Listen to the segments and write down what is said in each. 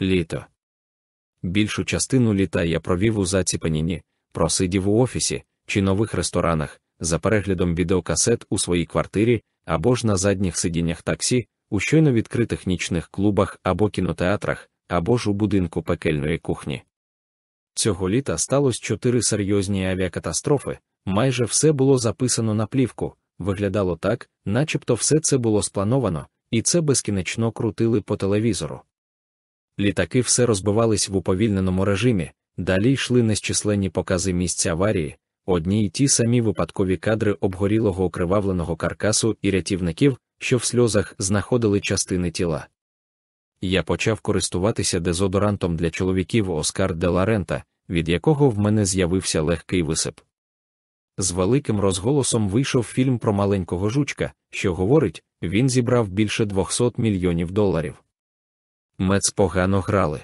Літо. Більшу частину літа я провів у заціпаніні, просидів у офісі чи нових ресторанах, за переглядом відеокасет у своїй квартирі або ж на задніх сидіннях таксі, у щойно відкритих нічних клубах або кінотеатрах, або ж у будинку пекельної кухні. Цього літа сталося чотири серйозні авіакатастрофи, майже все було записано на плівку, виглядало так, начебто все це було сплановано, і це безкінечно крутили по телевізору. Літаки все розбивались в уповільненому режимі, далі йшли незчисленні покази місць аварії, одні й ті самі випадкові кадри обгорілого окривавленого каркасу і рятівників, що в сльозах знаходили частини тіла. Я почав користуватися дезодорантом для чоловіків Оскар де Ларента, від якого в мене з'явився легкий висип. З великим розголосом вийшов фільм про маленького жучка, що говорить, він зібрав більше 200 мільйонів доларів. Мец погано грали.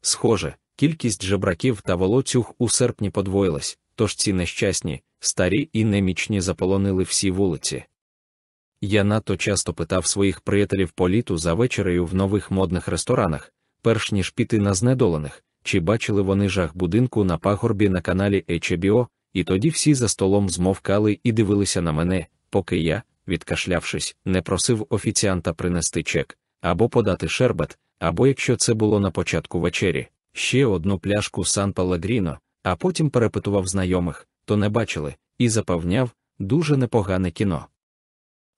Схоже, кількість жебраків та волоцюг у серпні подвоїлась, тож ці нещасні, старі і немічні заполонили всі вулиці. Я надто часто питав своїх приятелів по літу за вечерею в нових модних ресторанах, перш ніж піти на знедолених, чи бачили вони жах будинку на пагорбі на каналі HBO, і тоді всі за столом змовкали і дивилися на мене, поки я, відкашлявшись, не просив офіціанта принести чек, або подати шербет, або якщо це було на початку вечері, ще одну пляшку Сан Палагріно, а потім перепитував знайомих, то не бачили, і запевняв дуже непогане кіно.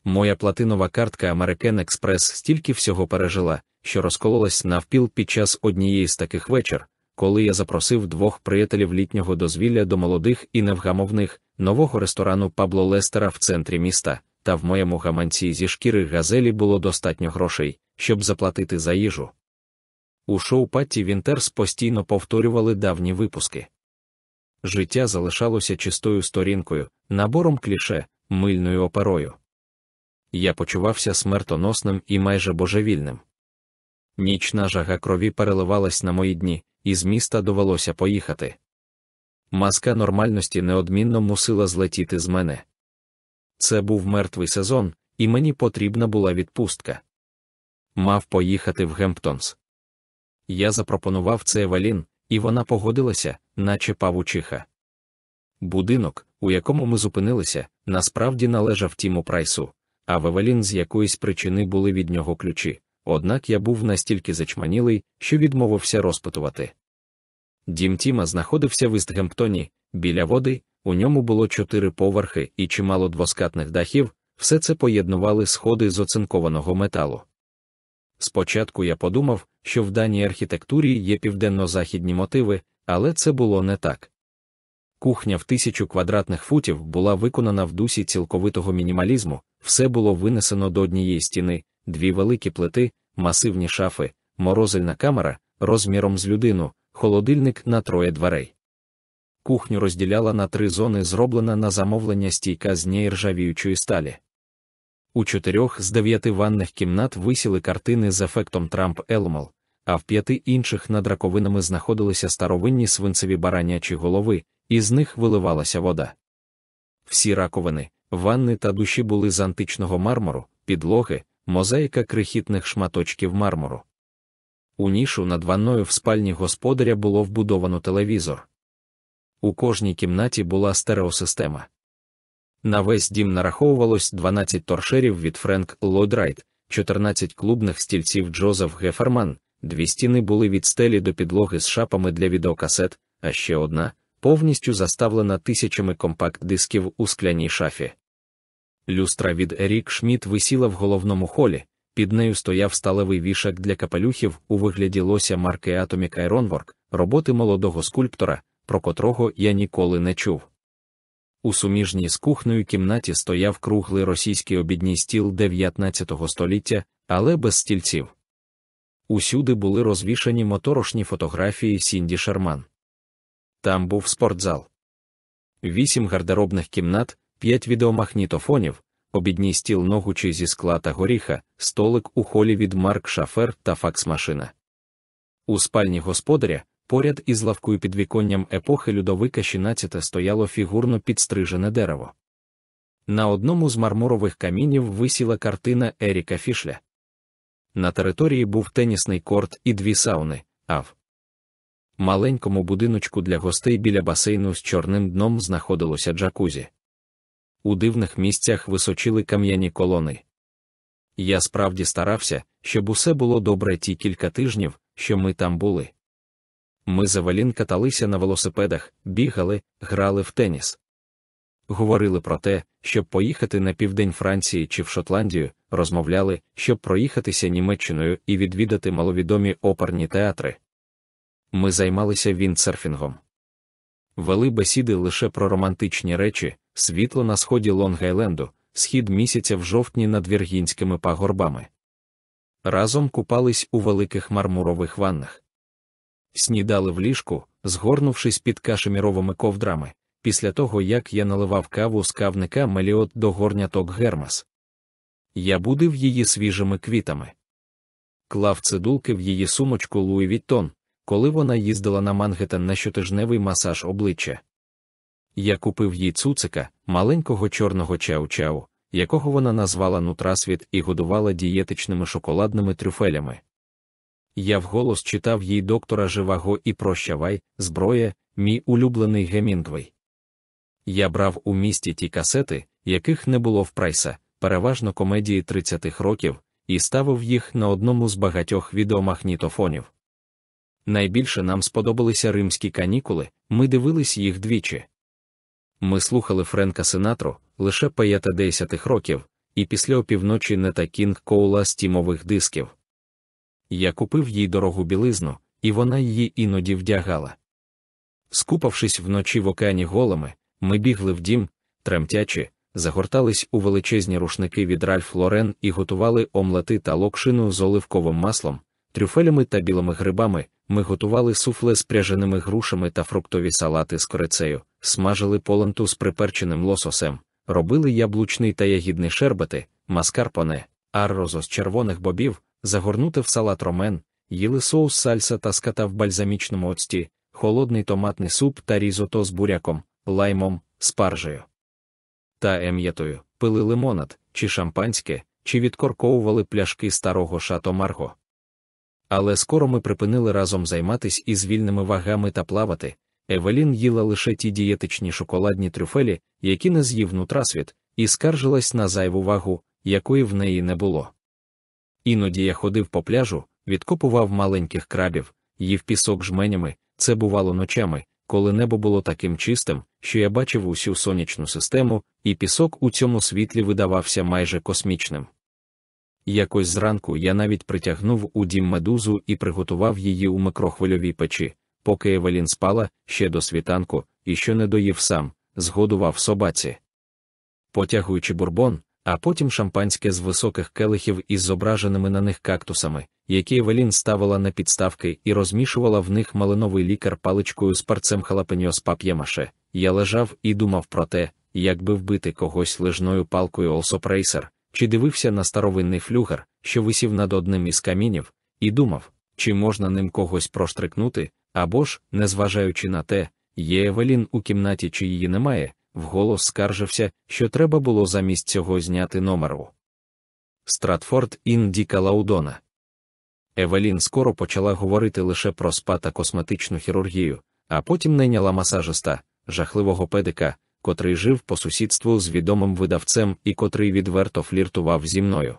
Моя платинова картка American Express стільки всього пережила, що розкололась навпіл під час однієї з таких вечір, коли я запросив двох приятелів літнього дозвілля до молодих і невгамовних нового ресторану Пабло Лестера в центрі міста, та в моєму гаманці зі шкіри газелі було достатньо грошей, щоб заплатити за їжу. У шоу Патті Вінтерс постійно повторювали давні випуски. Життя залишалося чистою сторінкою, набором кліше, мильною оперою. Я почувався смертоносним і майже божевільним. Нічна жага крові переливалась на мої дні, і з міста довелося поїхати. Маска нормальності неодмінно мусила злетіти з мене. Це був мертвий сезон, і мені потрібна була відпустка. Мав поїхати в Гемптонс. Я запропонував це Евелін, і вона погодилася, наче павучиха. Будинок, у якому ми зупинилися, насправді належав Тіму Прайсу, а в Евелін з якоїсь причини були від нього ключі, однак я був настільки зачманілий, що відмовився розпитувати. Дім Тіма знаходився в Істгемптоні, біля води, у ньому було чотири поверхи і чимало двоскатних дахів, все це поєднували сходи з оцинкованого металу. Спочатку я подумав, що в даній архітектурі є південно-західні мотиви, але це було не так. Кухня в тисячу квадратних футів була виконана в дусі цілковитого мінімалізму, все було винесено до однієї стіни, дві великі плити, масивні шафи, морозильна камера, розміром з людину, холодильник на троє дверей. Кухню розділяла на три зони, зроблена на замовлення стійка з нержавіючої сталі. У чотирьох з дев'яти ванних кімнат висіли картини з ефектом Трамп Елмол, а в п'яти інших над раковинами знаходилися старовинні свинцеві баранячі голови, і з них виливалася вода. Всі раковини, ванни та душі були з античного мармуру, підлоги, мозаїка крихітних шматочків мармуру. У нішу над ванною в спальні господаря було вбудовано телевізор. У кожній кімнаті була стереосистема. На весь дім нараховувалось 12 торшерів від Френк Ллойд Райт, 14 клубних стільців Джозеф Геферман, дві стіни були від стелі до підлоги з шафами для відеокасет, а ще одна повністю заставлена тисячами компакт-дисків у скляній шафі. Люстра від Ерік Шмідт висіла в головному холі, під нею стояв сталевий вішак для капелюхів у вигляді лося марки Atomic Ironwork, роботи молодого скульптора, про котрого я ніколи не чув. У суміжній з кухнею кімнаті стояв круглий російський обідній стіл 19 століття, але без стільців. Усюди були розвішані моторошні фотографії Сінді Шерман. Там був спортзал. Вісім гардеробних кімнат, п'ять відеомагнітофонів, обідній стіл ногучий зі скла та горіха, столик у холі від Марк Шафер та факс-машина. У спальні господаря, поряд із лавкою підвіконням епохи Людовика XVII стояло фігурно підстрижене дерево. На одному з мармурових камінів висіла картина Еріка Фішля. На території був тенісний корт і дві сауни, а в маленькому будиночку для гостей біля басейну з чорним дном знаходилося джакузі. У дивних місцях височили кам'яні колони. Я справді старався, щоб усе було добре ті кілька тижнів, що ми там були. Ми з Евелін каталися на велосипедах, бігали, грали в теніс. Говорили про те, щоб поїхати на південь Франції чи в Шотландію, розмовляли, щоб проїхатися Німеччиною і відвідати маловідомі оперні театри. Ми займалися віндсерфінгом. Вели бесіди лише про романтичні речі, світло на сході Лонг-Айленду, схід місяця в жовтні над віргінськими пагорбами. Разом купались у великих мармурових ваннах. Снідали в ліжку, згорнувшись під кашеміровими ковдрами, після того як я наливав каву з кавника Меліот до горняток Гермес. Я будив її свіжими квітами. Клав цидулки в її сумочку Луї Віттон, коли вона їздила на Мангеттен на щотижневий масаж обличчя. Я купив їй цуцика, маленького чорного чау-чау, якого вона назвала Нутрасвіт і годувала дієтичними шоколадними трюфелями. Я вголос читав їй доктора Живаго і прощавай, зброя, мій улюблений Гемінгвей. Я брав у місті ті касети, яких не було в прайса, переважно комедії 30-х років, і ставив їх на одному з багатьох відеомагнітофонів. Найбільше нам сподобалися римські канікули, ми дивились їх двічі. Ми слухали Френка Синатру лише 50 років, і після опівночі Нета Кінг Коула стімових дисків. Я купив їй дорогу білизну, і вона її іноді вдягала. Скупавшись вночі в океані голими, ми бігли в дім, тремтячи, загортались у величезні рушники від Ральф Лорен і готували омлети та локшину з оливковим маслом, трюфелями та білими грибами. Ми готували суфле з пряженими грушами та фруктові салати з корицею, смажили поланту з приперченим лососем, робили яблучний та ягідний шербети, маскарпоне, аррозо з червоних бобів, загорнуте в салат ромен, їли соус сальса та ската в бальзамічному оцті, холодний томатний суп та різото з буряком, лаймом, спаржею та ем'ятою, пили лимонад, чи шампанське, чи відкорковували пляшки старого шато Марго. Але скоро ми припинили разом займатись із вільними вагами та плавати. Евелін їла лише ті дієтичні шоколадні трюфелі, які не з'їв нутрасвіт, і скаржилась на зайву вагу, якої в неї не було. Іноді я ходив по пляжу, відкопував маленьких крабів, їв пісок жменями, це бувало ночами, коли небо було таким чистим, що я бачив усю сонячну систему, і пісок у цьому світлі видавався майже космічним. Якось зранку я навіть притягнув у дім медузу і приготував її у микрохвильовій печі, поки Евелін спала ще до світанку, і що не доїв сам, згодував собаці. Потягуючи бурбон, а потім шампанське з високих келихів із зображеними на них кактусами, які Евелін ставила на підставки і розмішувала в них малиновий лікер паличкою з перцем халапеньо з пап'ємаше, я лежав і думав про те, як би вбити когось лижною палкою Олсоп Рейсер, чи дивився на старовинний флюгер, що висів над одним із камінів, і думав, чи можна ним когось проштрикнути, або ж, незважаючи на те, є Евелін у кімнаті чи її немає, вголос скаржився, що треба було замість цього зняти номеру. Стратфорд Ін Діка Лаудона. Евелін скоро почала говорити лише про спа та косметичну хірургію, а потім найняла масажиста, жахливого педика, котрий жив по сусідству з відомим видавцем і котрий відверто фліртував зі мною.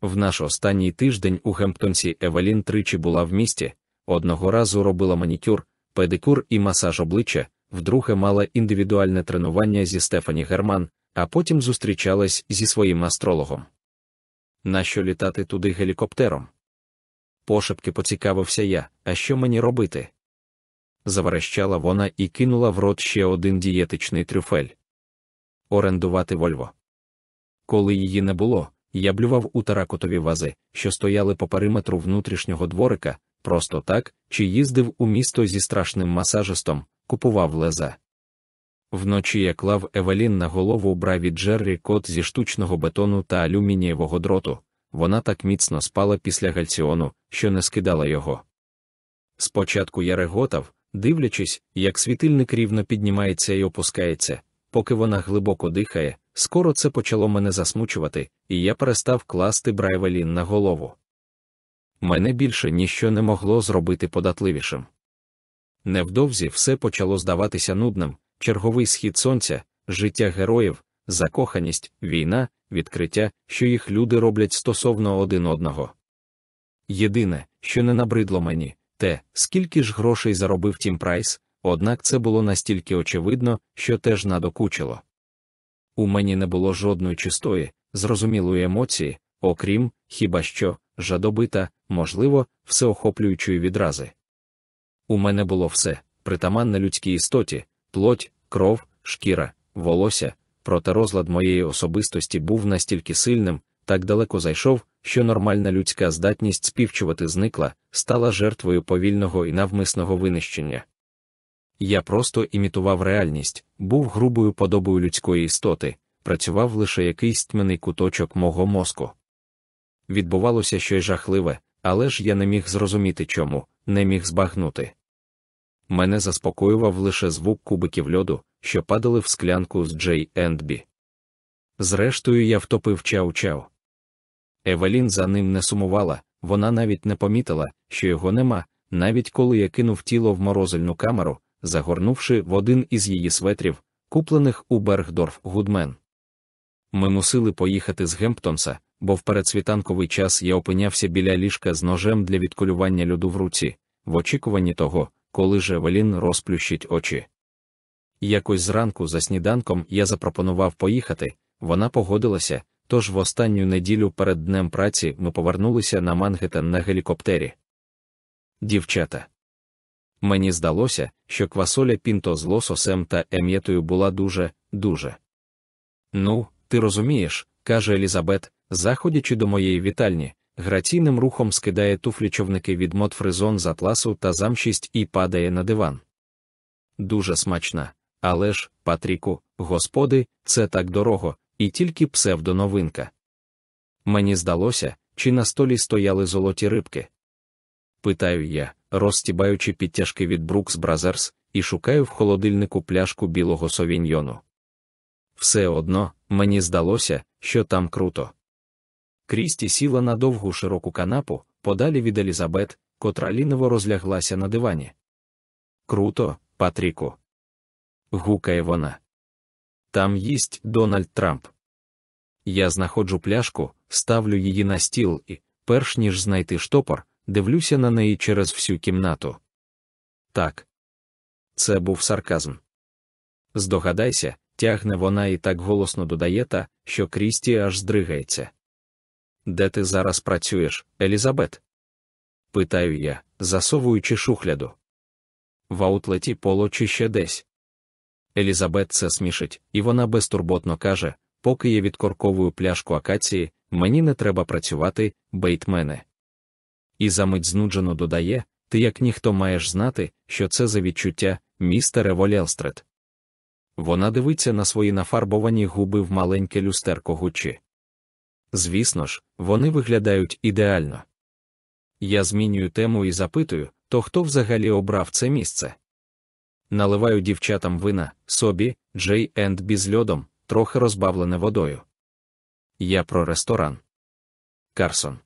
В наш останній тиждень у Гемптонсі Евелін тричі була в місті, одного разу робила манікюр, педикур і масаж обличчя, вдруге мала індивідуальне тренування зі Стефані Герман, а потім зустрічалась зі своїм астрологом. Нащо літати туди гелікоптером? Пошепки поцікавився я, а що мені робити? Заверещала вона і кинула в рот ще один дієтичний трюфель. Орендувати Вольво. Коли її не було, я блював у таракотові вази, що стояли по периметру внутрішнього дворика, просто так, чи їздив у місто зі страшним масажистом, купував леза. Вночі я клав Евелін на голову браві Джеррі кот зі штучного бетону та алюмінієвого дроту. Вона так міцно спала після гальціону, що не скидала його. Спочатку я реготав, дивлячись, як світильник рівно піднімається і опускається, поки вона глибоко дихає, скоро це почало мене засмучувати, і я перестав класти Брайвелін на голову. Мене більше ніщо не могло зробити податливішим. Невдовзі все почало здаватися нудним, черговий схід сонця, життя героїв, закоханість, війна, відкриття, що їх люди роблять стосовно один одного. Єдине, що не набридло мені, те, скільки ж грошей заробив Тім Прайс, однак це було настільки очевидно, що теж надокучило. У мені не було жодної чистої, зрозумілої емоції, окрім, хіба що, жадобита, можливо, всеохоплюючої відрази. У мене було все притаманне людській істоті, плоть, кров, шкіра, волосся, проте розлад моєї особистості був настільки сильним, так далеко зайшов, що нормальна людська здатність співчувати зникла, стала жертвою повільного і навмисного винищення. Я просто імітував реальність, був грубою подобою людської істоти, працював лише якийсь тьмяний куточок мого мозку. Відбувалося щось жахливе, але ж я не міг зрозуміти чому, не міг збагнути. Мене заспокоював лише звук кубиків льоду, що падали в склянку з J&B. Зрештою, я втопив чау-чау. Евелін за ним не сумувала, вона навіть не помітила, що його нема, навіть коли я кинув тіло в морозильну камеру, загорнувши в один із її светрів, куплених у Бергдорф Гудмен. Ми мусили поїхати з Гемптонса, бо в передсвітанковий час я опинявся біля ліжка з ножем для відколювання льоду в руці, в очікуванні того, коли ж Евелін розплющить очі. Якось зранку за сніданком я запропонував поїхати, вона погодилася, тож в останню неділю перед днем праці ми повернулися на Мангеттен на гелікоптері. Дівчата. Мені здалося, що квасоля пінто з лососем та ем'єтою була дуже, дуже. Ну, ти розумієш, каже Елізабет, заходячи до моєї вітальні, граційним рухом скидає туфлі човники від модфризон з атласу та замшість і падає на диван. Дуже смачна. Але ж, Патріку, господи, це так дорого, і тільки псевдоновинка. Мені здалося, чи на столі стояли золоті рибки. Питаю я, розстібаючи підтяжки від Брукс Бразерс, і шукаю в холодильнику пляшку білого совіньйону. Все одно, мені здалося, що там круто. Крісті сіла на довгу широку канапу, подалі від Елізабет, котра ліново розляглася на дивані. Круто, Патріку. гукає вона. Там їсть Дональд Трамп. Я знаходжу пляшку, ставлю її на стіл і, перш ніж знайти штопор, дивлюся на неї через всю кімнату. Так. Це був сарказм. Здогадайся, тягне вона і так голосно додає та, що Крісті аж здригається. Де ти зараз працюєш, Елізабет? Питаю я, засовуючи шухляду. В аутлеті поло чи ще десь. Елізабет це смішить, і вона безтурботно каже: поки я відкорковую пляшку акації, мені не треба працювати, бейтмене. І замить знуджено додає: ти як ніхто маєш знати, що це за відчуття, містере Волєлстрет. Вона дивиться на свої нафарбовані губи в маленьке люстерко Гуччі. Звісно ж, вони виглядають ідеально. Я змінюю тему і запитую, то хто взагалі обрав це місце? Наливаю дівчатам вина, собі, Джей енд Бі з льодом, трохи розбавлене водою. Я про ресторан. Карсон.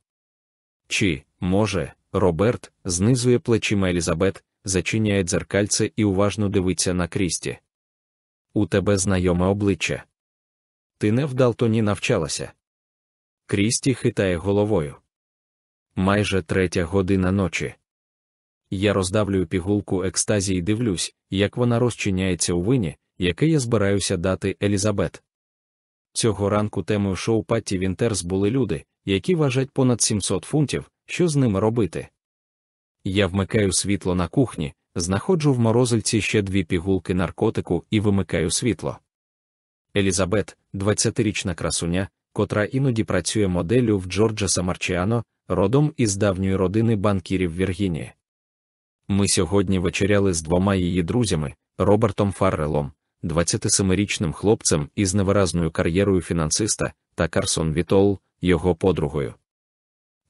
Чи, може, Роберт знизує плечима Елізабет, зачиняє дзеркальце і уважно дивиться на крісті. У тебе знайоме обличчя. Ти не в Далтоні навчалася. Крісті хитає головою. Майже третя година ночі. Я роздавлюю пігулку екстазії і дивлюсь, як вона розчиняється у вині, яке я збираюся дати Елізабет. Цього ранку темою шоу Патті Вінтерс були люди, які важать понад 700 фунтів, що з ними робити. Я вмикаю світло на кухні, знаходжу в морозильці ще дві пігулки наркотику і вимикаю світло. Елізабет, 20-річна красуня, котра іноді працює моделлю в Джорджеса Марчіано, родом із давньої родини банкірів Віргінії. Ми сьогодні вечеряли з двома її друзями Робертом Фаррелом, 27-річним хлопцем із невиразною кар'єрою фінансиста, та Карсон Вітол, його подругою.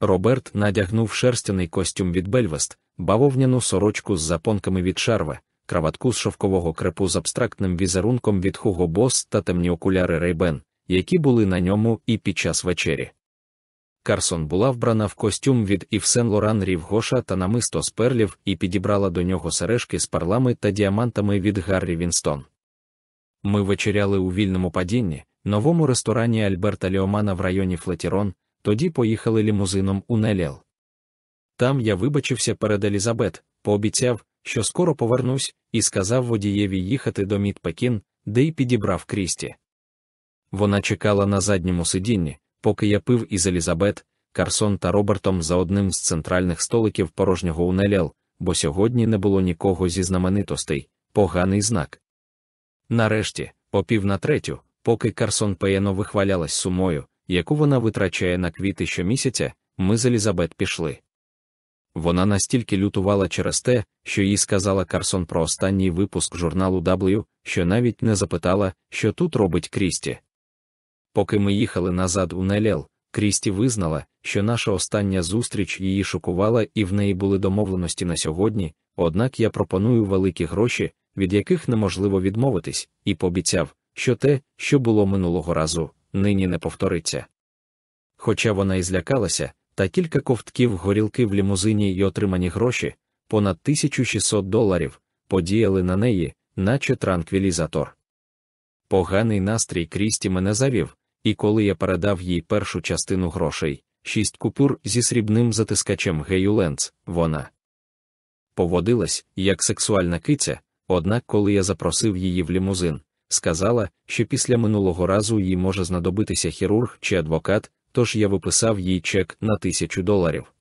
Роберт надягнув шерстяний костюм від Бельвест, бавовняну сорочку з запонками від шарве, краватку з шовкового крепу з абстрактним візерунком від Hugo Boss та темні окуляри Рей-Бен, які були на ньому і під час вечері. Карсон була вбрана в костюм від Ів Сен Лоран Рів Гоша та намисто з перлів і підібрала до нього сережки з перлами та діамантами від Гаррі Вінстон. Ми вечеряли у вільному падінні, новому ресторані Альберта Ліомана в районі Флетірон, тоді поїхали лімузином у Неліал. Там я вибачився перед Елізабет, пообіцяв, що скоро повернусь, і сказав водієві їхати до Мід Пекін, де й підібрав Крісті. Вона чекала на задньому сидінні, поки я пив із Елізабет, Карсон та Робертом за одним з центральних столиків порожнього Унеліал, бо сьогодні не було нікого зі знаменитостей, поганий знак. Нарешті, о пів на третю, поки Карсон пеєно вихвалялась сумою, яку вона витрачає на квіти щомісяця, ми з Елізабет пішли. Вона настільки лютувала через те, що їй сказала Карсон про останній випуск журналу W, що навіть не запитала, що тут робить Крісті. Поки ми їхали назад у Нелел, Крісті визнала, що наша остання зустріч її шокувала і в неї були домовленості на сьогодні, однак я пропоную великі гроші, від яких неможливо відмовитись, і пообіцяв, що те, що було минулого разу, нині не повториться. Хоча вона і злякалася, та кілька ковтків горілки в лімузині й отримані гроші, понад 1600 доларів, подіяли на неї, наче транквілізатор. Поганий настрій Крісті мене завів, і коли я передав їй першу частину грошей, шість купюр зі срібним затискачем Геюленц, вона поводилась, як сексуальна киця, однак, коли я запросив її в лімузин, сказала, що після минулого разу їй може знадобитися хірург чи адвокат, тож я виписав їй чек на тисячу доларів.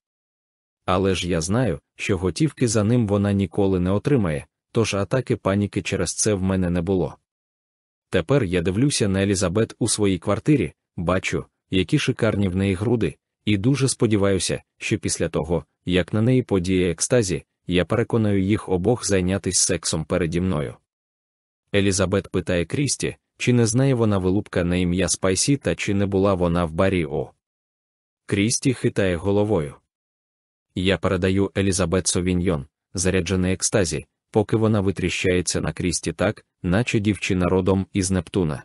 Але ж я знаю, що готівки за ним вона ніколи не отримає, тож атаки паніки через це в мене не було. Тепер я дивлюся на Елізабет у своїй квартирі, бачу, які шикарні в неї груди, і дуже сподіваюся, що після того, як на неї подіє екстазі, я переконую їх обох зайнятися сексом переді мною. Елізабет питає Крісті, чи не знає вона вилупка на ім'я Спайсі та чи не була вона в барі О. Крісті хитає головою. Я передаю Елізабет Совіньйон, заряджений екстазі, поки вона витріщається на крісті так, наче дівчина родом із Нептуна.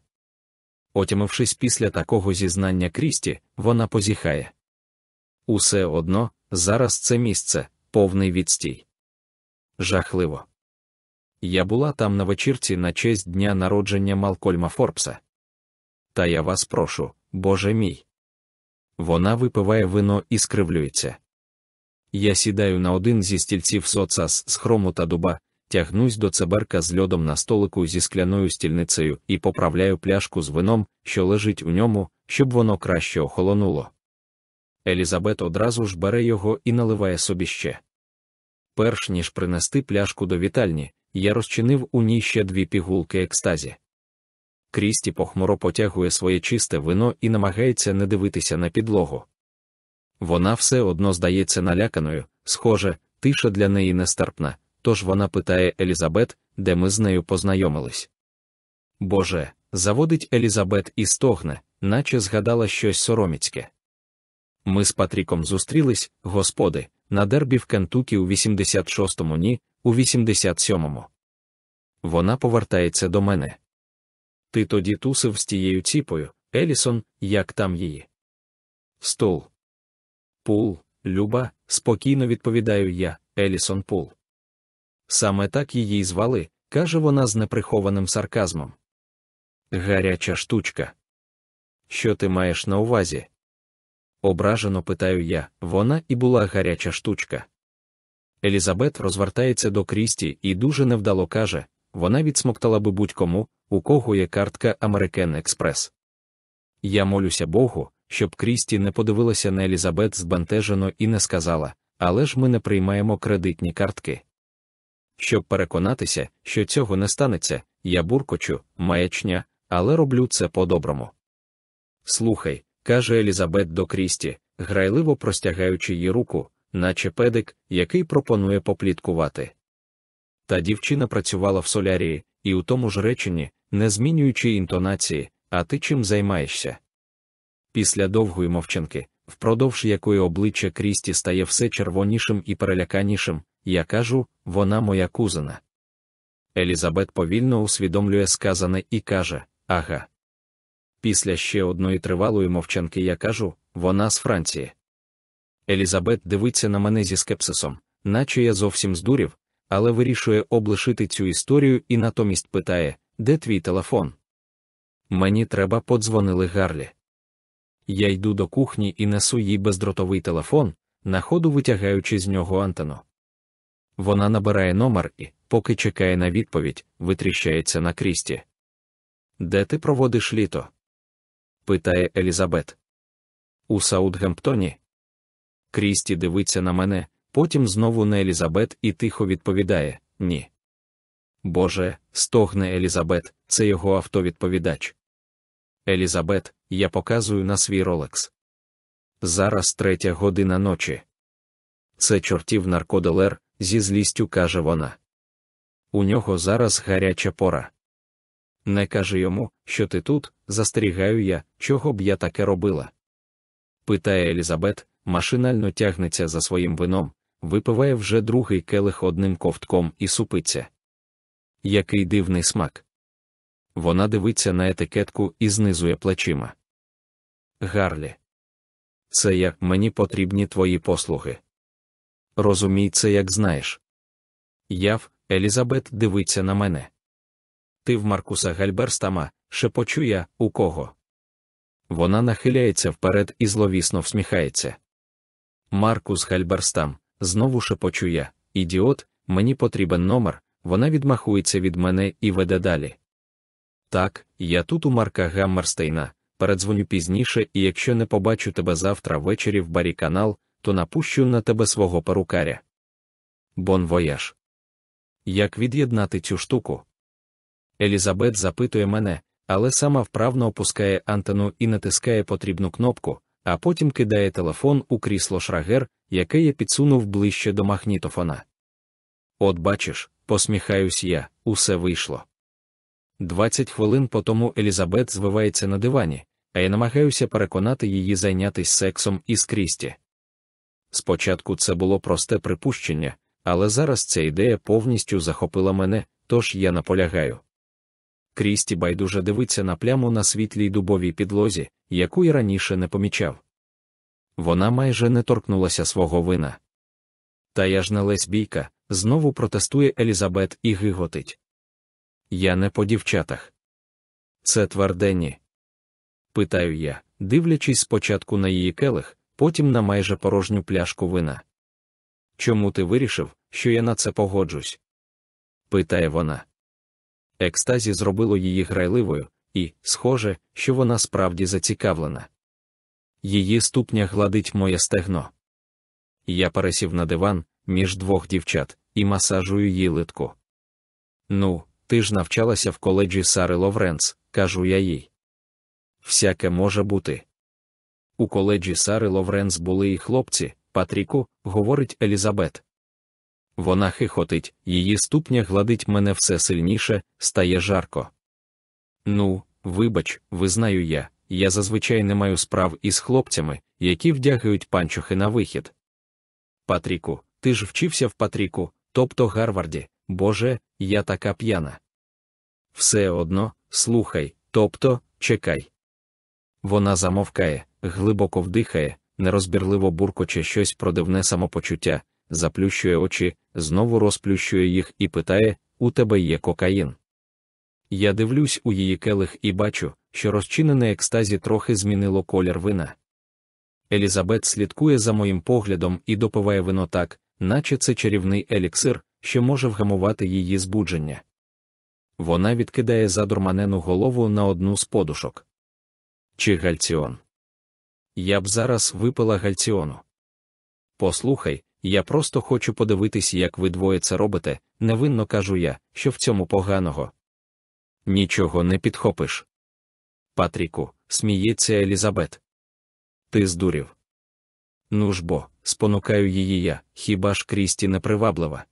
Отямившись після такого зізнання крісті, вона позіхає. Усе одно, зараз це місце, повний відстій. Жахливо. Я була там на вечірці на честь дня народження Малкольма Форбса. Та я вас прошу, Боже мій. Вона випиває вино і скривлюється. Я сідаю на один зі стільців соцас з хрому та дуба, тягнусь до цеберка з льодом на столику зі скляною стільницею і поправляю пляшку з вином, що лежить у ньому, щоб воно краще охолонуло. Елізабет одразу ж бере його і наливає собі ще. Перш ніж принести пляшку до вітальні, я розчинив у ній ще дві пігулки екстазі. Крісті похмуро потягує своє чисте вино і намагається не дивитися на підлогу. Вона все одно здається наляканою, схоже, тиша для неї нестерпна, тож вона питає Елізабет, де ми з нею познайомились. Боже, заводить Елізабет і стогне, наче згадала щось сороміцьке. Ми з Патріком зустрілись, господи, на дербі в Кентукі у 86-му ні, у 87-му. Вона повертається до мене. Ти тоді тусив з тією ціпою, Елісон, як там її? Стул. Пул, Люба, спокійно відповідаю я, Елісон Пул. Саме так її звали, каже вона з неприхованим сарказмом. Гаряча штучка. Що ти маєш на увазі? Ображено питаю я, вона і була гаряча штучка. Елізабет розвертається до Крісті і дуже невдало каже вона відсмоктала би будь-кому, у кого є картка Америкен Експрес. Я молюся Богу, щоб Крісті не подивилася на Елізабет збентежено і не сказала, але ж ми не приймаємо кредитні картки. Щоб переконатися, що цього не станеться, я буркочу, маячня, але роблю це по-доброму. Слухай, каже Елізабет до Крісті, грайливо простягаючи їй руку, наче педик, який пропонує попліткувати. Та дівчина працювала в солярії, і у тому ж реченні, не змінюючи інтонації, а ти чим займаєшся? Після довгої мовчанки, впродовж якої обличчя Крісті стає все червонішим і переляканішим, я кажу, вона моя кузина. Елізабет повільно усвідомлює сказане і каже Ага. Після ще одної тривалої мовчанки я кажу, вона з Франції. Елізабет дивиться на мене зі скепсисом, наче я зовсім здурів, але вирішує облишити цю історію і натомість питає, де твій телефон? Мені треба подзвонили Гарлі. Я йду до кухні і несу їй бездротовий телефон, на ходу витягаючи з нього антенну. Вона набирає номер і, поки чекає на відповідь, витріщається на крісті. Де ти проводиш літо? питає Елізабет. У Саутгемптоні. Крісті дивиться на мене, потім знову на Елізабет і тихо відповідає ні. Боже, стогне Елізабет, це його автовідповідач. Елізабет, я показую на свій ролекс. Зараз третя година ночі. Це чортів наркоделер, зі злістю каже вона. У нього зараз гаряча пора. Не кажи йому, що ти тут, застерігаю я, чого б я таке робила. Питає Елізабет, машинально тягнеться за своїм вином, випиває вже другий келих одним ковтком і супиться. Який дивний смак. Вона дивиться на етикетку і знизує плечима. Гарлі. Це як мені потрібні твої послуги. Розумій це, як знаєш. Яв, Елізабет дивиться на мене. Ти в Маркуса Гальберстама, шепочу я, у кого. Вона нахиляється вперед і зловісно всміхається. Маркус Гальберстам, знову шепочу я, ідіот, мені потрібен номер, вона відмахується від мене і веде далі. Так, я тут у Марка Гаммерстейна, передзвоню пізніше, і якщо не побачу тебе завтра ввечері в барі канал, то напущу на тебе свого перукаря. Bon voyage. Як від'єднати цю штуку? Елізабет запитує мене, але сама вправно опускає антенну і натискає потрібну кнопку, а потім кидає телефон у крісло Шрагер, яке я підсунув ближче до магнітофона. От бачиш, посміхаюсь я, усе вийшло. Двадцять хвилин по тому Елізабет звивається на дивані, а я намагаюся переконати її зайнятися сексом із Крісті. Спочатку це було просте припущення, але зараз ця ідея повністю захопила мене, тож я наполягаю. Крісті байдуже дивиться на пляму на світлій дубовій підлозі, яку й раніше не помічав. Вона майже не торкнулася свого вина. Та я ж не лесбійка, знову протестує Елізабет і гиготить. Я не по дівчатах. Це тверденні. Питаю я, дивлячись спочатку на її келих, потім на майже порожню пляшку вина. Чому ти вирішив, що я на це погоджусь? питає вона. Екстазі зробило її грайливою, і, схоже, що вона справді зацікавлена. Її ступня гладить моє стегно. Я пересів на диван між двох дівчат і масажую її литку. Ну, ти ж навчалася в коледжі Сари Ловренц, кажу я їй. Всяке може бути. У коледжі Сари Ловренц були і хлопці, Патріку, говорить Елізабет. Вона хихотить, її ступня гладить мене все сильніше, стає жарко. Ну, вибач, визнаю я, я зазвичай не маю справ із хлопцями, які вдягають панчохи на вихід. Патріку, ти ж вчився в Патріку, тобто Гарварді, Боже, я така п'яна. Все одно, слухай, тобто, чекай. Вона замовкає, глибоко вдихає, нерозбірливо буркоче щось про дивне самопочуття, заплющує очі, знову розплющує їх і питає: У тебе є кокаїн. Я дивлюсь у її келих і бачу, що розчинене екстазі трохи змінило колір вина. Елізабет слідкує за моїм поглядом і допиває вино так, наче це чарівний еліксир, що може вгамувати її збудження. Вона відкидає задурманену голову на одну з подушок. Чи гальціон? Я б зараз випила гальціону. Послухай, я просто хочу подивитись, як ви двоє це робите, невинно кажу я, що в цьому поганого. Нічого не підхопиш. Патріку, сміється Елізабет. Ти здурів. Ну ж бо, спонукаю її я, хіба ж Крісті неприваблива.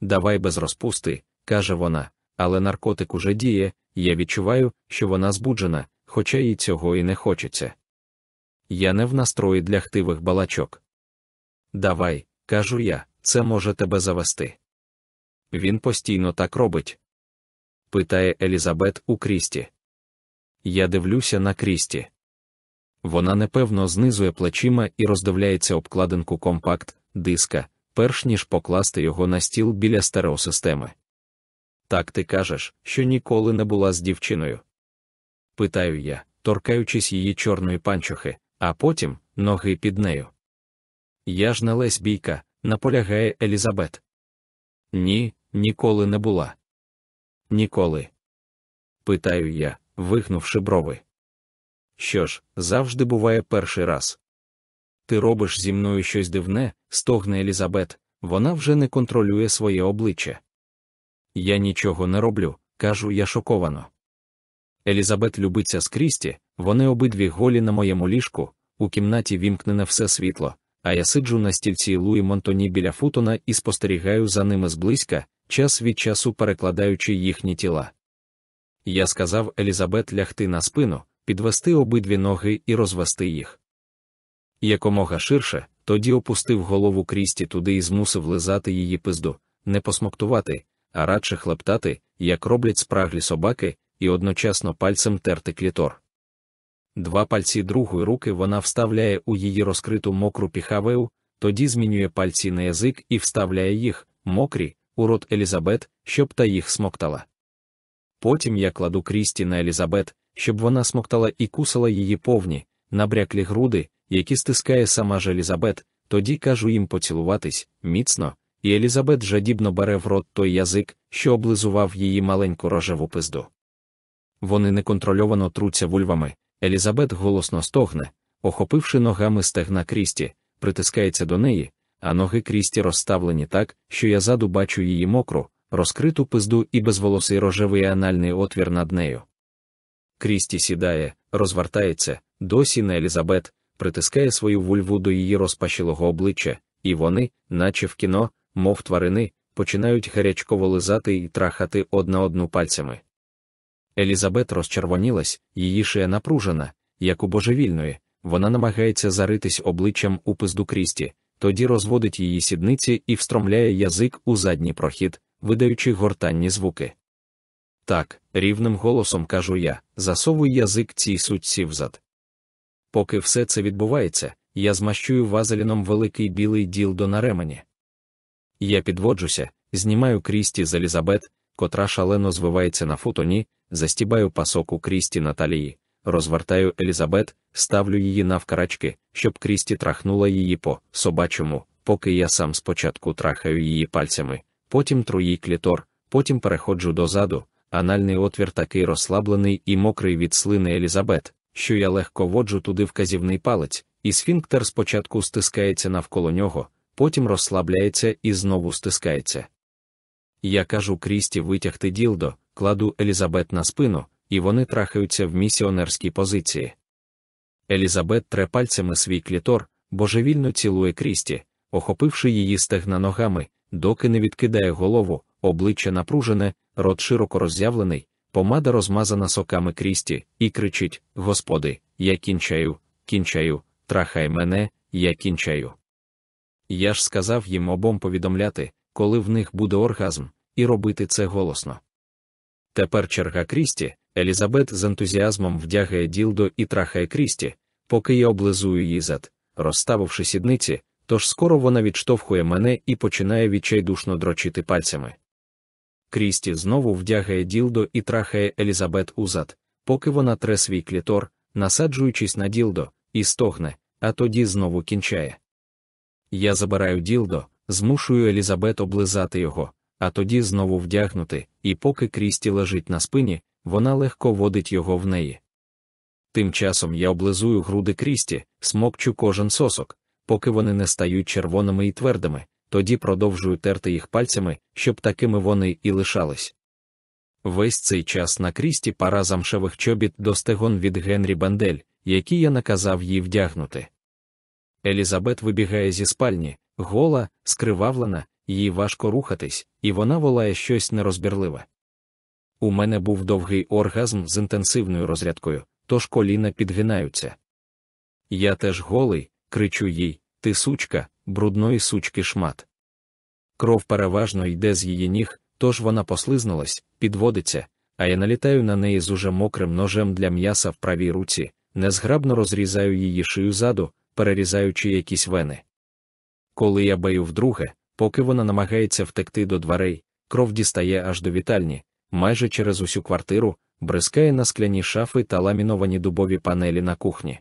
Давай без розпусти, каже вона, але наркотик уже діє, я відчуваю, що вона збуджена, хоча їй цього і не хочеться. Я не в настрої для хтивих балачок. Давай, кажу я, це може тебе завести. Він постійно так робить. Питає Елізабет у Крісті. Я дивлюся на Крісті. Вона непевно знизує плечима і роздивляється обкладинку компакт, диска, перш ніж покласти його на стіл біля стереосистеми. Так ти кажеш, що ніколи не була з дівчиною. Питаю я, торкаючись її чорної панчохи, а потім ноги під нею. Я ж не лесбійка, наполягає Елізабет. Ні, ніколи не була. Ніколи. Питаю я, вихнувши брови. Що ж, завжди буває перший раз. Ти робиш зі мною щось дивне, стогне Елізабет, вона вже не контролює своє обличчя. Я нічого не роблю, кажу я шоковано. Елізабет любиться з Крісті, вони обидві голі на моєму ліжку, у кімнаті вімкнене все світло, а я сиджу на стільці Луї Монтоні біля футона і спостерігаю за ними зблизька, час від часу перекладаючи їхні тіла. Я сказав Елізабет лягти на спину, підвести обидві ноги і розвести їх. Якомога ширше, тоді опустив голову Крісті туди і змусив лизати її пизду, не посмоктувати, а радше хлептати, як роблять спраглі собаки, і одночасно пальцем терти клітор. Два пальці другої руки вона вставляє у її розкриту мокру піхавею, тоді змінює пальці на язик і вставляє їх, мокрі, у рот Елізабет, щоб та їх смоктала. Потім я кладу крісті на Елізабет, щоб вона смоктала і кусала її повні, набряклі груди, які стискає сама ж Елізабет, тоді кажу їм поцілуватись, міцно, і Елізабет жадібно бере в рот той язик, що облизував її маленьку рожеву пизду. Вони неконтрольовано труться вульвами, Елізабет голосно стогне, охопивши ногами стегна крісті, притискається до неї, а ноги крісті розставлені так, що я заду бачу її мокру, розкриту пизду і безволосий рожевий анальний отвір над нею. Крісті сідає, розвертається, досі на Елізабет, притискає свою вульву до її розпашілого обличчя, і вони, наче в кіно, мов тварини, починають гарячково лизати і трахати одна одну пальцями. Елізабет розчервонілась, її шия напружена, як у божевільної, вона намагається заритись обличчям у пизду крісті, тоді розводить її сідниці і встромляє язик у задній прохід, видаючи гортанні звуки. Так, рівним голосом кажу я, засовуй язик цій сутці взад. Поки все це відбувається, я змащую вазеліном великий білий ділдо на ремені. Я підводжуся, знімаю крісті з Елізабет, котра шалено звивається на футоні, застібаю пасок у крісті на талії, розвертаю Елізабет, ставлю її навкарачки, щоб крісті трахнула її по собачому, поки я сам спочатку трахаю її пальцями, потім тру клітор, потім переходжу дозаду, анальний отвір такий розслаблений і мокрий від слини Елізабет, що я легко воджу туди вказівний палець, і сфінктер спочатку стискається навколо нього, потім розслабляється і знову стискається. Я кажу Крісті витягти ділдо, кладу Елізабет на спину, і вони трахаються в місіонерській позиції. Елізабет тре пальцями свій клітор, божевільно цілує Крісті, охопивши її стегна ногами, доки не відкидає голову, обличчя напружене, рот широко роззявлений, помада розмазана соками Крісті, і кричить: Господи, я кінчаю, кінчаю, трахай мене, я кінчаю. Я ж сказав їм обом повідомляти, коли в них буде оргазм, і робити це голосно. Тепер черга Крісті, Елізабет з ентузіазмом вдягає ділдо і трахає Крісті, поки я облизую її зад, розставивши сідниці, тож скоро вона відштовхує мене і починає відчайдушно дрочити пальцями. Крісті знову вдягає ділдо і трахає Елізабет узад, поки вона тре свій клітор, насаджуючись на ділдо, і стогне, а тоді знову кінчає. Я забираю ділдо, змушую Елізабет облизати його, а тоді знову вдягнути, і поки Крісті лежить на спині, вона легко водить його в неї. Тим часом я облизую груди Крісті, смокчу кожен сосок, поки вони не стають червоними і твердими, тоді продовжую терти їх пальцями, щоб такими вони і лишались. Весь цей час на крісті пара замшевих чобіт до стегон від Генрі Бандель, які я наказав їй вдягнути. Елізабет вибігає зі спальні, гола, скривавлена, їй важко рухатись, і вона волає щось нерозбірливе. У мене був довгий оргазм з інтенсивною розрядкою, тож коліна підгинаються. Я теж голий, кричу їй, ти сучка, брудної сучки шмат. Кров переважно йде з її ніг, тож вона послизнулась, підводиться, а я налітаю на неї з уже мокрим ножем для м'яса в правій руці, незграбно розрізаю її шию ззаду, перерізаючи якісь вени. Коли я баю вдруге, поки вона намагається втекти до дверей, кров дістає аж до вітальні, майже через усю квартиру, бризкає на скляні шафи та ламіновані дубові панелі на кухні.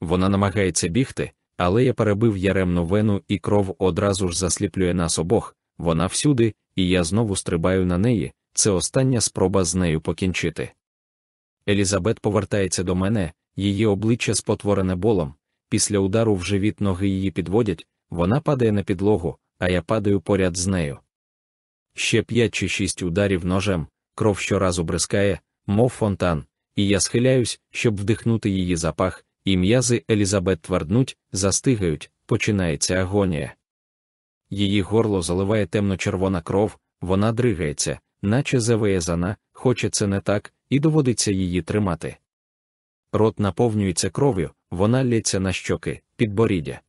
Вона намагається бігти, але я перебив яремну вену і кров одразу ж засліплює нас обох, вона всюди, і я знову стрибаю на неї, це остання спроба з нею покінчити. Елізабет повертається до мене, її обличчя спотворене болом, після удару в живіт ноги її підводять, вона падає на підлогу, а я падаю поряд з нею. Ще п'ять чи шість ударів ножем, кров щоразу бризкає, мов фонтан, і я схиляюсь, щоб вдихнути її запах, і м'язи Елізабет тверднуть, застигають, починається агонія. Її горло заливає темно-червона кров, вона дригається, наче завиязана, хоче це не так, і доводиться її тримати. Рот наповнюється кров'ю, вона лється на щоки, підборіддя.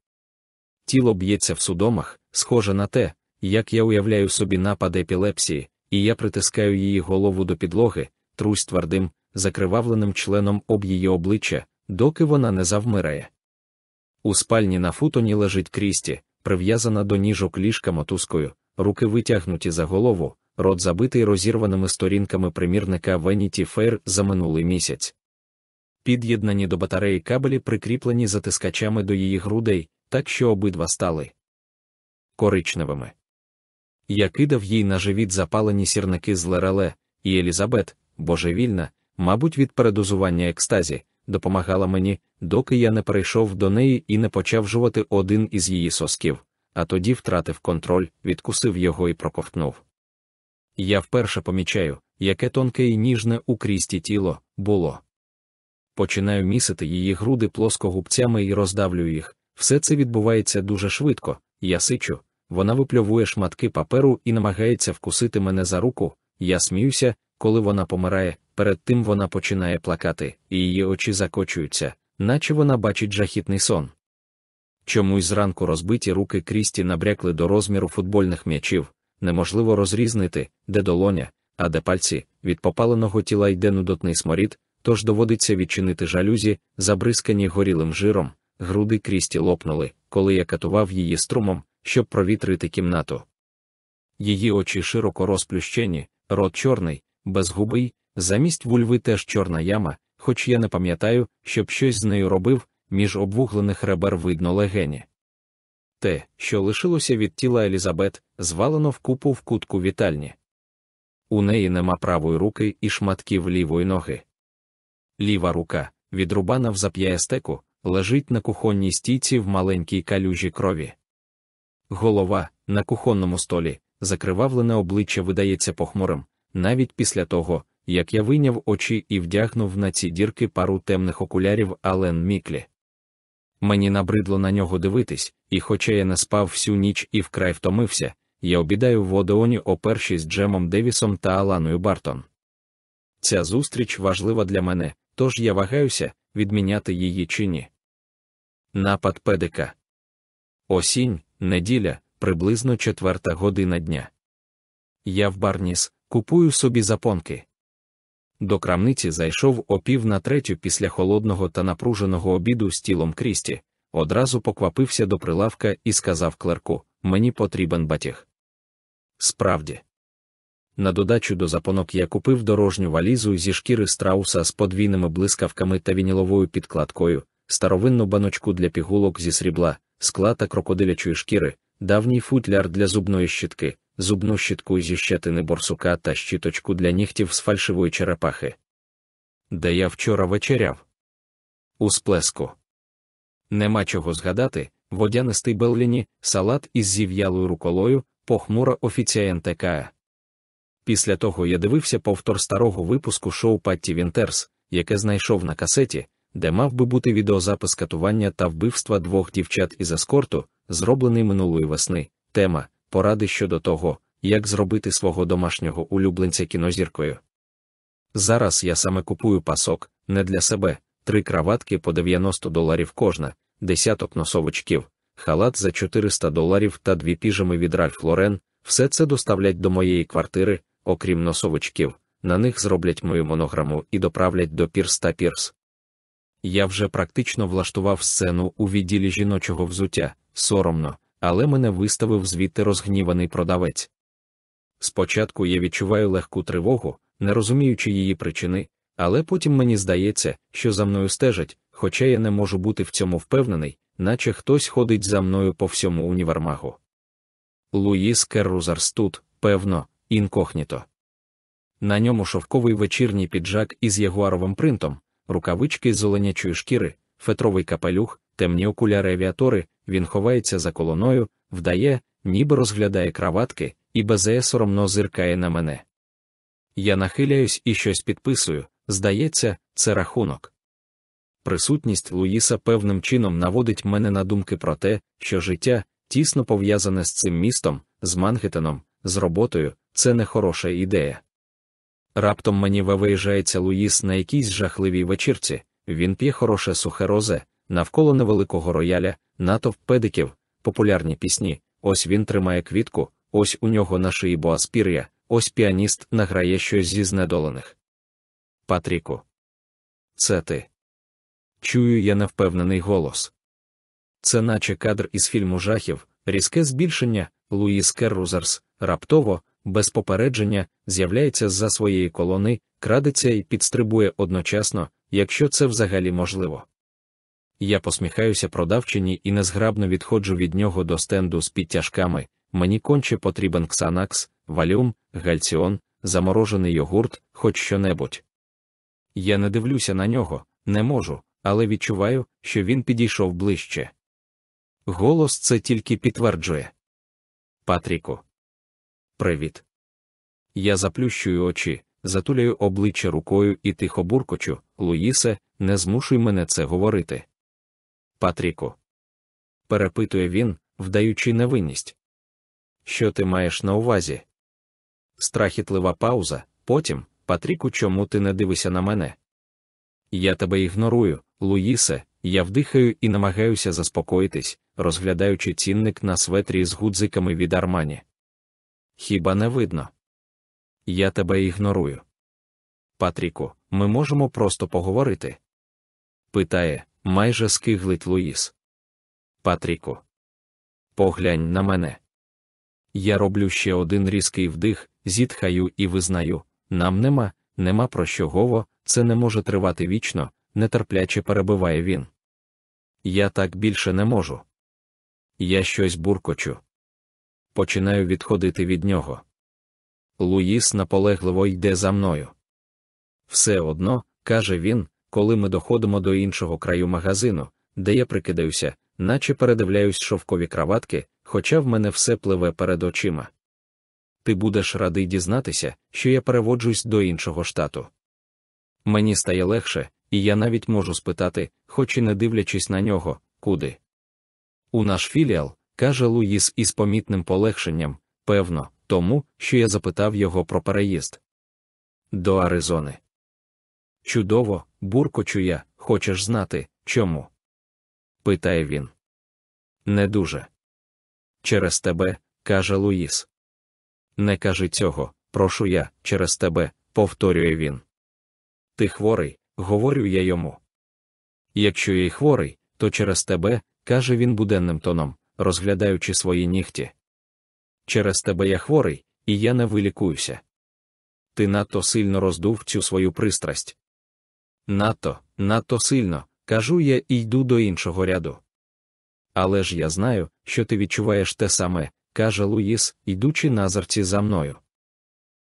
Тіло б'ється в судомах, схоже на те, як я уявляю собі напад епілепсії, і я притискаю її голову до підлоги, трусь твердим, закривавленим членом об її обличчя, доки вона не завмирає. У спальні на футоні лежить крісті, прив'язана до ніжок ліжка мотузкою, руки витягнуті за голову, рот забитий розірваними сторінками примірника Vanity Fair за минулий місяць. Під'єднані до батареї кабелі прикріплені затискачами до її грудей, так що обидва стали коричневими. Я кидав їй на живіт запалені сірники з лереле, і Елізабет, божевільна, мабуть, від передозування екстазі, допомагала мені, доки я не перейшов до неї і не почав жувати один із її сосків, а тоді втратив контроль, відкусив його і проковтнув. Я вперше помічаю, яке тонке і ніжне у крісті тіло було. Починаю місити її груди плоскогубцями і роздавлюю їх. Все це відбувається дуже швидко, я сичу, вона випльовує шматки паперу і намагається вкусити мене за руку, я сміюся, коли вона помирає, перед тим вона починає плакати, і її очі закочуються, наче вона бачить жахітний сон. Чомусь зранку розбиті руки крісті набрякли до розміру футбольних м'ячів, неможливо розрізнити, де долоня, а де пальці, від попаленого тіла йде нудотний сморід, тож доводиться відчинити жалюзі, забризкані горілим жиром, груди крісті лопнули, коли я катував її струмом, щоб провітрити кімнату. Її очі широко розплющені, рот чорний, безгубий, замість вульви теж чорна яма, хоч я не пам'ятаю, щоб щось з нею робив, між обвуглених ребер видно легені. Те, що лишилося від тіла Елізабет, звалено в купу в кутку вітальні. У неї нема правої руки і шматків лівої ноги. Ліва рука, відрубана в зап'ястеку, лежить на кухонній стійці в маленькій калюжі крові. Голова на кухонному столі, закривавлене обличчя видається похмурим, навіть після того, як я вийняв очі і вдягнув на ці дірки пару темних окулярів Ален Міклі. Мені набридло на нього дивитись, і хоча я не спав всю ніч і вкрай втомився, я обідаю в Одеоні о першій з Джемом Девісом та Аланою Бартон. Ця зустріч важлива для мене, тож я вагаюся, відміняти її чи ні. Напад педика. Осінь, неділя, приблизно четверта година дня. Я в Барніс, купую собі запонки. До крамниці зайшов о пів на третю після холодного та напруженого обіду з тілом крісті, одразу поквапився до прилавка і сказав клерку: Мені потрібен батіг. Справді. На додачу до запонок я купив дорожню валізу зі шкіри страуса з подвійними блискавками та вініловою підкладкою, старовинну баночку для пігулок зі срібла, скла та крокодилячої шкіри, давній футляр для зубної щітки, зубну щітку зі щетини борсука та щіточку для нігтів з фальшивої черепахи. Де я вчора вечеряв? У сплеску. Нема чого згадати, водянистий Белліні, салат із зів'ялою руколою, похмура офіцієнтека. Після того я дивився повтор старого випуску шоу Патті Вінтерс, яке знайшов на касеті, де мав би бути відеозапис катування та вбивства двох дівчат із ескорту, зроблений минулої весни. Тема поради щодо того, як зробити свого домашнього улюбленця кінозіркою. Зараз я саме купую пасок, не для себе, три краватки по 90 доларів кожна, десяток носовичків, халат за 400 доларів та дві піжами від Ральф Лорен, все це доставлять до моєї квартири, окрім носовичків, на них зроблять мою монограму і доправлять до Пірс та Пірс. Я вже практично влаштував сцену у відділі жіночого взуття, соромно, але мене виставив звідти розгніваний продавець. Спочатку я відчуваю легку тривогу, не розуміючи її причини, але потім мені здається, що за мною стежать, хоча я не можу бути в цьому впевнений, наче хтось ходить за мною по всьому універмагу. Луїс Керрузарс тут, певно, інкогніто. На ньому шовковий вечірній піджак із ягуаровим принтом, рукавички з зеленячої шкіри, фетровий капелюх, темні окуляри авіатори, він ховається за колоною, вдає, ніби розглядає краватки, і безеє соромно зиркає на мене. Я нахиляюсь і щось підписую, здається, це рахунок. Присутність Луїса певним чином наводить мене на думки про те, що життя, тісно пов'язане з цим містом, з Мангеттеном, з роботою, це не хороша ідея. Раптом мені виїжджається Луїс на якійсь жахливій вечірці, він п'є хороше сухе розе, навколо невеликого рояля, натовп педиків, популярні пісні, ось він тримає квітку, ось у нього на шиї боаспір'я, ось піаніст награє щось зі знедолених. Патріку. Це ти. Чую я невпевнений голос. Це наче кадр із фільму жахів, різке збільшення, Луїс Керрузерс, раптово, без попередження, з'являється з за своєї колони, крадеться і підстрибує одночасно, якщо це взагалі можливо. Я посміхаюся продавчині і незграбно відходжу від нього до стенду з підтяжками. Мені конче потрібен ксанакс, валюм, гальціон, заморожений йогурт, хоч що-небудь. Я не дивлюся на нього, не можу, але відчуваю, що він підійшов ближче. Голос це тільки підтверджує. Патріку. Привіт. Я заплющую очі, затуляю обличчя рукою і тихо буркочу, Луїсе, не змушуй мене це говорити. Патріку. Перепитує він, вдаючи невинність. Що ти маєш на увазі? Страхітлива пауза, потім, Патріку, чому ти не дивишся на мене? Я тебе ігнорую, Луїсе, я вдихаю і намагаюся заспокоїтись, розглядаючи цінник на светрі з гудзиками від армані. Хіба не видно? Я тебе ігнорую. Патріку, ми можемо просто поговорити? Питає, майже скиглить Луїс. Патріку. Поглянь на мене. Я роблю ще один різкий вдих, зітхаю і визнаю нам нема, нема про що гово, це не може тривати вічно, нетерпляче перебиває він. Я так більше не можу. Я щось буркочу. Починаю відходити від нього. Луїс наполегливо йде за мною. Все одно, каже він, коли ми доходимо до іншого краю магазину, де я прикидаюся, наче передивляюсь шовкові краватки, хоча в мене все пливе перед очима. Ти будеш радий дізнатися, що я переводжусь до іншого штату. Мені стає легше, і я навіть можу спитати, хоч і не дивлячись на нього, куди. У наш філіал, каже Луїс із помітним полегшенням, певно, тому, що я запитав його про переїзд до Аризони. Чудово, буркочу я, хочеш знати, чому? питає він. Не дуже. Через тебе, каже Луїс. Не кажи цього, прошу я, через тебе, повторює він. Ти хворий, говорю я йому. Якщо я й хворий, то через тебе, каже він буденним тоном, розглядаючи свої нігті. Через тебе я хворий, і я не вилікуюся. Ти надто сильно роздув цю свою пристрасть. Надто, надто сильно, кажу я і йду до іншого ряду. Але ж я знаю, що ти відчуваєш те саме, каже Луїс, йдучи назарці за мною.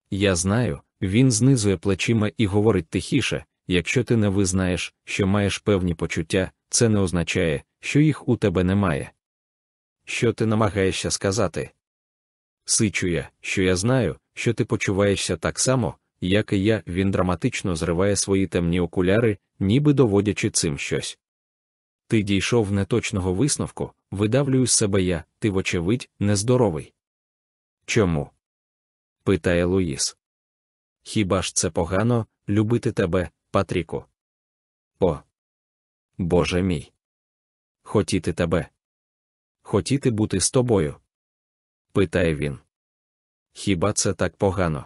Я знаю, він знизує плечима і говорить тихіше якщо ти не визнаєш, що маєш певні почуття, це не означає, що їх у тебе немає. Що ти намагаєшся сказати? Сичу я, що я знаю, що ти почуваєшся так само, як і я, він драматично зриває свої темні окуляри, ніби доводячи цим щось. Ти дійшов неточного висновку, видавлюю з себе я, ти, вочевидь, нездоровий. Чому? питає Луїс. Хіба ж це погано любити тебе, Патріку? О. Боже мій. Хотіти тебе. Хотіти бути з тобою? питає він. Хіба це так погано?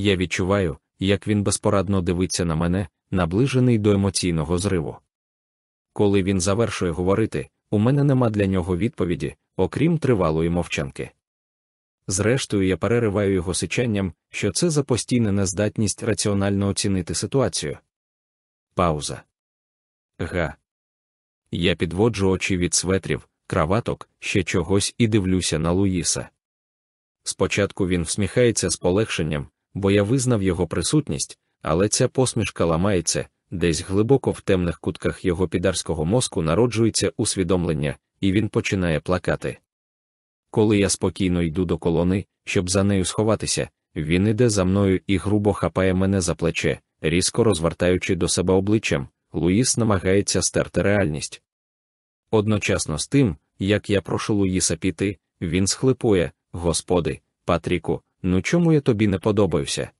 Я відчуваю, як він безпорадно дивиться на мене, наближений до емоційного зриву. Коли він завершує говорити, у мене нема для нього відповіді, окрім тривалої мовчанки. Зрештою, я перериваю його сичанням, що це за постійна нездатність раціонально оцінити ситуацію. Пауза. Га. Я підводжу очі від светрів, краваток, ще чогось і дивлюся на Луїса. Спочатку він всміхається з полегшенням, бо я визнав його присутність, але ця посмішка ламається, десь глибоко в темних кутках його підарського мозку народжується усвідомлення, і він починає плакати. Коли я спокійно йду до колони, щоб за нею сховатися, він іде за мною і грубо хапає мене за плече, різко розвертаючи до себе обличчям, Луїс намагається стерти реальність. Одночасно з тим, як я прошу Луїса піти, він схлипує, Господи, Патріку, ну чому я тобі не подобаюся?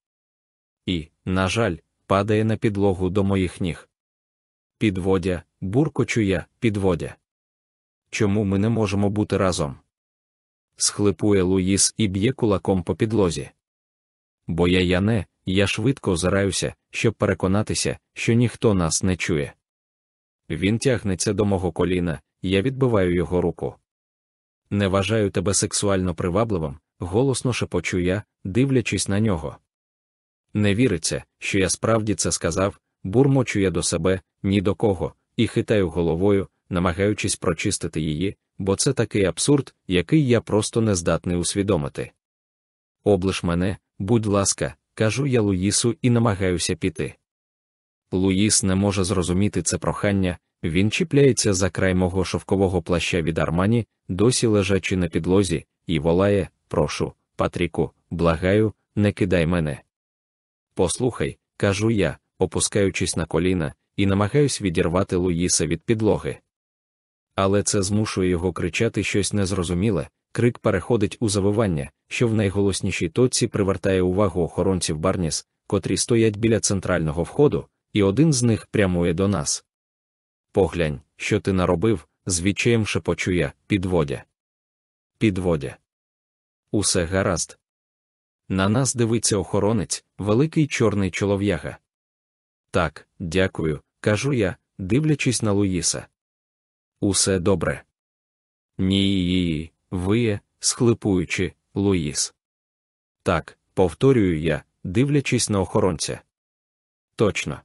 І, на жаль, падає на підлогу до моїх ніг. Підводя, буркочу я, підводя. Чому ми не можемо бути разом? схлипує Луїс і б'є кулаком по підлозі. Бо я я не, я швидко озираюся, щоб переконатися, що ніхто нас не чує. Він тягнеться до мого коліна, я відбиваю його руку. Не вважаю тебе сексуально привабливим, голосно шепочу я, дивлячись на нього. Не віриться, що я справді це сказав, бурмочу я до себе, ні до кого, і хитаю головою, намагаючись прочистити її, бо це такий абсурд, який я просто не здатний усвідомити. Облиш мене, будь ласка, кажу я Луїсу і намагаюся піти. Луїс не може зрозуміти це прохання, він чіпляється за край мого шовкового плаща від армані, досі лежачи на підлозі, і волає Прошу, Патріку, благаю, не кидай мене. Послухай, кажу я, опускаючись на коліна, і намагаюсь відірвати Луїса від підлоги. Але це змушує його кричати щось незрозуміле, крик переходить у завивання, що в найголоснішій точці привертає увагу охоронців Барніс, котрі стоять біля центрального входу, і один з них прямує до нас. Поглянь, що ти наробив, з відчаєм шепочу я, підводя. Підводя. Усе гаразд. На нас дивиться охоронець, великий чорний чолов'яга. Так, дякую, кажу я, дивлячись на Луїса. Усе добре. Ні, виє, схлипуючи, Луїс. Так, повторюю я, дивлячись на охоронця. Точно.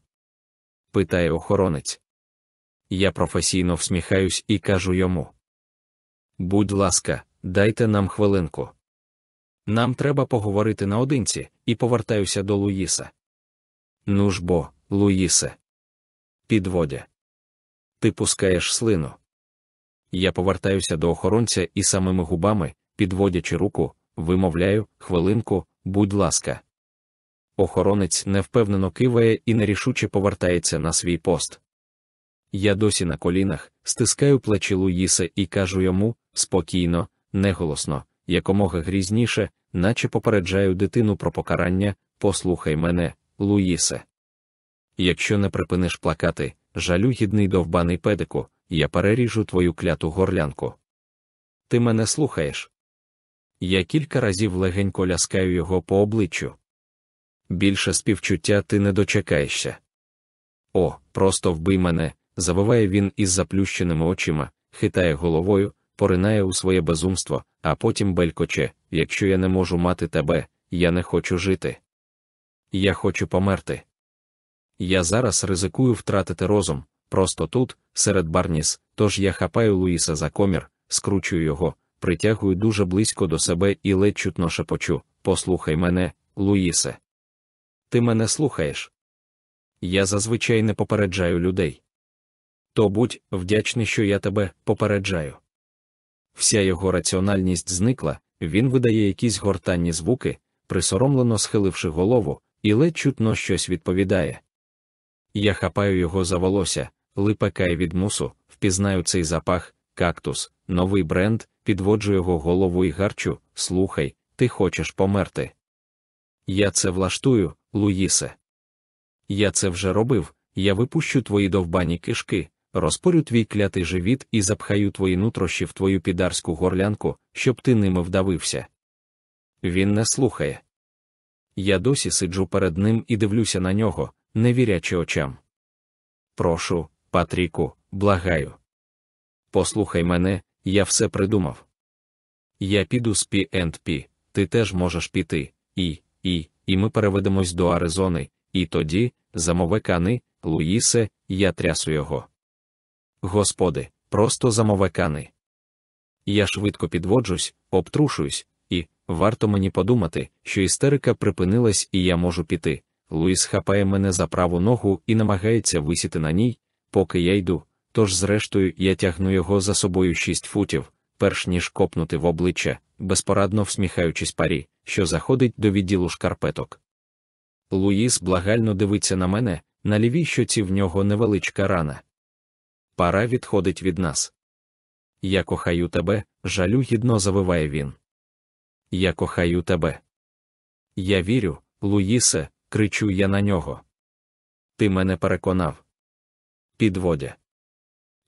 питає охоронець. Я професійно всміхаюсь і кажу йому. Будь ласка, дайте нам хвилинку. Нам треба поговорити наодинці, і повертаюся до Луїса. Ну ж бо, Луїсе. Підводя. Ти пускаєш слину. Я повертаюся до охоронця і самими губами, підводячи руку, вимовляю, хвилинку, будь ласка. Охоронець невпевнено киває і нерішуче повертається на свій пост. Я досі на колінах, стискаю плечі Луїса і кажу йому спокійно, неголосно, якомога грізніше, наче попереджаю дитину про покарання, послухай мене, Луїсе. Якщо не припиниш плакати, жалюгідний довбаний педику, я переріжу твою кляту горлянку. Ти мене слухаєш? Я кілька разів легенько ляскаю його по обличчю. Більше співчуття ти не дочекаєшся. О, просто вбий мене, завиває він із заплющеними очима, хитає головою, поринає у своє безумство, а потім белькоче якщо я не можу мати тебе, я не хочу жити. Я хочу померти. Я зараз ризикую втратити розум, просто тут, серед барніс, тож я хапаю Луїса за комір, скручую його, притягую дуже близько до себе і ледь чутно шепочу Послухай мене, Луїсе. Ти мене слухаєш? Я зазвичай не попереджаю людей. То будь вдячний, що я тебе попереджаю. Вся його раціональність зникла, він видає якісь гортанні звуки, присоромлено схиливши голову, і ледь чутно щось відповідає. Я хапаю його за волосся, липакай від мусу, впізнаю цей запах, кактус, новий бренд, підводжу його голову і гарчу. Слухай, ти хочеш померти. Я це влаштую, Луїсе. Я це вже робив, я випущу твої довбані кишки, розпорю твій клятий живіт і запхаю твої нутрощі в твою підарську горлянку, щоб ти ними вдавився. Він не слухає. Я досі сиджу перед ним і дивлюся на нього, не вірячи очам. Прошу, Патріку, благаю. Послухай мене, я все придумав. Я піду з P&P, ти теж можеш піти, і, і, і ми переведемось до Аризони, і тоді, замове кани, Луїсе, я трясу його. Господи, просто замове кани. Я швидко підводжусь, обтрушуюсь, і, варто мені подумати, що істерика припинилась і я можу піти. Луїс хапає мене за праву ногу і намагається висіти на ній, поки я йду, тож, зрештою, я тягну його за собою шість футів, перш ніж копнути в обличчя, безпорадно всміхаючись парі, що заходить до відділу шкарпеток. Луїс благально дивиться на мене, на лівій щоці в нього невеличка рана. Пара відходить від нас. Я кохаю тебе, жалю гідно завиває він. Я кохаю тебе. Я вірю, Луїсе, кричу я на нього. Ти мене переконав. Підводя.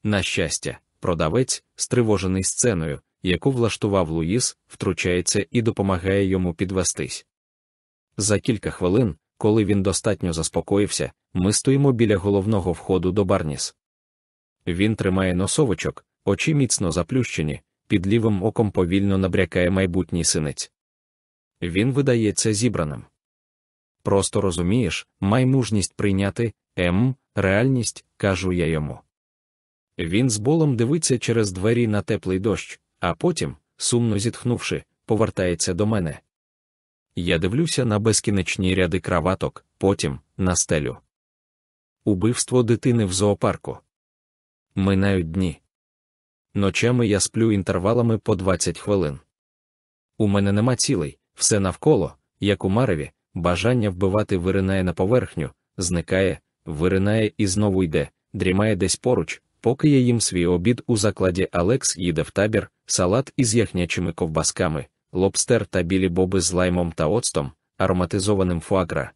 На щастя, продавець, стривожений сценою, яку влаштував Луїс, втручається і допомагає йому підвестись. За кілька хвилин, коли він достатньо заспокоївся, ми стоїмо біля головного входу до Барніс. Він тримає носовичок, очі міцно заплющені, під лівим оком повільно набрякає майбутній синець. Він видається зібраним. Просто розумієш, май мужність прийняти ем, реальність, кажу я йому. Він з болом дивиться через двері на теплий дощ, а потім, сумно зітхнувши, повертається до мене. Я дивлюся на безкінечні ряди краваток, потім на стелю. Убивство дитини в зоопарку. Минають дні. Ночами я сплю інтервалами по 20 хвилин. У мене нема цілей, все навколо, як у мареві, бажання вбивати виринає на поверхню, зникає, виринає і знову йде, дрімає десь поруч, поки я їм свій обід у закладі Алекс їде в табір, салат із яхнячими ковбасками, лобстер та білі боби з лаймом та оцтом, ароматизованим фуагра.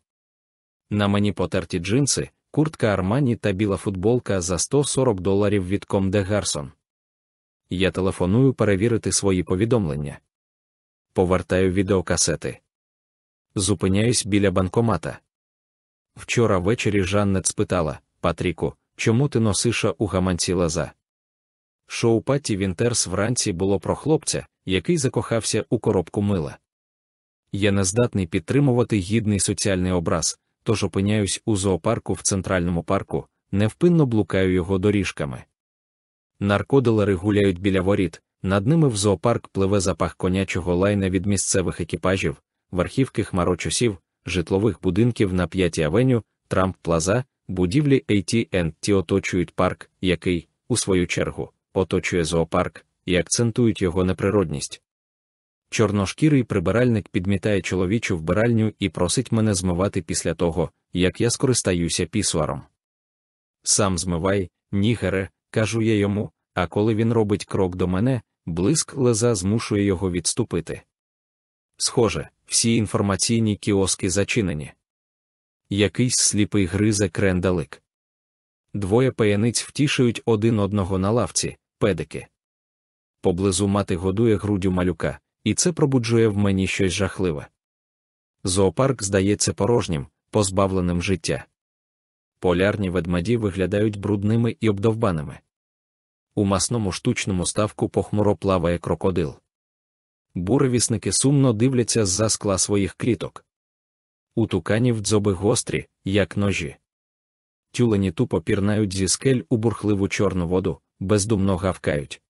На мені потерті джинси, куртка Армані та біла футболка за 140 доларів від Комде Гарсон. Я телефоную перевірити свої повідомлення. Повертаю відеокасети. Зупиняюсь біля банкомата. Вчора ввечері Жаннет спитала Патріку, чому ти носиш у гаманці лаза? Шоу Патті Вінтерс вранці було про хлопця, який закохався у коробку мила. Я не здатний підтримувати гідний соціальний образ, тож опиняюсь у зоопарку в центральному парку, невпинно блукаю його доріжками. Наркодилери гуляють біля воріт, над ними в зоопарк пливе запах конячого лайна від місцевих екіпажів, верхівки хмарочосів, житлових будинків на п'ятій авеню, Трамп Плаза, будівлі AT&T оточують парк, який, у свою чергу, оточує зоопарк, і акцентують його неприродність. Чорношкірий прибиральник підмітає чоловічу вбиральню і просить мене змивати після того, як я скористаюся пісуаром. Сам змивай, нігере, кажу я йому, а коли він робить крок до мене, блиск леза змушує його відступити. Схоже, всі інформаційні кіоски зачинені. Якийсь сліпий гризе крендалик. Двоє паяниць втішують один одного на лавці, педики. Поблизу мати годує грудю малюка, і це пробуджує в мені щось жахливе. Зоопарк здається порожнім, позбавленим життя. Полярні ведмеді виглядають брудними і обдовбаними. У масному штучному ставку похмуро плаває крокодил. Буревісники сумно дивляться з-за скла своїх кліток. У туканів дзоби гострі, як ножі. Тюлені тупо пірнають зі скель у бурхливу чорну воду, бездумно гавкають.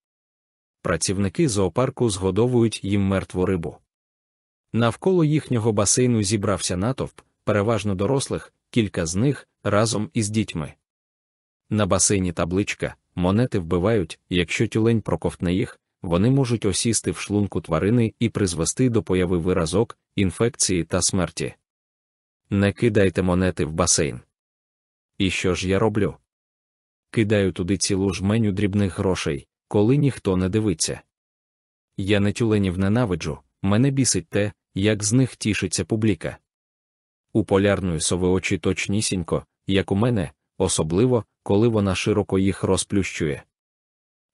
Працівники зоопарку згодовують їм мертву рибу. Навколо їхнього басейну зібрався натовп, переважно дорослих, кілька з них разом із дітьми. На басейні табличка, монети вбивають, якщо тюлень проковтне їх, вони можуть осісти в шлунку тварини і призвести до появи виразок, інфекції та смерті. Не кидайте монети в басейн. І що ж я роблю? Кидаю туди цілу жменю дрібних грошей, коли ніхто не дивиться. Я не тюленів ненавиджу, мене бісить те, як з них тішиться публіка. У полярної сови очі точнісінько, як у мене, особливо, коли вона широко їх розплющує.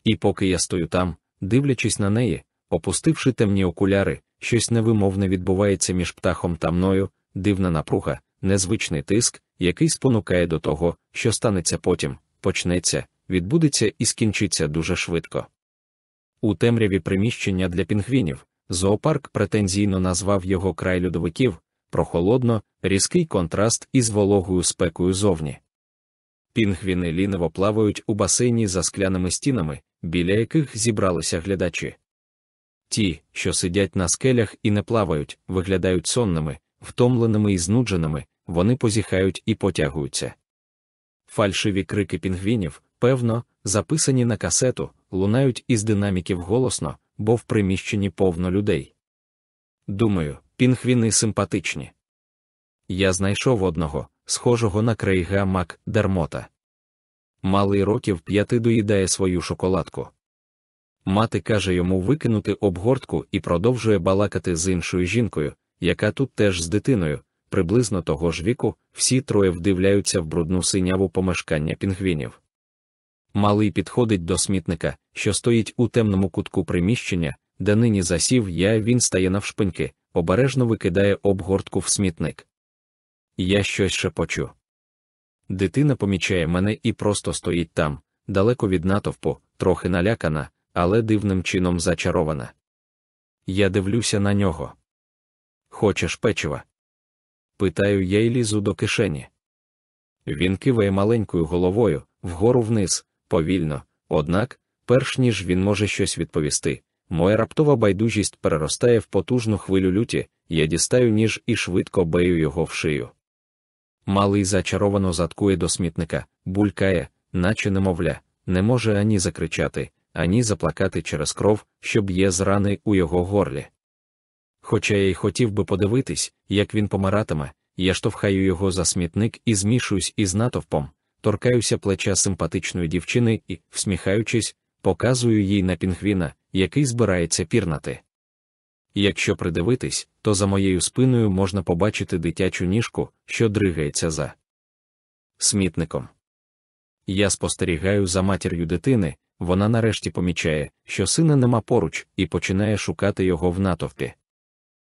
І поки я стою там, дивлячись на неї, опустивши темні окуляри, щось невимовне відбувається між птахом та мною, дивна напруга, незвичний тиск, який спонукає до того, що станеться потім, почнеться, відбудеться і скінчиться дуже швидко. У темряві приміщення для пінгвінів зоопарк претензійно назвав його край льодовиків, прохолодно, різкий контраст із вологою спекою зовні. Пінгвіни ліниво плавають у басейні за скляними стінами, біля яких зібралися глядачі. Ті, що сидять на скелях і не плавають, виглядають сонними, втомленими і знудженими, вони позіхають і потягуються. Фальшиві крики пінгвінів, певно, записані на касету, лунають із динаміків голосно, бо в приміщенні повно людей. Думаю, пінгвіни симпатичні. Я знайшов одного, схожого на крейга Мак Дермота. Малий років п'яти доїдає свою шоколадку. Мати каже йому викинути обгортку і продовжує балакати з іншою жінкою, яка тут теж з дитиною, приблизно того ж віку, всі троє вдивляються в брудну синяву помешкання пінгвінів. Малий підходить до смітника, що стоїть у темному кутку приміщення, де нині засів я, він стає навшпиньки, обережно викидає обгортку в смітник. Я щось шепочу. Дитина помічає мене і просто стоїть там, далеко від натовпу, трохи налякана, але дивним чином зачарована. Я дивлюся на нього. Хочеш печива? Питаю я й лізу до кишені. Він киває маленькою головою, вгору вниз, повільно, однак, перш ніж він може щось відповісти, моя раптова байдужість переростає в потужну хвилю люті, я дістаю ніж і швидко бею його в шию. Малий зачаровано заткує до смітника, булькає, наче немовля, не може ані закричати, ані заплакати через кров, що б'є з рани у його горлі. Хоча я й хотів би подивитись, як він помиратиме, я штовхаю його за смітник і змішуюсь із натовпом, торкаюся плеча симпатичної дівчини і, всміхаючись, показую їй на пінгвіна, який збирається пірнати. Якщо придивитись, то за моєю спиною можна побачити дитячу ніжку, що дригається за смітником. Я спостерігаю за матір'ю дитини, вона нарешті помічає, що сина нема поруч, і починає шукати його в натовпі.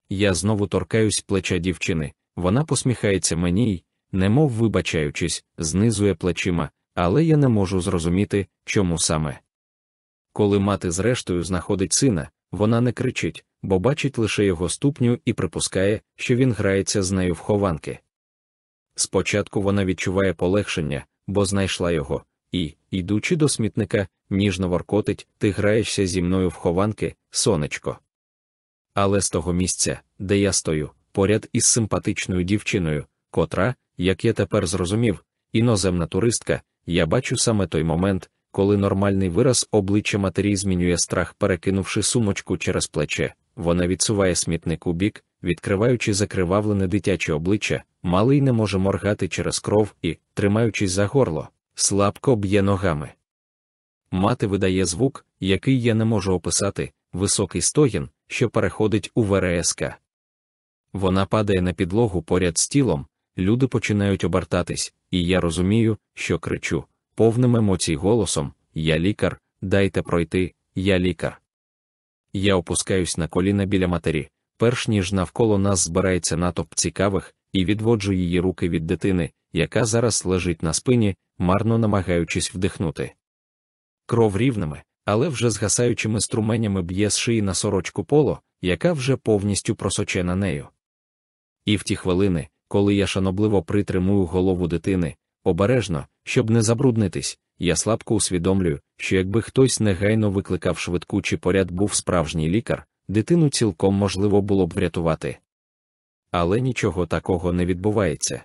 Я знову торкаюсь плеча дівчини, вона посміхається мені й, немов вибачаючись, знизує плечима, але я не можу зрозуміти, чому саме. Коли мати зрештою знаходить сина, вона не кричить, бо бачить лише його ступню і припускає, що він грається з нею в хованки. Спочатку вона відчуває полегшення, бо знайшла його, і, йдучи до смітника, ніжно воркотить, ти граєшся зі мною в хованки, сонечко. Але з того місця, де я стою, поряд із симпатичною дівчиною, котра, як я тепер зрозумів, іноземна туристка, я бачу саме той момент, коли нормальний вираз обличчя матері змінює страх, перекинувши сумочку через плече, вона відсуває смітник у бік, відкриваючи закривавлене дитяче обличчя, малий не може моргати через кров і, тримаючись за горло, слабко б'є ногами. Мати видає звук, який я не можу описати, високий стогін, що переходить у ВРСК. Вона падає на підлогу поряд з тілом, люди починають обертатись, і я розумію, що кричу, повним емоцій голосом: Я лікар, дайте пройти, я лікар. Я опускаюсь на коліна біля матері, перш ніж навколо нас збирається натовп цікавих, і відводжу її руки від дитини, яка зараз лежить на спині, марно намагаючись вдихнути. Кров рівними, але вже згасаючими струменями б'є з шиї на сорочку поло, яка вже повністю просочена нею. І в ті хвилини, коли я шанобливо притримую голову дитини, обережно, щоб не забруднитись, я слабко усвідомлюю, що якби хтось негайно викликав швидку чи поряд був справжній лікар, дитину цілком можливо було б врятувати. Але нічого такого не відбувається.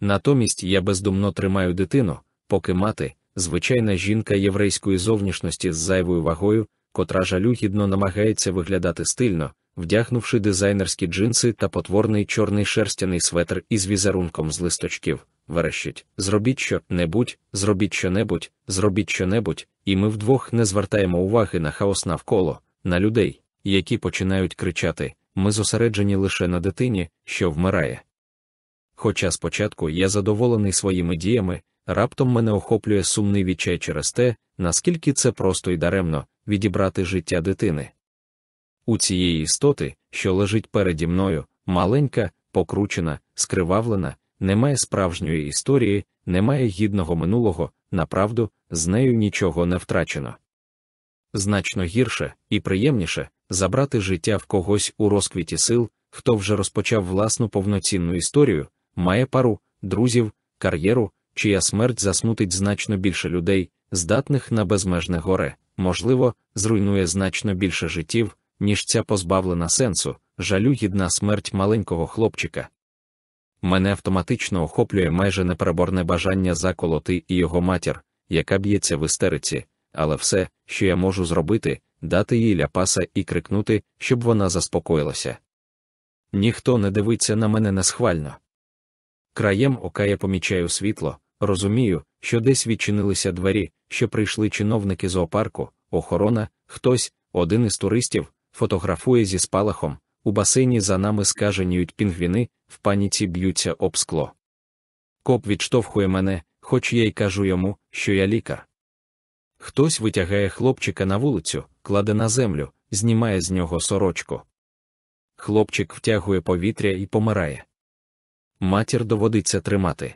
Натомість я бездумно тримаю дитину, поки мати, звичайна жінка єврейської зовнішності з зайвою вагою, котра жалюгідно намагається виглядати стильно, вдягнувши дизайнерські джинси та потворний чорний шерстяний светр із візерунком з листочків, верещить зробіть що-небудь, зробіть що-небудь, зробіть що-небудь, і ми вдвох не звертаємо уваги на хаос навколо, на людей, які починають кричати ми зосереджені лише на дитині, що вмирає. Хоча спочатку я задоволений своїми діями, раптом мене охоплює сумний відчай через те, наскільки це просто й даремно відібрати життя дитини. У цієї істоти, що лежить переді мною, маленька, покручена, скривавлена, немає справжньої історії, немає гідного минулого, направду, з нею нічого не втрачено. Значно гірше і приємніше забрати життя в когось у розквіті сил, хто вже розпочав власну повноцінну історію, має пару, друзів, кар'єру, чия смерть засмутить значно більше людей, здатних на безмежне горе, можливо, зруйнує значно більше життів, ніж ця позбавлена сенсу, жалюгідна смерть маленького хлопчика. Мене автоматично охоплює майже непереборне бажання заколоти і його матір, яка б'ється в істериці, але все, що я можу зробити, дати їй ляпаса і крикнути, щоб вона заспокоїлася. Ніхто не дивиться на мене несхвально. Краєм ока я помічаю світло, розумію, що десь відчинилися двері, що прийшли чиновники зоопарку, охорона, хтось, один із туристів, фотографує зі спалахом, у басейні за нами скаженіють пінгвіни, в паніці б'ються об скло. Коп відштовхує мене, хоч я й кажу йому, що я лікар. Хтось витягає хлопчика на вулицю, кладе на землю, знімає з нього сорочку. Хлопчик втягує повітря і помирає. Матір доводиться тримати.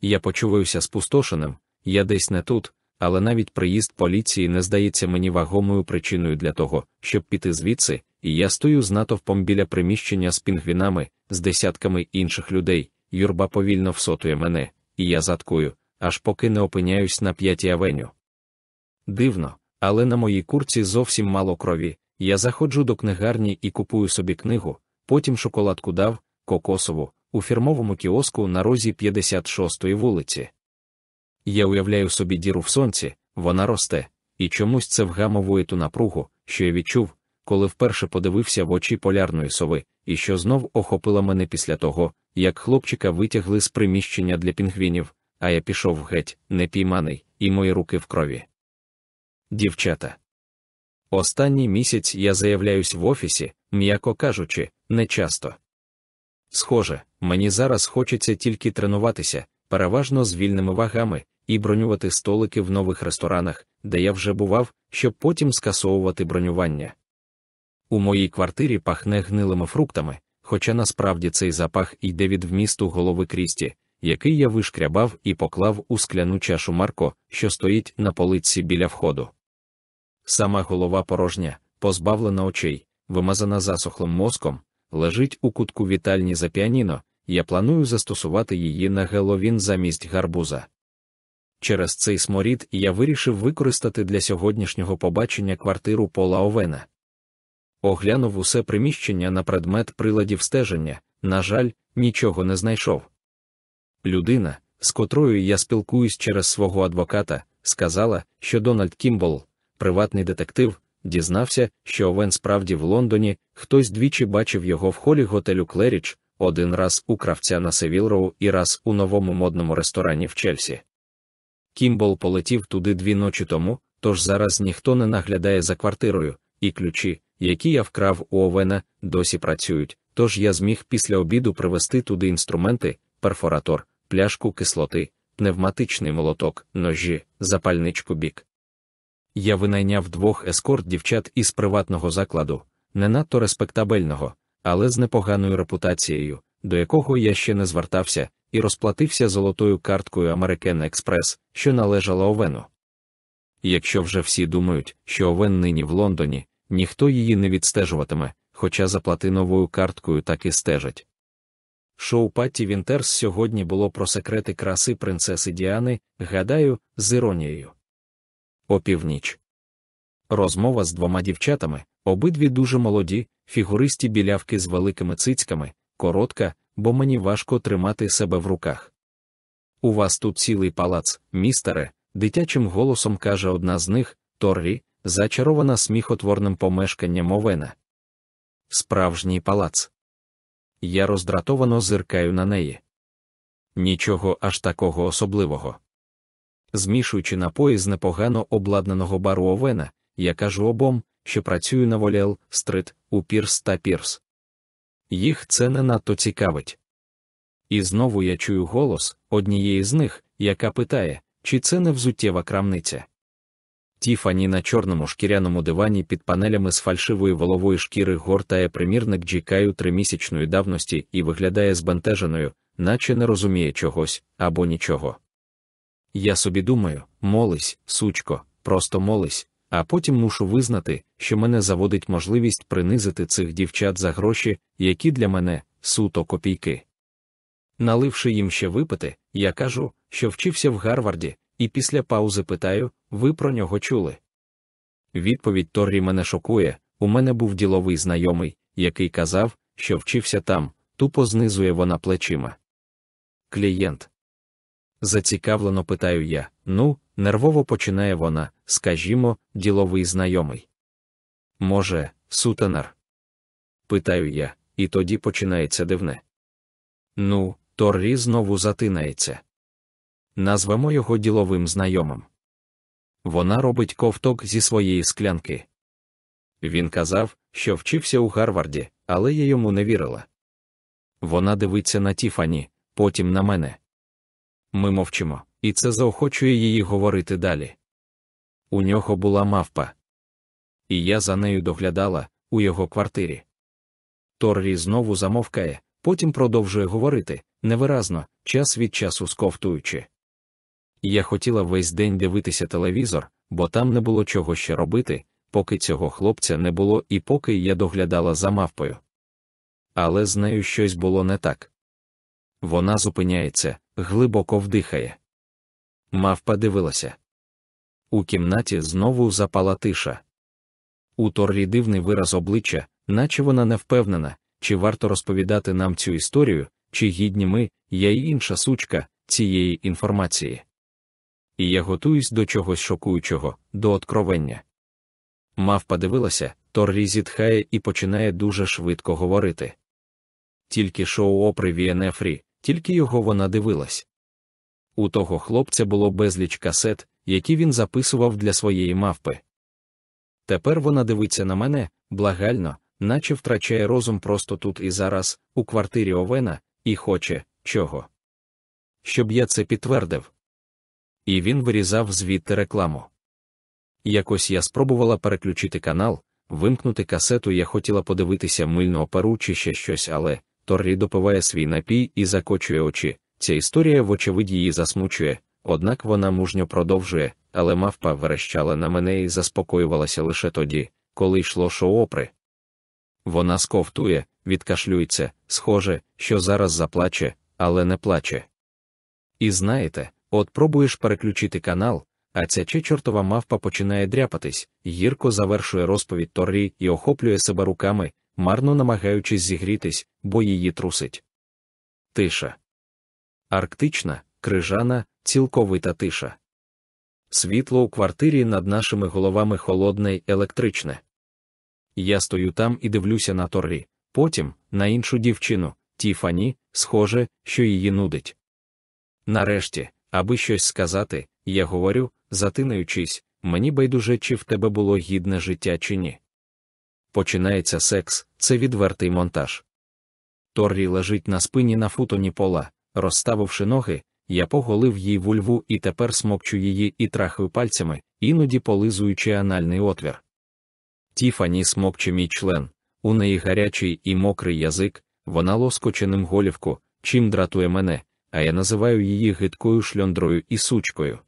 Я почуваюся спустошеним, я десь не тут, але навіть приїзд поліції не здається мені вагомою причиною для того, щоб піти звідси, і я стою з натовпом біля приміщення з пінгвінами, з десятками інших людей, юрба повільно всотує мене, і я заткую, аж поки не опиняюсь на п'ятій авеню. Дивно, але на моїй курці зовсім мало крові. Я заходжу до книгарні і купую собі книгу, потім шоколадку дав, кокосову, у фірмовому кіоску на розі 56-ї вулиці. Я уявляю собі діру в сонці, вона росте, і чомусь це вгамовує ту напругу, що я відчув, коли вперше подивився в очі полярної сови, і що знов охопила мене після того, як хлопчика витягли з приміщення для пінгвінів, а я пішов геть, непійманий, і мої руки в крові. Дівчата. Останній місяць я заявляюсь в офісі, м'яко кажучи, не часто. Схоже, мені зараз хочеться тільки тренуватися, переважно з вільними вагами, і бронювати столики в нових ресторанах, де я вже бував, щоб потім скасовувати бронювання. У моїй квартирі пахне гнилими фруктами, хоча насправді цей запах йде від вмісту голови крісті, який я вишкрябав і поклав у скляну чашу Марко, що стоїть на полиці біля входу. Сама голова порожня, позбавлена очей, вимазана засохлим мозком, лежить у кутку вітальні за піаніно, я планую застосувати її на Геловін замість гарбуза. Через цей сморід я вирішив використати для сьогоднішнього побачення квартиру Пола Овена. Оглянув усе приміщення на предмет приладів стеження, на жаль, нічого не знайшов. Людина, з котрою я спілкуюсь через свого адвоката, сказала, що Дональд Кімбол, приватний детектив, дізнався, що Овен справді в Лондоні, хтось двічі бачив його в холі готелю Клеріч, один раз у кравця на Севілроу і раз у новому модному ресторані в Чельсі. Кімбол полетів туди дві ночі тому, тож зараз ніхто не наглядає за квартирою, і ключі, які я вкрав у Овена, досі працюють, тож я зміг після обіду привезти туди інструменти, перфоратор, пляшку кислоти, пневматичний молоток, ножі, запальничку бік. Я винайняв двох ескорт дівчат із приватного закладу, не надто респектабельного, але з непоганою репутацією, до якого я ще не звертався, і розплатився золотою карткою American Express, що належала Овену. Якщо вже всі думають, що Овен нині в Лондоні, ніхто її не відстежуватиме, хоча заплати новою карткою так і стежать. Шоу Патті Вінтерс сьогодні було про секрети краси принцеси Діани, гадаю, з іронією. Опівніч. Розмова з двома дівчатами, обидві дуже молоді, фігуристі білявки з великими цицьками, коротка, бо мені важко тримати себе в руках. У вас тут цілий палац, містере, дитячим голосом каже одна з них, Торрі, зачарована сміхотворним помешканням Овена. Справжній палац. Я роздратовано зиркаю на неї. Нічого аж такого особливого. Змішуючи напої з непогано обладнаного бару Овена, я кажу обом, що працюю на Воліел, Стрит, у Пірс та Пірс. Їх це не надто цікавить. І знову я чую голос однієї з них, яка питає, чи це не взуттєва крамниця. Тіфані на чорному шкіряному дивані під панелями з фальшивої волової шкіри гортає примірник Джікаю тримісячної давності і виглядає збентеженою, наче не розуміє чогось або нічого. Я собі думаю, молись, сучко, просто молись, а потім мушу визнати, що мене заводить можливість принизити цих дівчат за гроші, які для мене суто копійки. Наливши їм ще випити, я кажу, що вчився в Гарварді, і після паузи питаю, ви про нього чули? Відповідь Торрі мене шокує. У мене був діловий знайомий, який казав, що вчився там, тупо знизує вона плечима. Клієнт. Зацікавлено питаю я. Ну, нервово починає вона, скажімо, діловий знайомий. Може, сутенер? Питаю я, і тоді починається дивне. Ну, Торрі знову затинається. Назвемо його діловим знайомим. Вона робить ковток зі своєї склянки. Він казав, що вчився у Гарварді, але я йому не вірила. Вона дивиться на Тіфані, потім на мене. Ми мовчимо, і це заохочує її говорити далі. У нього була мавпа. І я за нею доглядала у його квартирі. Торрі знову замовкає, потім продовжує говорити невиразно, час від часу сковтуючи. Я хотіла весь день дивитися телевізор, бо там не було чого ще робити, поки цього хлопця не було і поки я доглядала за мавпою. Але з нею щось було не так. Вона зупиняється, глибоко вдихає. Мавпа дивилася. У кімнаті знову запала тиша. У Торрі дивний вираз обличчя, наче вона не впевнена, чи варто розповідати нам цю історію, чи гідні ми, я й інша сучка, цієї інформації. І я готуюсь до чогось шокуючого, до откровення. Мавпа дивилася, Торрі зітхає і починає дуже швидко говорити. Тільки шоу опри Віенефрі, тільки його вона дивилась. У того хлопця було безліч касет, які він записував для своєї мавпи. Тепер вона дивиться на мене, благально, наче втрачає розум просто тут і зараз, у квартирі Овена, і хоче чого. Щоб я це підтвердив. І він вирізав звідти рекламу. Якось я спробувала переключити канал, вимкнути касету, я хотіла подивитися мильну оперу чи ще щось, але Торрі допиває свій напій і закочує очі. Ця історія, вочевидь, її засмучує, однак вона мужньо продовжує, але мавпа верещала на мене і заспокоювалася лише тоді, коли йшло шоу опри. Вона сковтує, відкашлюється, схоже, що зараз заплаче, але не плаче. І знаєте, от пробуєш переключити канал, а ця чортова мавпа починає дряпатись, гірко завершує розповідь Торрі і охоплює себе руками, марно намагаючись зігрітись, бо її трусить. Тиша. Арктична, крижана, цілковита тиша. Світло у квартирі над нашими головами холодне й електричне. Я стою там і дивлюся на Торрі, потім на іншу дівчину, Тіфані, схоже, що її нудить. Нарешті, аби щось сказати, я говорю, затинаючись, мені байдуже, чи в тебе було гідне життя чи ні. Починається секс, це відвертий монтаж. Торрі лежить на спині на футоні пола, розставивши ноги, я поголив їй вульву і тепер смокчу її і трахаю пальцями, іноді полизуючи анальний отвір. Тіфані смокче мій член, у неї гарячий і мокрий язик, вона лоскоченим голівку, чим дратує мене, а я називаю її гидкою шльондрою і сучкою.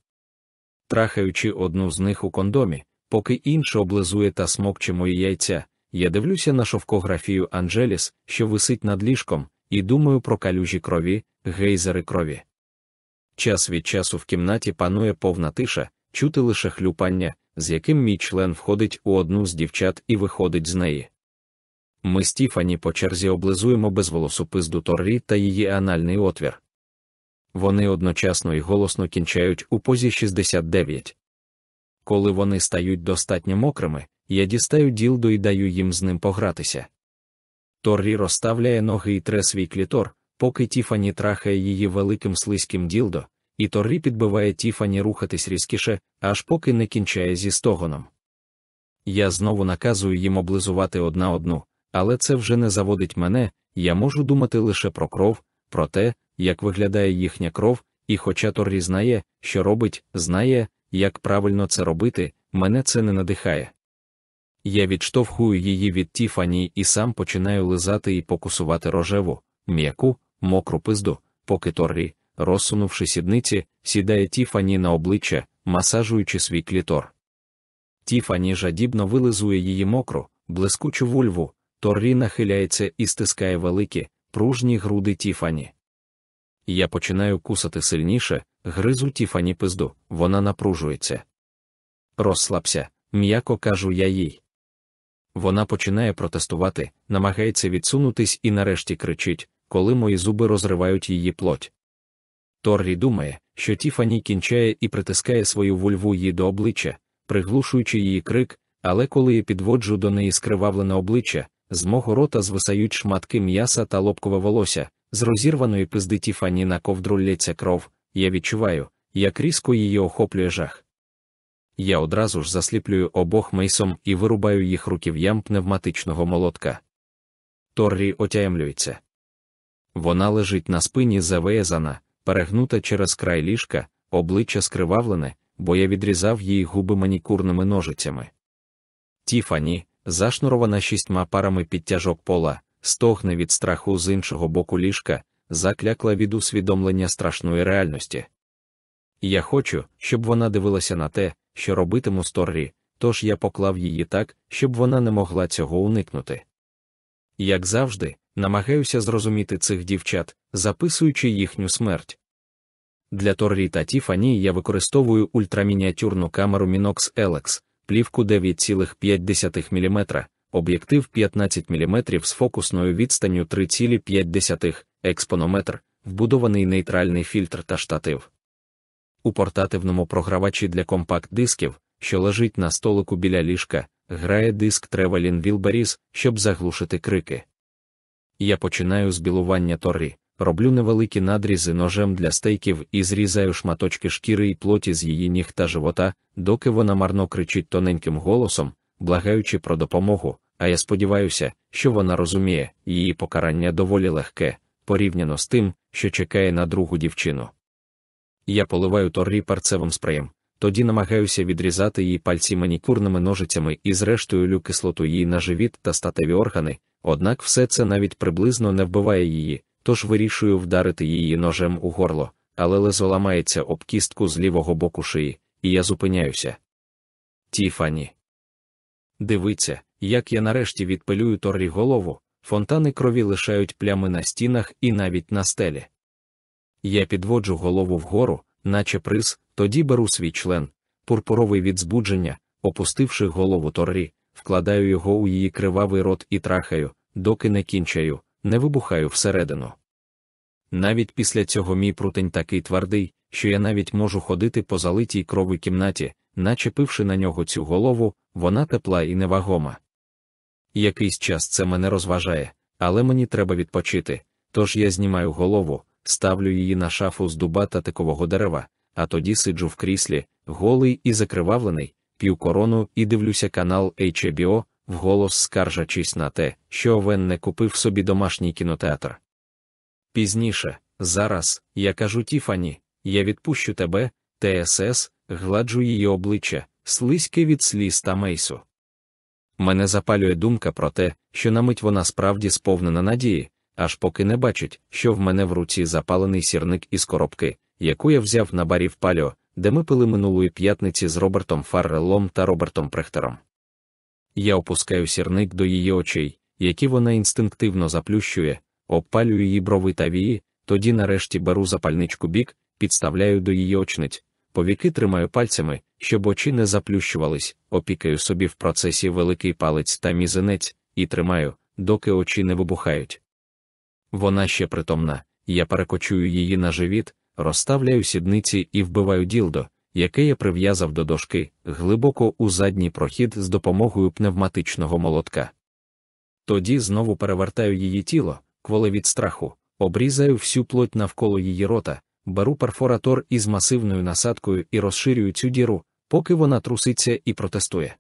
Трахаючи одну з них у кондомі, поки інша облизує та смокче мої яйця, я дивлюся на шовкографію Анджеліс, що висить над ліжком, і думаю про калюжі крові, гейзери крові. Час від часу в кімнаті панує повна тиша, чути лише хлюпання, з яким мій член входить у одну з дівчат і виходить з неї. Ми з Тіфані по черзі облизуємо безволосу пизду Торрі та її анальний отвір. Вони одночасно і голосно кінчають у позі 69. Коли вони стають достатньо мокрими, я дістаю ділдо і даю їм з ним погратися. Торрі розставляє ноги і тре свій клітор, поки Тіфані трахає її великим слизьким ділдо, і Торрі підбиває Тіфані рухатись різкіше, аж поки не кінчає зі стогоном. Я знову наказую їм облизувати одна одну, але це вже не заводить мене, я можу думати лише про кров, про те, як виглядає їхня кров, і хоча Торрі знає, що робить, знає, як правильно це робити, мене це не надихає. Я відштовхую її від Тіфані і сам починаю лизати і покусувати рожеву, м'яку, мокру пизду, поки Торрі, розсунувши сідниці, сідає Тіфані на обличчя, масажуючи свій клітор. Тіфані жадібно вилизує її мокру, блискучу вульву, Торрі нахиляється і стискає великі, пружні груди Тіфані. Я починаю кусати сильніше, гризу Тіфані пизду, вона напружується. Розслабся, м'яко кажу я їй. Вона починає протестувати, намагається відсунутись і нарешті кричить, коли мої зуби розривають її плоть. Торрі думає, що Тіфані кінчає і притискає свою вульву їй до обличчя, приглушуючи її крик, але коли я підводжу до неї скривавлене обличчя, з мого рота звисають шматки м'яса та лобкове волосся, з розірваної пизди Тіфані на ковдру лється кров, я відчуваю, як різко її охоплює жах. Я одразу ж засліплюю обох мейсом і вирубаю їх руків'ям пневматичного молотка. Торрі отямлюється. Вона лежить на спині завеязана, перегнута через край ліжка, обличчя скривавлене, бо я відрізав її губи манікурними ножицями. Тіфані, зашнурована шістьма парами підтяжок пола, стогне від страху з іншого боку ліжка, заклякла від усвідомлення страшної реальності. Я хочу, щоб вона дивилася на те, що робитиму з Торрі, тож я поклав її так, щоб вона не могла цього уникнути. Як завжди, намагаюся зрозуміти цих дівчат, записуючи їхню смерть. Для Торрі та Тіфані я використовую ультрамініатюрну камеру Minox Elex, плівку 9,5 мм, об'єктив 15 мм з фокусною відстанню 3,5 експонометр, вбудований нейтральний фільтр та штатив. У портативному програвачі для компакт-дисків, що лежить на столику біля ліжка, грає диск Traveling Wilburys, щоб заглушити крики. Я починаю з білування Торрі, роблю невеликі надрізи ножем для стейків і зрізаю шматочки шкіри і плоті з її ніг та живота, доки вона марно кричить тоненьким голосом, благаючи про допомогу. А я сподіваюся, що вона розуміє, її покарання доволі легке, порівняно з тим, що чекає на другу дівчину. Я поливаю торрі парцевим спреєм, тоді намагаюся відрізати її пальці манікюрними ножицями і зрештою лю кислоту її на живіт та статеві органи, однак все це навіть приблизно не вбиває її, тож вирішую вдарити її ножем у горло, але лезо ламається об кістку з лівого боку шиї, і я зупиняюся. Тіфані. Дивиться, як я нарешті відпилюю торрі голову, фонтани крові лишають плями на стінах і навіть на стелі. Я підводжу голову вгору, наче приз, тоді беру свій член, пурпуровий від збудження, опустивши голову торрі, вкладаю його у її кривавий рот і трахаю, доки не кінчаю, не вибухаю всередину. Навіть після цього мій прутень такий твердий, що я навіть можу ходити по залитій крови кімнаті, начепивши на нього цю голову, вона тепла і невагома. Якийсь час це мене розважає, але мені треба відпочити, тож я знімаю голову, ставлю її на шафу з дуба та тикового дерева, а тоді сиджу в кріслі, голий і закривавлений, п'ю корону і дивлюся канал HBO, вголос скаржачись на те, що Овен не купив собі домашній кінотеатр. Пізніше, зараз, я кажу Тіфані, я відпущу тебе, ТСС, гладжу її обличчя, слизьке від сліз та мейсу. Мене запалює думка про те, що на мить вона справді сповнена надії, аж поки не бачить, що в мене в руці запалений сірник із коробки, яку я взяв на барі в паліо, де ми пили минулої п'ятниці з Робертом Фаррелом та Робертом Прехтером. Я опускаю сірник до її очей, які вона інстинктивно заплющує, обпалюю її брови та вії, тоді нарешті беру запальничку бік, підставляю до її очниць, повіки тримаю пальцями, щоб очі не заплющувались, опікаю собі в процесі великий палець та мізинець, і тримаю, доки очі не вибухають. Вона ще притомна, я перекочую її на живіт, розставляю сідниці і вбиваю ділдо, яке я прив'язав до дошки, глибоко у задній прохід з допомогою пневматичного молотка. Тоді знову перевертаю її тіло, кволе від страху, обрізаю всю плоть навколо її рота, беру перфоратор із масивною насадкою і розширюю цю діру, поки вона труситься і протестує.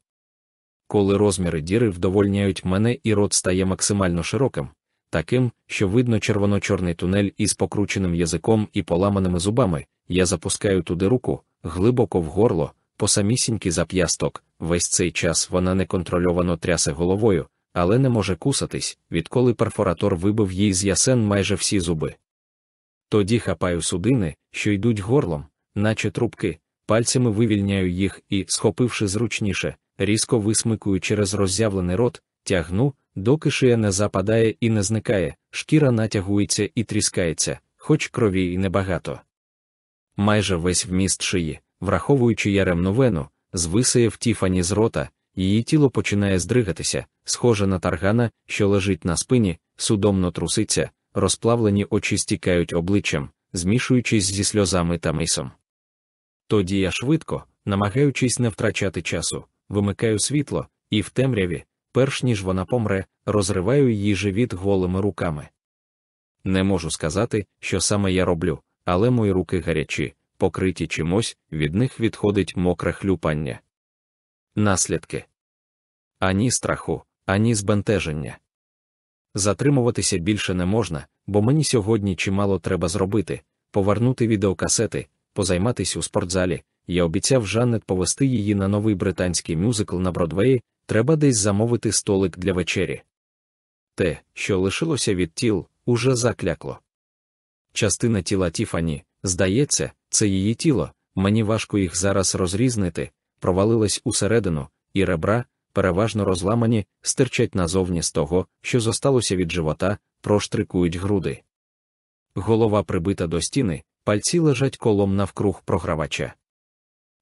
Коли розміри діри вдовольняють мене і рот стає максимально широким, таким, що видно червоно-чорний тунель із покрученим язиком і поламаними зубами, я запускаю туди руку, глибоко в горло, по самісінький зап'ясток, весь цей час вона неконтрольовано трясе головою, але не може кусатись, відколи перфоратор вибив їй з ясен майже всі зуби. Тоді хапаю судини, що йдуть горлом, наче трубки, пальцями вивільняю їх і, схопивши зручніше, різко висмикую через роззявлений рот, тягну, доки шия не западає і не зникає, шкіра натягується і тріскається, хоч крові й небагато. Майже весь вміст шиї, враховуючи яремну вену, звисає в тіфані з рота, її тіло починає здригатися, схоже на таргана, що лежить на спині, судомно труситься, розплавлені очі стікають обличчям, змішуючись зі сльозами та мисом. Тоді я швидко, намагаючись не втрачати часу, вимикаю світло, і в темряві, перш ніж вона помре, розриваю її живіт голими руками. Не можу сказати, що саме я роблю, але мої руки гарячі, покриті чимось, від них відходить мокре хлюпання. Наслідки ані страху, ані збентеження. Затримуватися більше не можна, бо мені сьогодні чимало треба зробити повернути відеокасети, позайматись у спортзалі. Я обіцяв Жаннет повести її на новий британський мюзикл на Бродвеї, треба десь замовити столик для вечері. Те, що лишилося від тіл, уже заклякло. Частина тіла Тіфані, здається, це її тіло, мені важко їх зараз розрізнити, провалилась усередину, і ребра, переважно розламані, стирчать назовні з того, що зосталося від живота, проштрикують груди. Голова прибита до стіни, пальці лежать колом навкруг програвача.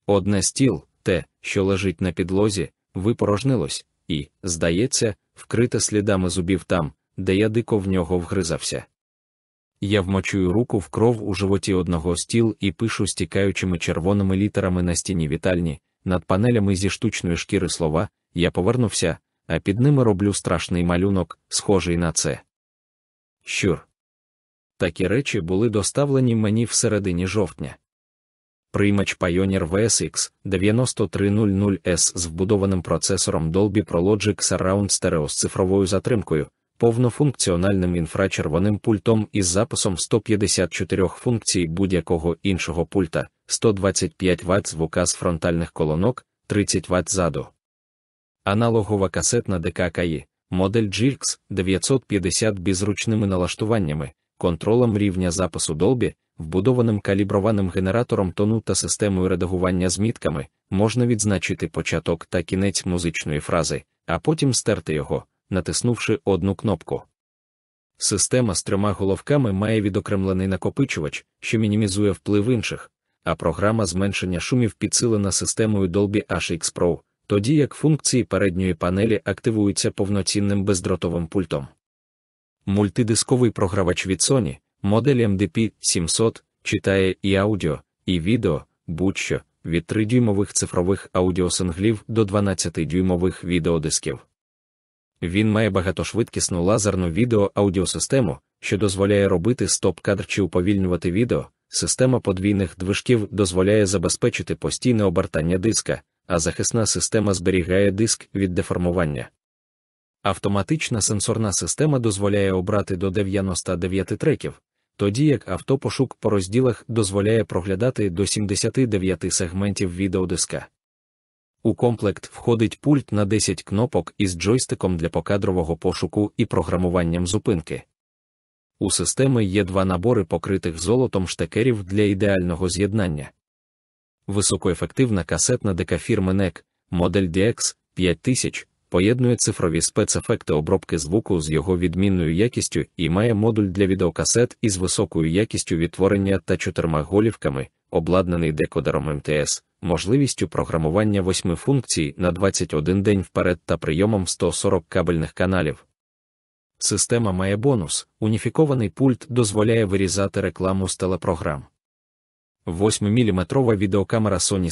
Одне стіл, те, що лежить на підлозі, випорожнилось, і, здається, вкрите слідами зубів там, де я дико в нього вгризався. Я вмочую руку в кров у животі одного стіл і пишу стікаючими червоними літерами на стіні вітальні, над панелями зі штучної шкіри слова, я повернувся, а під ними роблю страшний малюнок, схожий на це. Щур. Такі речі були доставлені мені в середині жовтня. Приймач Pioneer VSX 9300S з вбудованим процесором Dolby Pro Logic Surround Stereo з цифровою затримкою, повнофункціональним інфрачервоним пультом із записом 154 функцій будь-якого іншого пульта, 125 Вт звука з фронтальних колонок, 30 Вт ззаду. Аналогова касетна ДККІ, модель GX 950 безручними налаштуваннями, контролем рівня запису Dolby, вбудованим каліброваним генератором тону та системою редагування з мітками, можна відзначити початок та кінець музичної фрази, а потім стерти його, натиснувши одну кнопку. Система з трьома головками має відокремлений накопичувач, що мінімізує вплив інших, а програма зменшення шумів підсилена системою Dolby HX Pro, тоді як функції передньої панелі активуються повноцінним бездротовим пультом. Мультидисковий програвач від Sony, модель MDP 700, читає і аудіо, і відео, будь-що, від 3-дюймових цифрових аудіосинглів до 12-дюймових відеодисків. Він має багатошвидкісну лазерну відео-аудіосистему, що дозволяє робити стоп-кадр чи уповільнювати відео. Система подвійних движків дозволяє забезпечити постійне обертання диска, а захисна система зберігає диск від деформування. Автоматична сенсорна система дозволяє обрати до 99 треків, тоді як автопошук по розділах дозволяє проглядати до 79 сегментів відеодиска. У комплект входить пульт на 10 кнопок із джойстиком для покадрового пошуку і програмуванням зупинки. У системи є два набори покритих золотом штекерів для ідеального з'єднання. Високоефективна касетна дека фірми NEC, модель DX 5000, поєднує цифрові спецефекти обробки звуку з його відмінною якістю і має модуль для відеокасет із високою якістю відтворення та чотирма голівками, обладнаний декодером МТС, можливістю програмування восьми функцій на 21 день вперед та прийомом 140 кабельних каналів. Система має бонус, уніфікований пульт дозволяє вирізати рекламу з телепрограм. 8-мм відеокамера Sony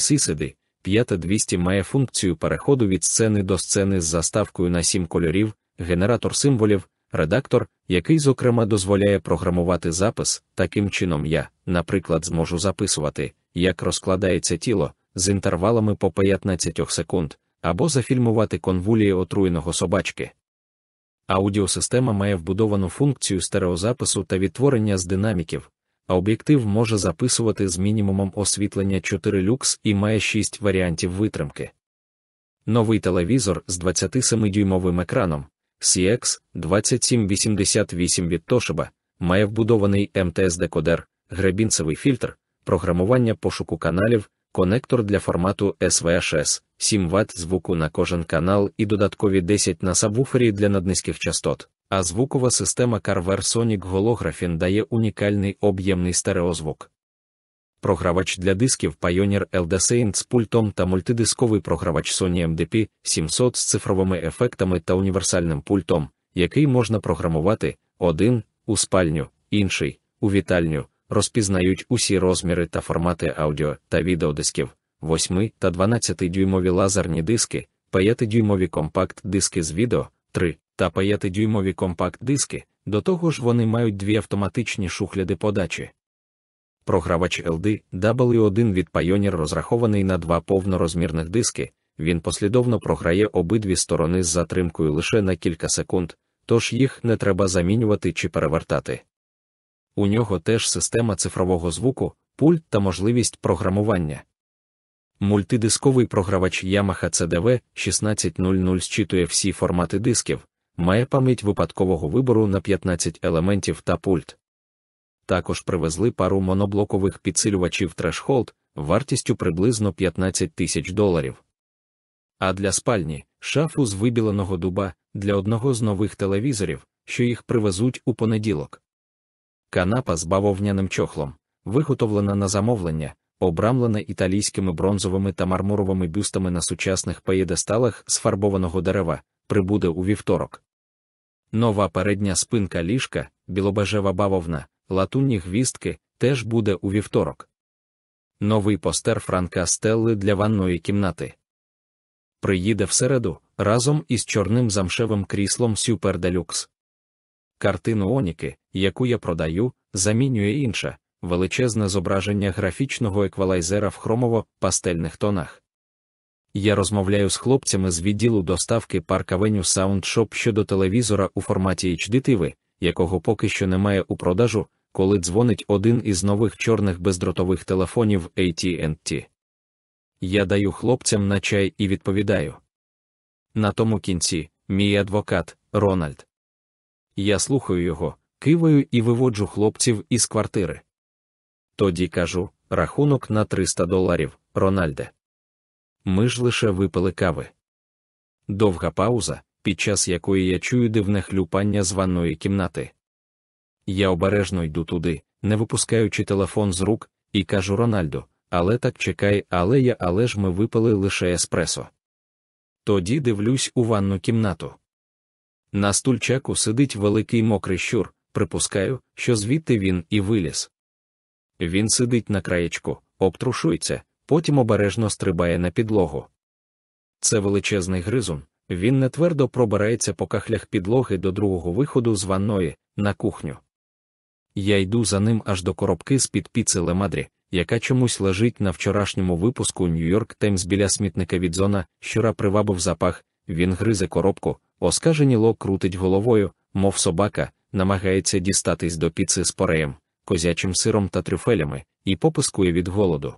CCD 5200 має функцію переходу від сцени до сцени з заставкою на 7 кольорів, генератор символів, редактор, який, зокрема, дозволяє програмувати запис, таким чином я, наприклад, зможу записувати, як розкладається тіло, з інтервалами по 15 секунд, або зафільмувати конвулії отруєного собачки. Аудіосистема має вбудовану функцію стереозапису та відтворення з динаміків, а об'єктив може записувати з мінімумом освітлення 4 люкс і має 6 варіантів витримки. Новий телевізор з 27-дюймовим екраном CX 2788 від Toshiba має вбудований МТС-декодер, гребінцевий фільтр, програмування пошуку каналів, конектор для формату SVHS, 7 Вт звуку на кожен канал і додаткові 10 на сабвуфері для наднизьких частот. А звукова система Carver Sonic Holographin дає унікальний об'ємний стереозвук. Програвач для дисків Pioneer LD Saint з пультом та мультидисковий програвач Sony MDP 700 з цифровими ефектами та універсальним пультом, який можна програмувати один у спальню, інший у вітальню, розпізнають усі розміри та формати аудіо та відеодисків, 8 та 12-дюймові лазерні диски, 5-дюймові компакт-диски з відео, 3 та 5-дюймові компакт-диски, до того ж вони мають дві автоматичні шухляди подачі. Програвач LD W1 від Pioneer розрахований на два повнорозмірних диски, він послідовно програє обидві сторони з затримкою лише на кілька секунд, тож їх не треба замінювати чи перевертати. У нього теж система цифрового звуку, пульт та можливість програмування. Мультидисковий програвач Yamaha CDV 1600 зчитує всі формати дисків, має пам'ять випадкового вибору на 15 елементів та пульт. Також привезли пару моноблокових підсилювачів Threshold вартістю приблизно 15 тисяч доларів. А для спальні шафу з вибіленого дуба для одного з нових телевізорів, що їх привезуть у понеділок. Канапа з бавовняним чохлом, виготовлена на замовлення, обрамлена італійськими бронзовими та мармуровими бюстами на сучасних паєдесталах з фарбованого дерева, прибуде у вівторок. Нова передня спинка ліжка, білобежева бавовна, латунні гвістки, теж буде у вівторок. Новий постер Франка Стелли для ванної кімнати. Приїде в середу разом із чорним замшевим кріслом Super Deluxe. Картину Оніки, яку я продаю, замінює інша, величезне зображення графічного еквалайзера в хромово-пастельних тонах. Я розмовляю з хлопцями з відділу доставки Park Avenue Sound Shop щодо телевізора у форматі HD TV, якого поки що немає у продажу, коли дзвонить один із нових чорних бездротових телефонів AT&T. Я даю хлопцям на чай і відповідаю. На тому кінці мій адвокат Рональд. Я слухаю його, киваю і виводжу хлопців із квартири. Тоді кажу рахунок на 300 доларів, Рональде. Ми ж лише випили кави. Довга пауза, під час якої я чую дивне хлюпання з ванної кімнати. Я обережно йду туди, не випускаючи телефон з рук, і кажу Рональду, але так чекай, але я, але ж ми випили лише еспресо. Тоді дивлюсь у ванну кімнату. На стульчаку сидить великий мокрий щур, припускаю, що звідти він і виліз. Він сидить на краєчку, обтрушується, потім обережно стрибає на підлогу. Це величезний гризун, він не твердо пробирається по кахлях підлоги до другого виходу з ванної, на кухню. Я йду за ним аж до коробки з-під піци Лемадрі, яка чомусь лежить на вчорашньому випуску Нью-Йорк Таймс біля смітника від зона, щора привабив запах, він гризе коробку, оскаженіло крутить головою, мов собака, намагається дістатись до піци з пореєм, козячим сиром та трюфелями, і попискує від голоду.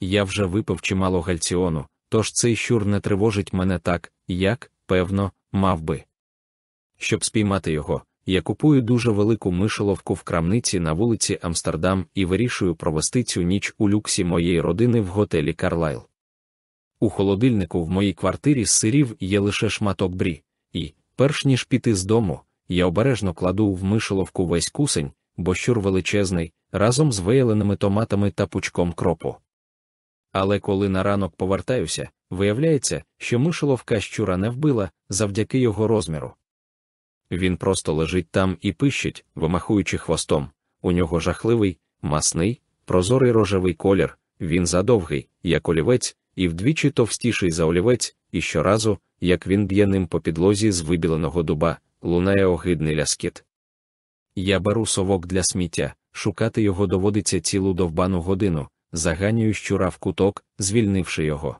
Я вже випив чимало гальціону, тож цей щур не тривожить мене так, як, певно, мав би. Щоб спіймати його, я купую дуже велику мишоловку в крамниці на вулиці Амстердам і вирішую провести цю ніч у люксі моєї родини в готелі Карлайл. У холодильнику в моїй квартирі з сирів є лише шматок брі, і, перш ніж піти з дому, я обережно кладу в мишоловку весь кусень, бо щур величезний, разом з вияленими томатами та пучком кропу. Але коли на ранок повертаюся, виявляється, що мишоловка щура не вбила завдяки його розміру. Він просто лежить там і пищить, вимахуючи хвостом. У нього жахливий, масний, прозорий рожевий колір, він задовгий, як олівець, і вдвічі товстіший за олівець, і щоразу, як він б'є ним по підлозі з вибіленого дуба, лунає огидний ляскіт. Я беру совок для сміття, шукати його доводиться цілу довбану годину, заганюю щура в куток, звільнивши його.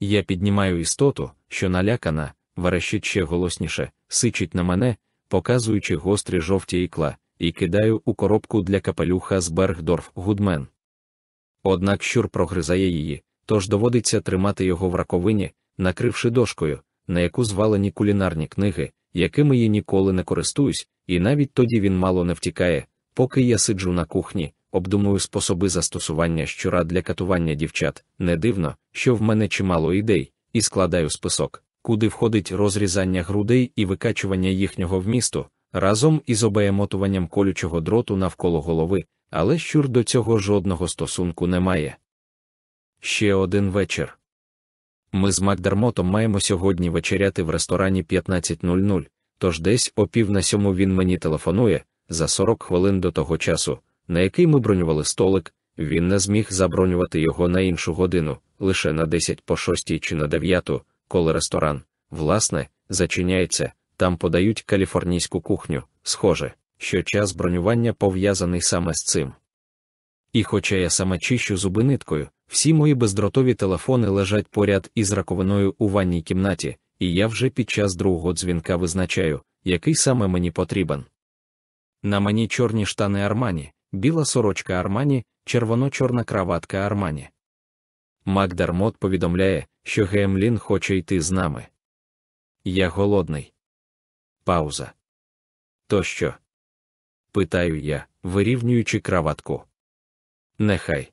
Я піднімаю істоту, що налякана, верещить ще голосніше, сичить на мене, показуючи гострі жовті ікла, і кидаю у коробку для капелюха з Бергдорф Гудмен. Однак щур прогризає її, тож доводиться тримати його в раковині, накривши дошкою, на яку звалені кулінарні книги, якими я ніколи не користуюсь, і навіть тоді він мало не втікає, поки я сиджу на кухні, обдумую способи застосування щура для катування дівчат. Не дивно, що в мене чимало ідей, і складаю список, куди входить розрізання грудей і викачування їхнього вмісту, разом із обеємотуванням колючого дроту навколо голови, але щур до цього жодного стосунку не має. Ще один вечір. Ми з Макдермотом маємо сьогодні вечеряти в ресторані 15.00, тож десь о пів на сьому він мені телефонує за 40 хвилин до того часу, на який ми бронювали столик, він не зміг забронювати його на іншу годину, лише на 10 по 6 чи на 9, коли ресторан, власне, зачиняється, там подають каліфорнійську кухню, схоже, що час бронювання пов'язаний саме з цим. І хоча я саме чищу зуби ниткою, всі мої бездротові телефони лежать поряд із раковиною у ванній кімнаті, і я вже під час другого дзвінка визначаю, який саме мені потрібен. На мені чорні штани Армані, біла сорочка Армані, червоно-чорна краватка Армані. Макдармот повідомляє, що Гемлін хоче йти з нами. Я голодний. Пауза. То що? Питаю я, вирівнюючи краватку. Нехай.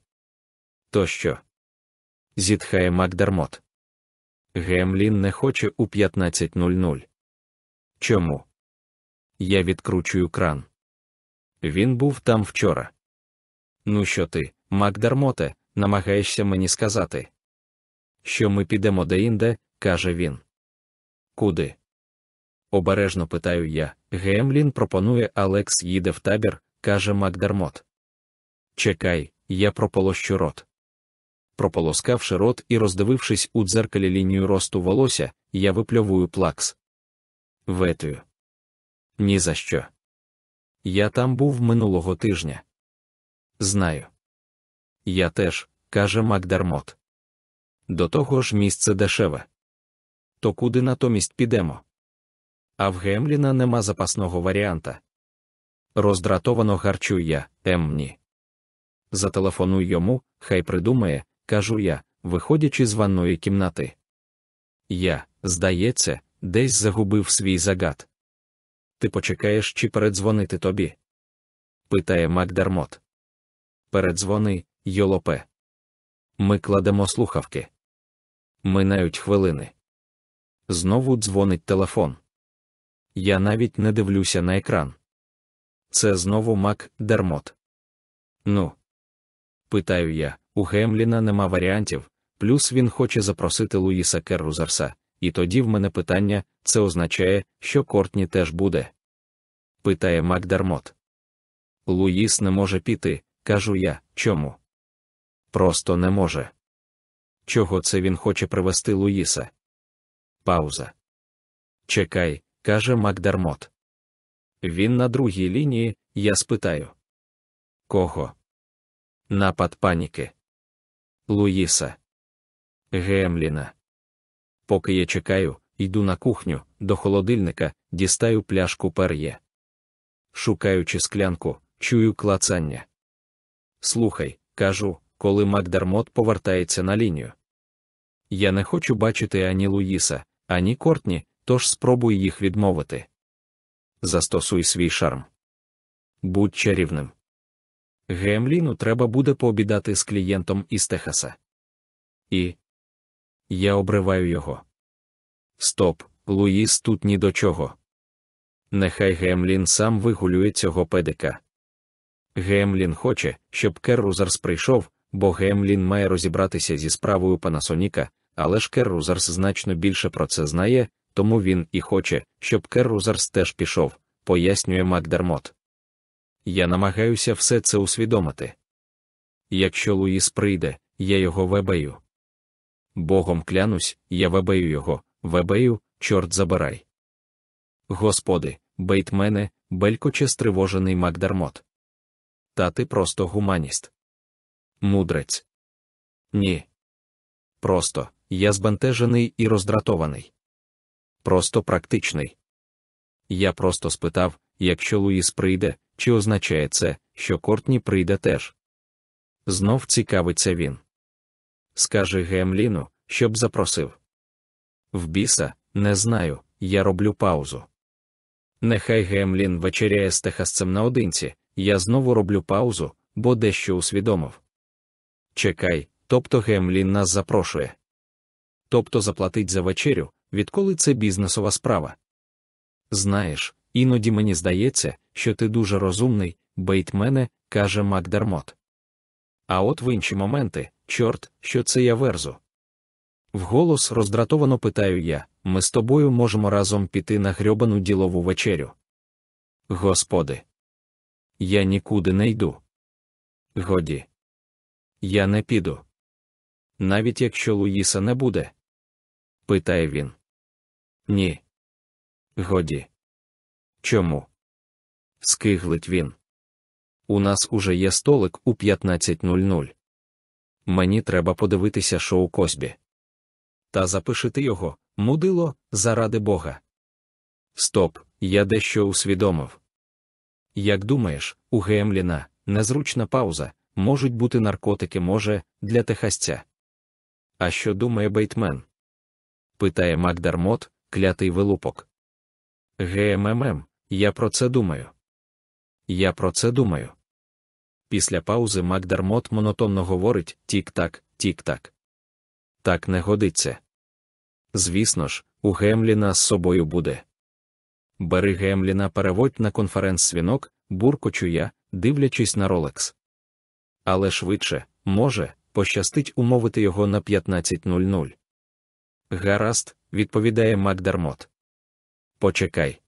То що? Зітхає Макдермот. Гемлін не хоче у 15.00. Чому? Я відкручую кран. Він був там вчора. Ну, що ти, Макдермоте, намагаєшся мені сказати? Що ми підемо деінде, каже він. Куди? Обережно питаю я. Гемлін пропонує Алекс їде в табір, каже Макдермот. Чекай, я прополощу рот. Прополоскавши рот і роздивившись у дзеркалі лінію росту волосся, я випльовую плакс. Ветую. Ні за що. Я там був минулого тижня. Знаю. Я теж, каже Макдермот. До того ж місце дешеве. То куди натомість підемо? А в Гемліна нема запасного варіанта. Роздратовано гарчу я, Емні. Зателефонуй йому, хай придумає, кажу я, виходячи з ванної кімнати. Я, здається, десь загубив свій загад. Ти почекаєш чи передзвонити тобі? питає Макдермот. Передзвони, йолопе. Ми кладемо слухавки. Минають хвилини. Знову дзвонить телефон. Я навіть не дивлюся на екран. Це знову Мак Дермот. Ну, питаю я, у Гемліна нема варіантів, плюс він хоче запросити Луїса Керрузерса, і тоді в мене питання це означає, що Кортні теж буде. питає Макдермот. Луїс не може піти, кажу я, чому? Просто не може. Чого це він хоче привести Луїса? Пауза. Чекай, каже Макдермот. Він на другій лінії, я спитаю. Кого? Напад паніки. Луїса. Гемліна. Поки я чекаю, йду на кухню, до холодильника, дістаю пляшку пер'є. Шукаючи склянку, чую клацання. Слухай, кажу, коли Макдермот повертається на лінію. Я не хочу бачити ані Луїса, ані Кортні, тож спробуй їх відмовити. Застосуй свій шарм. Будь чарівним. Гемліну треба буде пообідати з клієнтом із Техаса. І я обриваю його. Стоп, Луїс тут ні до чого. Нехай Гемлін сам вигулює цього педика. Гемлін хоче, щоб Керрузерс прийшов, бо Гемлін має розібратися зі справою Панасоніка, але ж Керрузерс значно більше про це знає, тому він і хоче, щоб Керрузерс теж пішов, пояснює Макдермот. Я намагаюся все це усвідомити. Якщо Луїс прийде, я його вб'ю. Богом клянусь, я вб'ю його, вб'ю, чорт забирай. Господи, Бейтмене, белькоче стривожений Макдермот. Та ти просто гуманіст. Мудрець. Ні. Просто, я збентежений і роздратований. Просто практичний. Я просто спитав, якщо Луїс прийде, чи означає це, що Кортні прийде теж. Знов цікавиться він. Скажи Гемліну, щоб запросив. В біса, не знаю, я роблю паузу. Нехай Гемлін вечеряє з техасцем наодинці, я знову роблю паузу, бо дещо усвідомив. Чекай, тобто Гемлін нас запрошує. Тобто заплатить за вечерю, відколи це бізнесова справа. Знаєш, іноді мені здається, що ти дуже розумний, бейтмене, каже Макдермот. А от в інші моменти, чорт, що це я верзу. Вголос роздратовано питаю я ми з тобою можемо разом піти на грьобану ділову вечерю. Господи, я нікуди не йду. Годі, я не піду. Навіть якщо Луїса не буде? питає він. Ні. Годі. Чому? Скиглить він. У нас уже є столик у 15.00. Мені треба подивитися шоу Косбі. Та запишити його, мудило, заради Бога. Стоп, я дещо усвідомив. Як думаєш, у Гемліна, незручна пауза, можуть бути наркотики, може, для техасця. А що думає Бейтмен? питає Макдармот, клятий вилупок. ГММ, я про це думаю. Я про це думаю. Після паузи Макдармот монотонно говорить тік-так, тік-так. Так не годиться. Звісно ж, у Гемліна з собою буде. Бери Гемліна переводь на конференц-свінок, буркочу я, дивлячись на Ролекс. Але швидше, може, пощастить умовити його на 15.00. Гаразд, відповідає Макдармот. Почекай.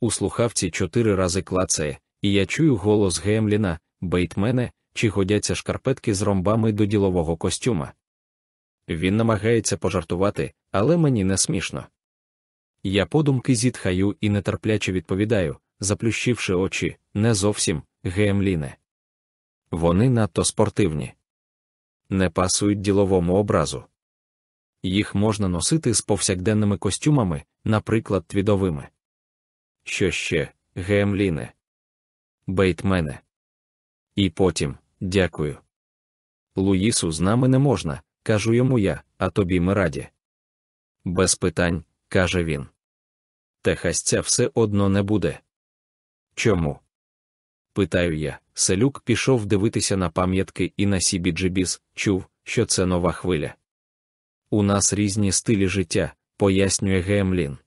У слухавці чотири рази клацає, і я чую голос Гемліна, бейтмене, чи годяться шкарпетки з ромбами до ділового костюма. Він намагається пожартувати, але мені не смішно. Я подумки зітхаю і нетерпляче відповідаю, заплющивши очі, не зовсім, Гемліне. Вони надто спортивні, не пасують діловому образу. Їх можна носити з повсякденними костюмами, наприклад, твідовими. Що ще, Гемліне? Бейтмене. І потім, дякую. Луїсу з нами не можна, кажу йому я, а тобі ми раді. Без питань, каже він. Техасця все одно не буде. Чому? Питаю я. Селюк пішов дивитися на пам'ятки і на Сібіджибіс, чув, що це нова хвиля. У нас різні стилі життя, пояснює Гемлін.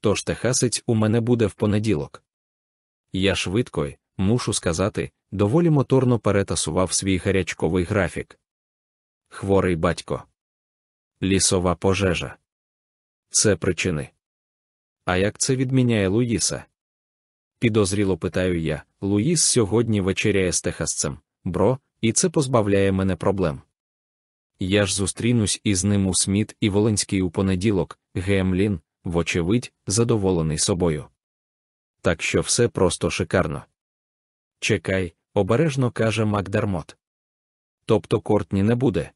Тож техасець у мене буде в понеділок. Я швидко, й, мушу сказати, доволі моторно перетасував свій гарячковий графік. Хворий батько. Лісова пожежа. Це причини. А як це відміняє Луїса? Підозріло питаю я. Луїс сьогодні вечеряє з техасцем, бро, і це позбавляє мене проблем. Я ж зустрінусь із ним у Сміт і Воленскі у понеділок, Гемлін, вочевидь, задоволений собою. Так що все просто шикарно. Чекай, обережно каже Макдермот. Тобто Кортні не буде.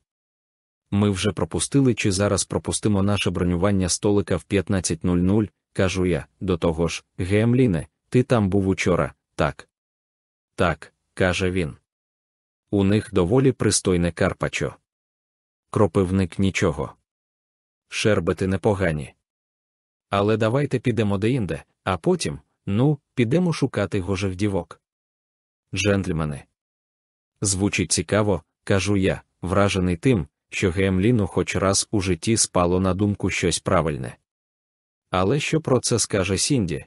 Ми вже пропустили чи зараз пропустимо наше бронювання столика в 15.00, кажу я, до того ж, Гемліне, ти там був учора, так. Так, каже він. У них доволі пристойне Карпачо. Кропивник нічого. Шербети непогані. Але давайте підемо деінде, а потім, ну, підемо шукати гожевдівок. Джентльмени. Звучить цікаво, кажу я, вражений тим, що Гемліну хоч раз у житті спало на думку щось правильне. Але що про це скаже Сінді?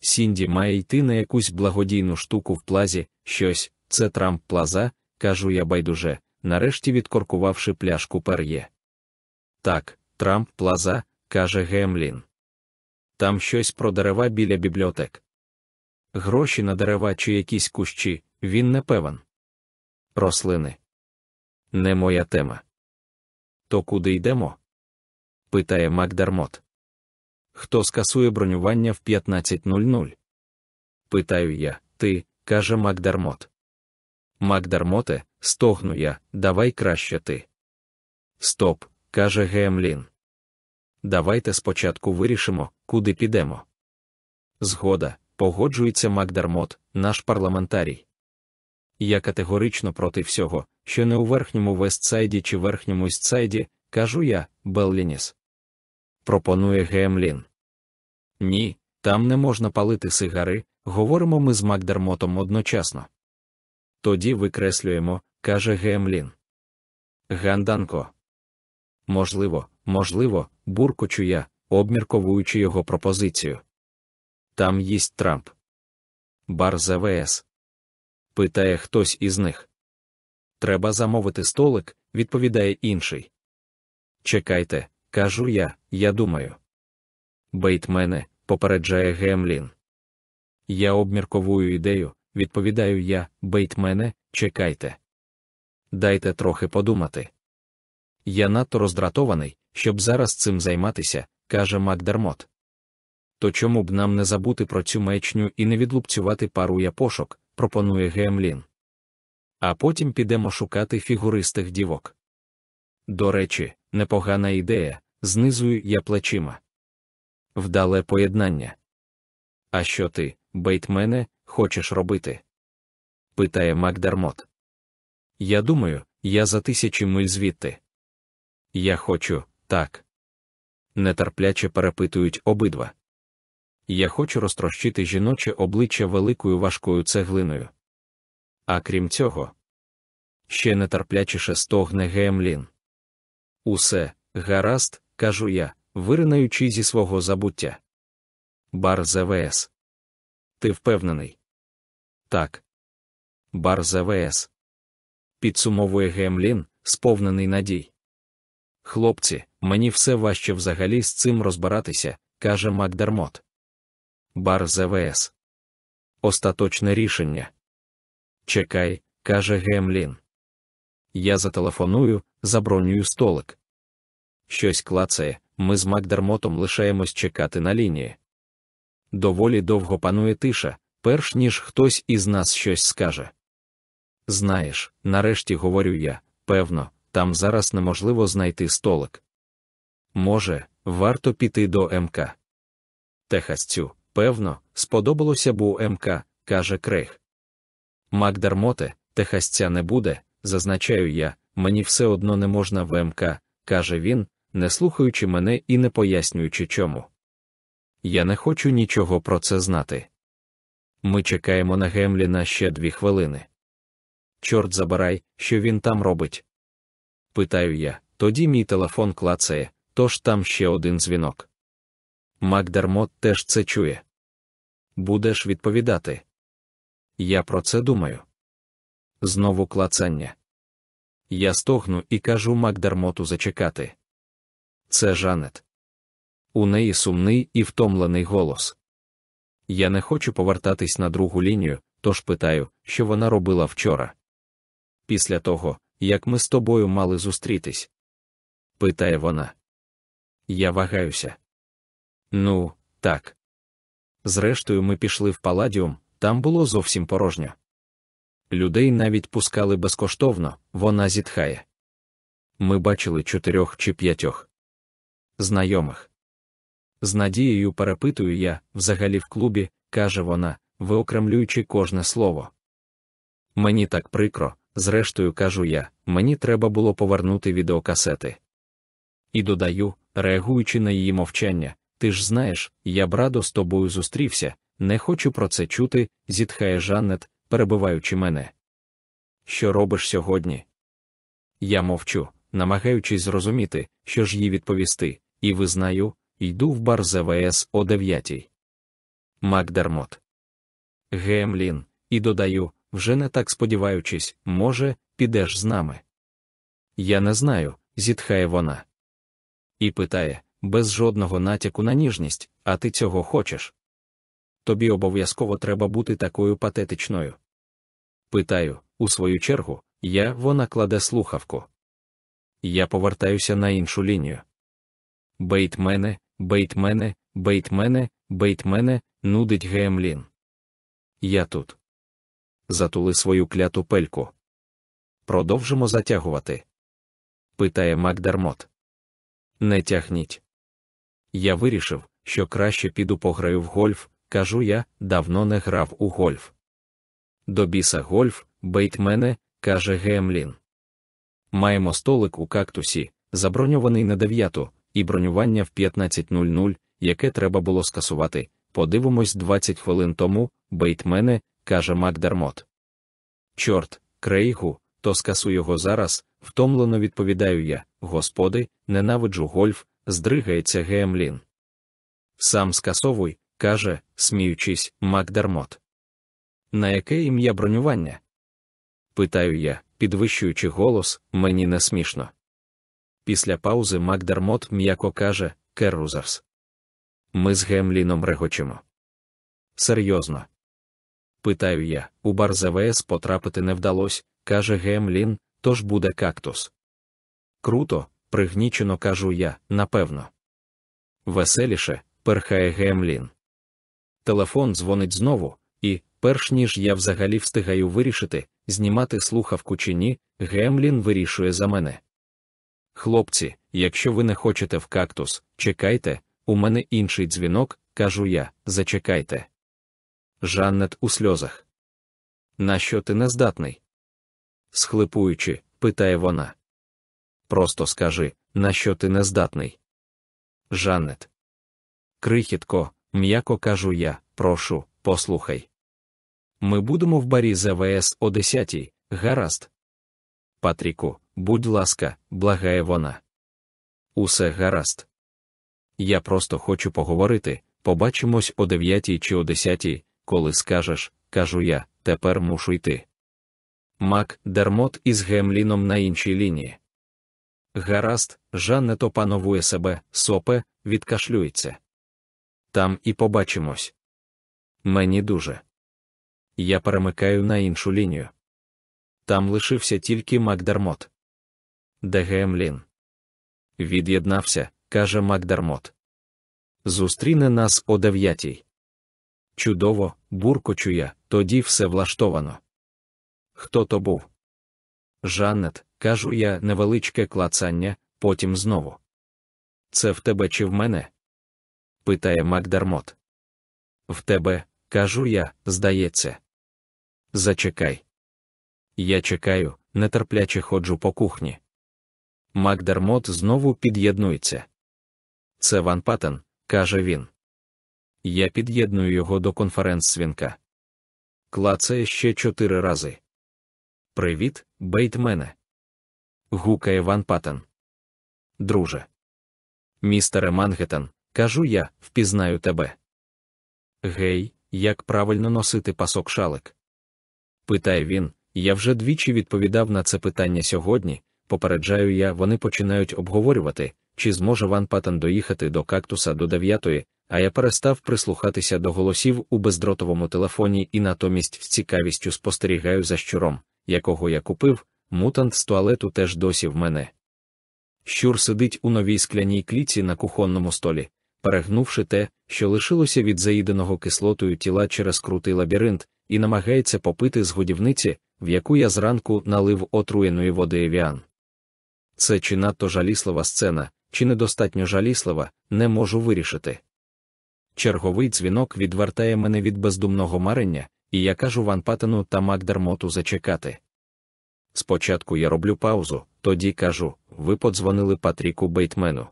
Сінді має йти на якусь благодійну штуку в плазі, щось, це Трамп плаза, кажу я байдуже, нарешті відкоркувавши пляшку пер'є. Так, Трамп плаза, каже Гемлін. Там щось про дерева біля бібліотек. Гроші на дерева чи якісь кущі, він не певен. Рослини. Не моя тема. То куди йдемо? питає Макдермот. Хто скасує бронювання в 15.00? Питаю я, ти, каже Макдермот. Макдермоте, стогну я, давай краще ти. Стоп, каже Гемлін. Давайте спочатку вирішимо, куди підемо. Згода, погоджується Макдермот, наш парламентарій. Я категорично проти всього, що не у верхньому Вестсайді чи верхньому Істсайді, кажу я, Беллініс. Пропонує Гемлін. Ні, там не можна палити сигари, говоримо ми з Макдермотом одночасно. Тоді викреслюємо, каже Гемлін. Ганданко. Можливо, можливо, буркочу я, обмірковуючи його пропозицію. Там їсть Трамп. Бар Зевс. Питає хтось із них. Треба замовити столик, відповідає інший. Чекайте, кажу я, я думаю. Бейтмене, попереджає Гемлін. Я обмірковую ідею, відповідаю я, Бейтмене, чекайте. Дайте трохи подумати. Я надто роздратований, щоб зараз цим займатися, каже Макдермот. То чому б нам не забути про цю мечню і не відлупцювати пару япошок, пропонує Гемлін. А потім підемо шукати фігуристих дівок. До речі, непогана ідея, знизую я плечима. Вдале поєднання. А що ти, бейтмене, хочеш робити? питає Макдермот. Я думаю, я за тисячі миль звідти. Я хочу, так. Нетерпляче перепитують обидва. Я хочу розтрощити жіноче обличчя великою важкою цеглиною. А крім цього, ще нетерплячіше стогне Гемлін. Усе, гаразд, кажу я, виринаючи зі свого забуття. Бар ЗВС. Ти впевнений? Так. Бар ЗВС. Підсумовує Гемлін, сповнений надій. Хлопці, мені все важче взагалі з цим розбиратися, каже Макдермот. Бар ЗВС. Остаточне рішення. Чекай, каже Гемлін. Я зателефоную, забронюю столик. Щось клацає, ми з Макдермотом лишаємось чекати на лінії. Доволі довго панує тиша, перш ніж хтось із нас щось скаже. Знаєш, нарешті говорю я, певно, там зараз неможливо знайти столик. Може, варто піти до МК. Техасцю, певно, сподобалося б МК, каже Крейг. Макдермоте, техасця не буде, зазначаю я, мені все одно не можна в МК, каже він, не слухаючи мене і не пояснюючи чому. Я не хочу нічого про це знати. Ми чекаємо на Гемліна ще дві хвилини. Чорт забирай, що він там робить. Питаю я, тоді мій телефон клацає, тож там ще один дзвінок. Макдермот теж це чує. Будеш відповідати. Я про це думаю. Знову клацання. Я стогну і кажу Макдермоту зачекати. Це Жанет. У неї сумний і втомлений голос. Я не хочу повертатись на другу лінію, тож питаю, що вона робила вчора. Після того, як ми з тобою мали зустрітись? питає вона. Я вагаюся. Ну, так. Зрештою, ми пішли в паладіум, там було зовсім порожньо. Людей навіть пускали безкоштовно, вона зітхає. Ми бачили чотирьох чи п'ятьох знайомих. З надією перепитую я, взагалі в клубі, каже вона, виокремлюючи кожне слово. Мені так прикро, зрештою кажу я, мені треба було повернути відеокасети. І додаю, реагуючи на її мовчання, ти ж знаєш, я б радо з тобою зустрівся, не хочу про це чути, зітхає Жаннет, перебиваючи мене. Що робиш сьогодні? Я мовчу, намагаючись зрозуміти, що ж їй відповісти, і визнаю, йду в бар ЗВС о дев'ятій. Макдермот. Гемлін, і додаю, вже не так сподіваючись, може, підеш з нами. Я не знаю, зітхає вона. І питає, без жодного натяку на ніжність, а ти цього хочеш. Тобі обов'язково треба бути такою патетичною. Питаю, у свою чергу, я вона кладе слухавку. Я повертаюся на іншу лінію. Бейт мене, бейт мене, бейт мене, бейт мене, нудить Гемлін. Я тут. Затули свою кляту пельку. Продовжимо затягувати. Питає Макдермот. Не тягніть. Я вирішив, що краще піду пограю в гольф, кажу я, давно не грав у гольф. До біса гольф, Бейтмене, каже Гемлін. Маємо столик у кактусі, заброньований на дев'яту, і бронювання в 15.00, яке треба було скасувати. Подивимось 20 хвилин тому, Бейтмене, каже Макдермот. Чорт, Крейгу, то скасуй його зараз, втомлено відповідаю я, господи, ненавиджу гольф, здригається Гемлін. Сам скасовуй, каже, сміючись, Макдермот. На яке ім'я бронювання? Питаю я, підвищуючи голос, мені не смішно. Після паузи Макдермот м'яко каже Керрузерс. Ми з Гемліном регочемо. Серйозно. Питаю я, у бар ЗВС потрапити не вдалося, каже Гемлін, тож буде кактус. Круто, пригнічено кажу я, напевно. Веселіше, перхає Гемлін. Телефон дзвонить знову, і, перш ніж я взагалі встигаю вирішити, знімати слухавку чи ні, Гемлін вирішує за мене. Хлопці, якщо ви не хочете в кактус, чекайте, у мене інший дзвінок, кажу я, зачекайте. Жаннет у сльозах. На що ти не здатний? Схлипуючи, питає вона. Просто скажи, на що ти не здатний. Жаннет. Крихітко, м'яко кажу я, прошу, послухай. Ми будемо в барі ЗВС о 10 гаразд. Патріку, будь ласка, благає вона. Усе гаразд. Я просто хочу поговорити, побачимось о 9 чи о 10, коли скажеш, кажу я, тепер мушу йти. Мак, Дермот із Гемліном на іншій лінії. Гаразд, Жаннет опановує себе, сопе, відкашлюється. Там і побачимось. Мені дуже. Я перемикаю на іншу лінію. Там лишився тільки Макдермот. Де Гемлін? Від'єднався, каже Макдермот. Зустріне нас о дев'ятій. Чудово, буркочу я, тоді все влаштовано. Хто то був? Жаннет, кажу я, невеличке клацання, потім знову. Це в тебе чи в мене? питає Макдермот. В тебе, кажу я, здається. Зачекай. Я чекаю, нетерпляче ходжу по кухні. Макдермот знову під'єднується. Це Ван Паттен, каже він. Я під'єдную його до конференц-свінка. Клацає ще чотири рази. Привіт, бейтмене. Гукає Ван Паттен. Друже. Містере Мангеттен, кажу я, впізнаю тебе. Гей, як правильно носити пасок шалик? Питає він. Я вже двічі відповідав на це питання сьогодні. Попереджаю я, вони починають обговорювати, чи зможе Ван Паттен доїхати до кактуса до дев'ятої, а я перестав прислухатися до голосів у бездротовому телефоні і натомість з цікавістю спостерігаю за щуром, якого я купив, мутант з туалету теж досі в мене. Щур сидить у новій скляній кліці на кухонному столі, перегнувши те, що лишилося від заїденого кислотою тіла через крутий лабіринт, і намагається попити з годівниці, в яку я зранку налив отруєної води Евіан. Це чи надто жаліслива сцена, чи недостатньо жаліслива, не можу вирішити. Черговий дзвінок відвертає мене від бездумного марення, і я кажу Ван Паттену та Макдермоту зачекати. Спочатку я роблю паузу, тоді кажу ви подзвонили Патріку Бейтмену.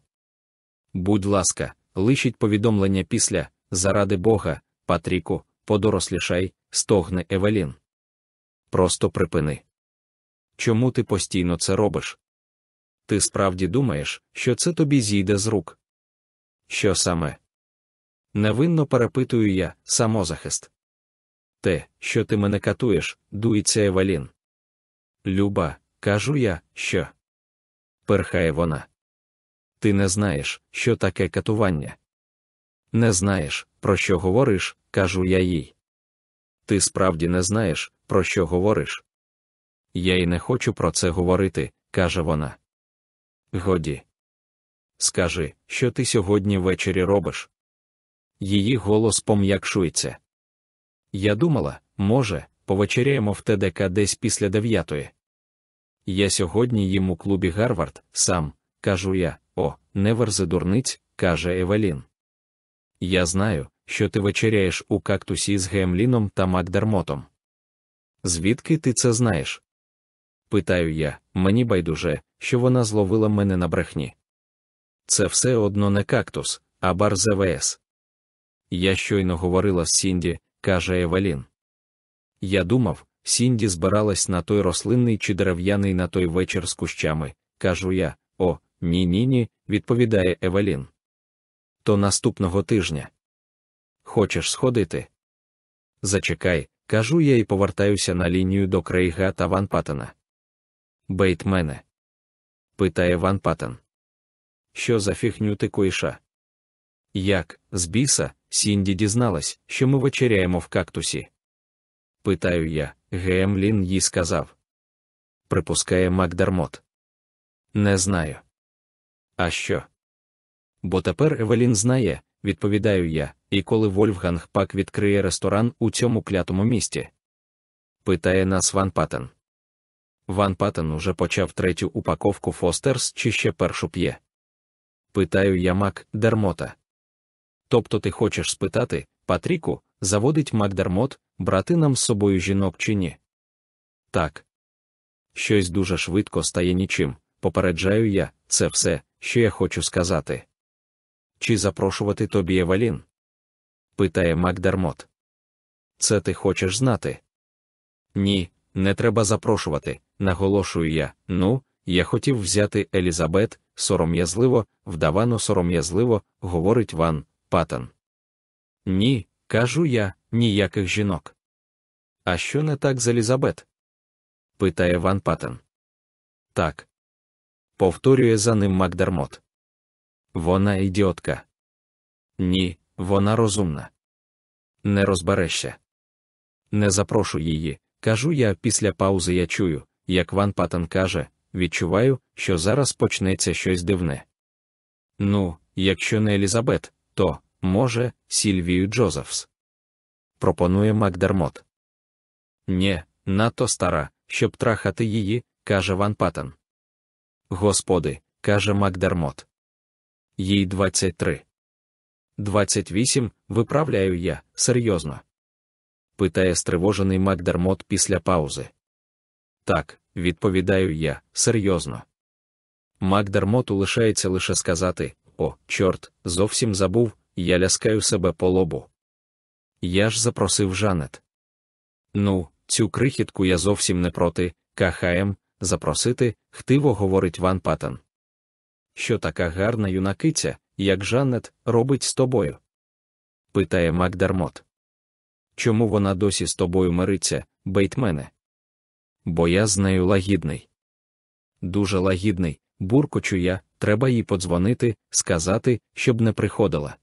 Будь ласка, лишіть повідомлення після, заради Бога, Патріку, подорослішай, стогне Евелін. Просто припини. Чому ти постійно це робиш? Ти справді думаєш, що це тобі зійде з рук? Що саме? Невинно перепитую я, самозахист. Те, що ти мене катуєш, дується Евелін. Люба, кажу я, що. Перхає вона. Ти не знаєш, що таке катування. Не знаєш, про що говориш, кажу я їй. Ти справді не знаєш, про що говориш. Я й не хочу про це говорити, каже вона. Годі. Скажи, що ти сьогодні ввечері робиш. Її голос пом'якшується. Я думала, може, повечеряємо в ТДК десь після дев'ятої. Я сьогодні їм у клубі Гарвард, сам, кажу я, о, не верзи дурниць, каже Евелін. Я знаю, що ти вечеряєш у кактусі з Гемліном та Макдермотом. Звідки ти це знаєш? Питаю я, мені байдуже, що вона зловила мене на брехні. Це все одно не кактус, а бар ЗВС. Я щойно говорила з Сінді, каже Евелін. Я думав, Сінді збиралась на той рослинний чи дерев'яний на той вечір з кущами, кажу я, о, ні ні ні, відповідає Евелін. То наступного тижня. Хочеш сходити? Зачекай, кажу я і повертаюся на лінію до Крейга та Ван Паттена. Бейт мене. питає Ван Паттен. Що за фігню ти коїша? Як, з біса, Сінді дізналась, що ми вечеряємо в кактусі? Питаю я, Гем Лін їй сказав. Припускає Макдермот. Не знаю. А що? Бо тепер Евелін знає, відповідаю я, і коли Вольфганг пак відкриє ресторан у цьому клятому місті? Питає нас Ван Паттен. Ван Паттен уже почав третю упаковку Фостерс чи ще першу п'є. Питаю я Мак Дермота. Тобто ти хочеш спитати, Патріку, заводить Макдермот, брати нам з собою жінок чи ні? Так. Щось дуже швидко стає нічим, попереджаю я, це все, що я хочу сказати. Чи запрошувати тобі Евелін? питає Макдермот. Це ти хочеш знати? Ні, не треба запрошувати, наголошую я. Ну, я хотів взяти Елізабет, сором'язливо, вдавано сором'язливо, говорить Ван Паттен. Ні, кажу я, ніяких жінок. А що не так з Елізабет? питає Ван Паттен. Так. Повторює за ним Макдермот. Вона ідіотка. Ні, вона розумна. Не розберешся. Не запрошу її, кажу я після паузи я чую, як Ван Паттен каже, відчуваю, що зараз почнеться щось дивне. Ну, якщо не Елізабет, то, може, Сільвію Джозефс. Пропонує Макдермот. Нє, надто стара, щоб трахати її, каже Ван Паттен. Господи, каже Макдермот. Їй 23. 28, виправляю я, серйозно. Питає стривожений Макдермот після паузи. Так, відповідаю я, серйозно. Макдермоту лишається лише сказати: О, чорт, зовсім забув, я ляскаю себе по лобу. Я ж запросив Жанет. Ну, цю крихітку я зовсім не проти, КХМ, запросити, хтиво говорить Ван Паттен. Що така гарна юнакиця, як Жанет, робить з тобою? питає Макдермот. Чому вона досі з тобою мириться, бейтмене? Бо я з нею лагідний. Дуже лагідний, буркочу я, треба їй подзвонити, сказати, щоб не приходила.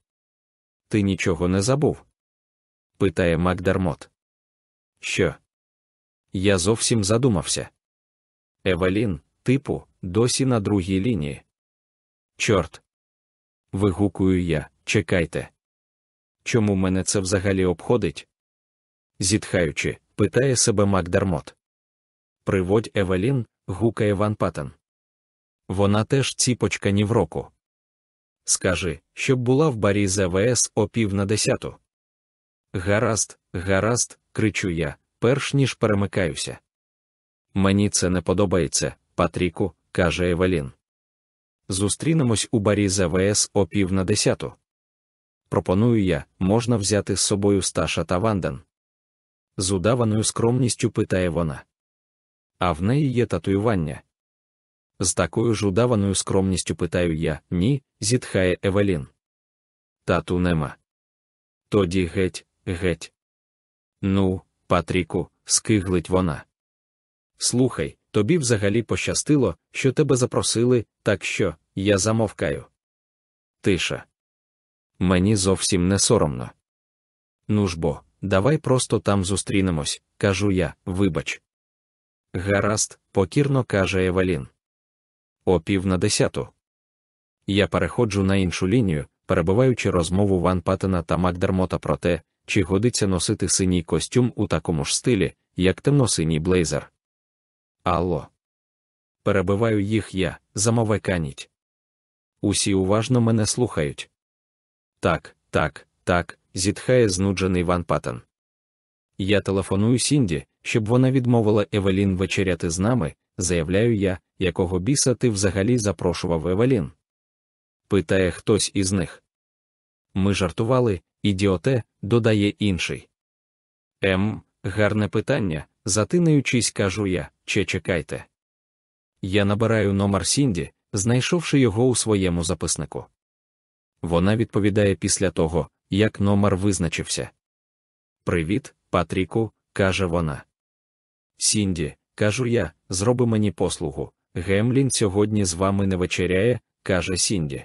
Ти нічого не забув? Питає Макдермот. Що? Я зовсім задумався. Евелін, типу, досі на другій лінії. Чорт. Вигукую я, чекайте. Чому мене це взагалі обходить? Зітхаючи, питає себе Макдермот. Приводь Евелін, гукає Ван Паттен. Вона теж ціпочка ні в року. Скажи, щоб була в барі ЗВС о пів на десяту. Гаразд, гаразд, кричу я, перш ніж перемикаюся. Мені це не подобається, Патріку, каже Евелін. Зустрінемось у барі ЗВС о пів на десяту. Пропоную я, можна взяти з собою Сташа та Ванден. З удаваною скромністю питає вона. А в неї є татуювання. З такою ж удаваною скромністю питаю я ні, зітхає Евелін. Тату нема. Тоді геть, геть. Ну, Патріку, скиглить вона. Слухай, тобі взагалі пощастило, що тебе запросили, так що я замовкаю. Тиша. Мені зовсім не соромно. Ну ж бо, давай просто там зустрінемось, кажу я, вибач. Гаразд, покірно каже Евелін. О пів на десяту. Я переходжу на іншу лінію, перебиваючи розмову Ван Паттена та Макдермота про те, чи годиться носити синій костюм у такому ж стилі, як темно-синій блейзер. Алло. Перебиваю їх я, замовеканіть. Усі уважно мене слухають. Так, так, так, зітхає знуджений Ван Паттен. Я телефоную Сінді, щоб вона відмовила Евелін вечеряти з нами, заявляю я, якого біса ти взагалі запрошував Евелін. Питає хтось із них. Ми жартували, ідіоте, додає інший. Ем, гарне питання, затинаючись, кажу я, че чекайте. Я набираю номер Сінді, знайшовши його у своєму записнику. Вона відповідає після того, як номер визначився. Привіт, Патріку, каже вона. Сінді, кажу я, зроби мені послугу. Гемлін сьогодні з вами не вечеряє, каже Сінді.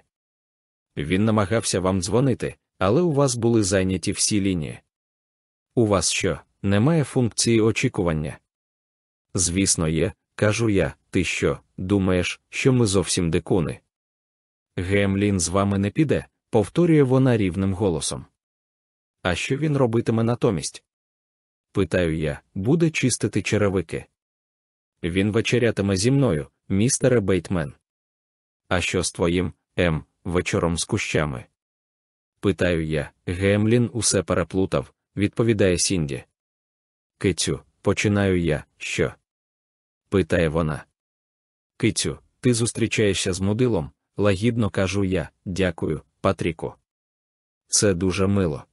Він намагався вам дзвонити, але у вас були зайняті всі лінії. У вас що, немає функції очікування? Звісно, є, кажу я, ти що, думаєш, що ми зовсім дикуни? Гемлін з вами не піде, повторює вона рівним голосом. А що він робитиме натомість? Питаю я, буде чистити черевики. Він вечерятиме зі мною, містере Бейтмен. А що з твоїм, Ем, вечором з кущами? Питаю я, Гемлін усе переплутав, відповідає Сінді. Кицю, починаю я, що? питає вона. Кицю, ти зустрічаєшся з мудилом, лагідно кажу я, дякую, Патріку. Це дуже мило.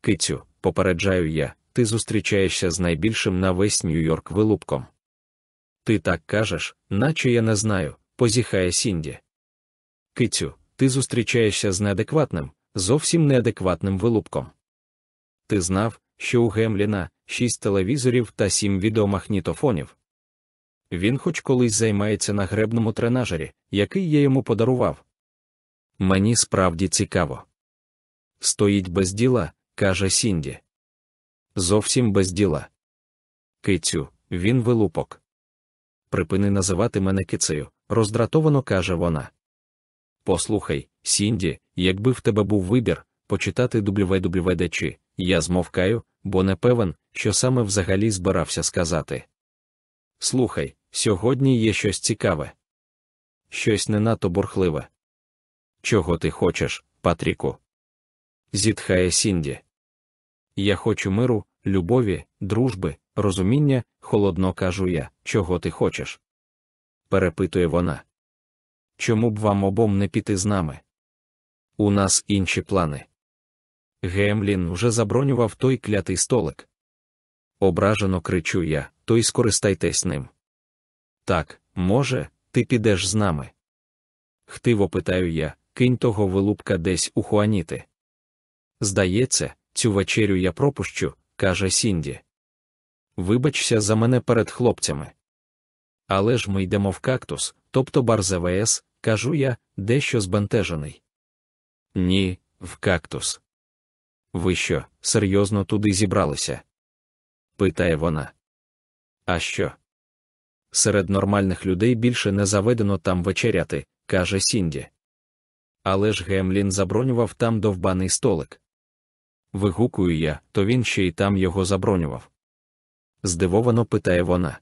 Кицю, попереджаю я, ти зустрічаєшся з найбільшим на весь Нью-Йорк вилупком. Ти так кажеш, наче я не знаю, позіхає Сінді. Кицю, ти зустрічаєшся з неадекватним, зовсім неадекватним вилупком. Ти знав, що у Гемліна шість телевізорів та сім відеомагнітофонів. Він хоч колись займається на гребному тренажері, який я йому подарував. Мені справді цікаво. Стоїть без діла, каже Сінді. Зовсім без діла. Кицю, він вилупок. Припини називати мене кицею, роздратовано каже вона. Послухай, Сінді, якби в тебе був вибір, почитати WWDC, я змовкаю, бо не певен, що саме взагалі збирався сказати. Слухай, сьогодні є щось цікаве. Щось не надто бурхливе. Чого ти хочеш, Патріку? Зітхає Сінді. Я хочу миру, любові, дружби, розуміння, холодно кажу я, чого ти хочеш. Перепитує вона. Чому б вам обом не піти з нами? У нас інші плани. Гемлін вже забронював той клятий столик. Ображено кричу я, то й скористайтесь ним. Так, може, ти підеш з нами. Хтиво питаю я, кинь того вилупка десь у Хуаніти. Здається, цю вечерю я пропущу, каже Сінді. Вибачся за мене перед хлопцями. Але ж ми йдемо в кактус, тобто бар ЗВС, кажу я, дещо збентежений. Ні, в кактус. Ви що, серйозно туди зібралися? питає вона. А що? Серед нормальних людей більше не заведено там вечеряти, каже Сінді. Але ж Гемлін забронював там довбаний столик. Вигукую я, то він ще й там його забронював. Здивовано питає вона.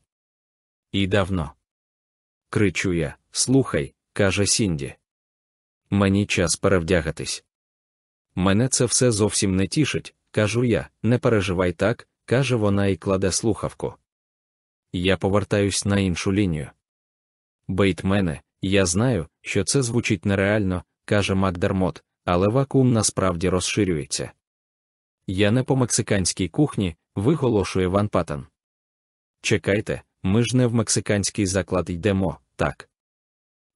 І давно. Кричу я, слухай, каже Сінді. Мені час перевдягатись. Мене це все зовсім не тішить, кажу я, не переживай так, каже вона і кладе слухавку. Я повертаюсь на іншу лінію. Бейтмене, я знаю, що це звучить нереально, каже Макдермот, але вакуум насправді розширюється. Я не по мексиканській кухні, виголошує Ван Паттен. Чекайте, ми ж не в мексиканський заклад йдемо, так.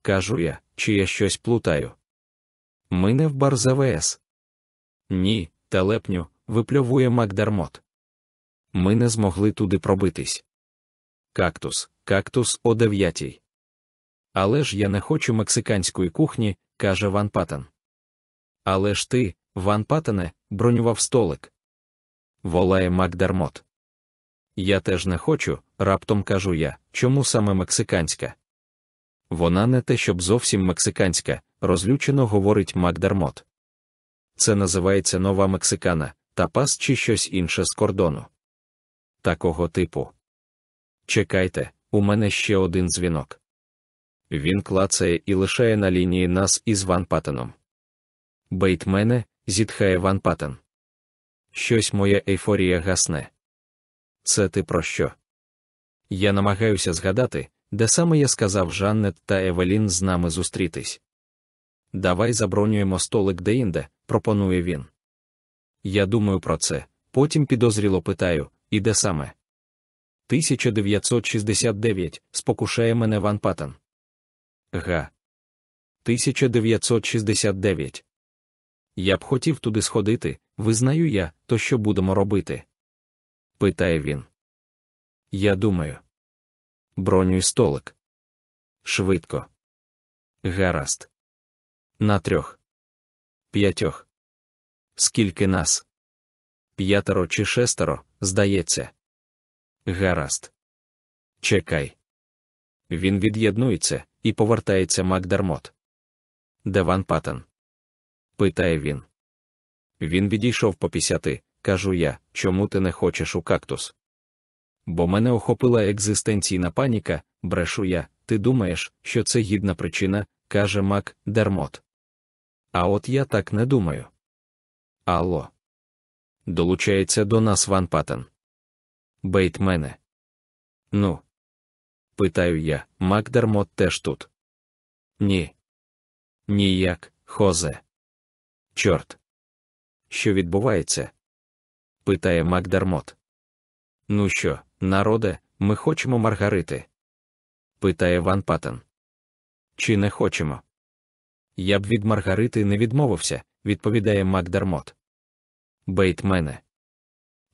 Кажу я, чи я щось плутаю. Ми не в бар ЗВС. Ні, телепню, випльовує Макдермот. Ми не змогли туди пробитись. Кактус, кактус о дев'ятій. Але ж я не хочу мексиканської кухні, каже Ван Паттен. Але ж ти, Ван Паттене, бронював столик. Волає Макдермот. Я теж не хочу, раптом кажу я, чому саме мексиканська. Вона не те, щоб зовсім мексиканська, розлючено говорить Макдермот. Це називається нова мексикана, тапас чи щось інше з кордону. Такого типу. Чекайте, у мене ще один дзвінок. Він клацає і лишає на лінії нас із Ван Паттеном. Бейтмене, зітхає Ван Паттен. Щось моя ейфорія гасне. Це ти про що? Я намагаюся згадати, де саме я сказав Жаннет та Евелін з нами зустрітись. Давай забронюємо столик деінде, пропонує він. Я думаю про це, потім підозріло питаю, і де саме? 1969 спокушає мене Ван Паттен. Га. 1969. Я б хотів туди сходити, визнаю я, то що будемо робити? питає він. Я думаю. Бронюй столик. Швидко. Гаразд. На трьох. П'ятьох. Скільки нас? П'ятеро чи шестеро, здається. Гаразд. Чекай. Він від'єднується і повертається Макдермот. Деван Паттен. питає він. Він відійшов по пісяти, кажу я, чому ти не хочеш у кактус? Бо мене охопила екзистенційна паніка, брешу я, ти думаєш, що це гідна причина, каже Макдермот. А от я так не думаю. Алло. Долучається до нас Ван Паттен. Бейтмене. Ну. Питаю я, Макдермот теж тут. Ні. Ніяк, Хозе. Чорт. Що відбувається? питає Макдермот. Ну що, народе, ми хочемо Маргарити? питає Ван Паттен. Чи не хочемо? Я б від Маргарити не відмовився, відповідає Макдермот. Бейт мене.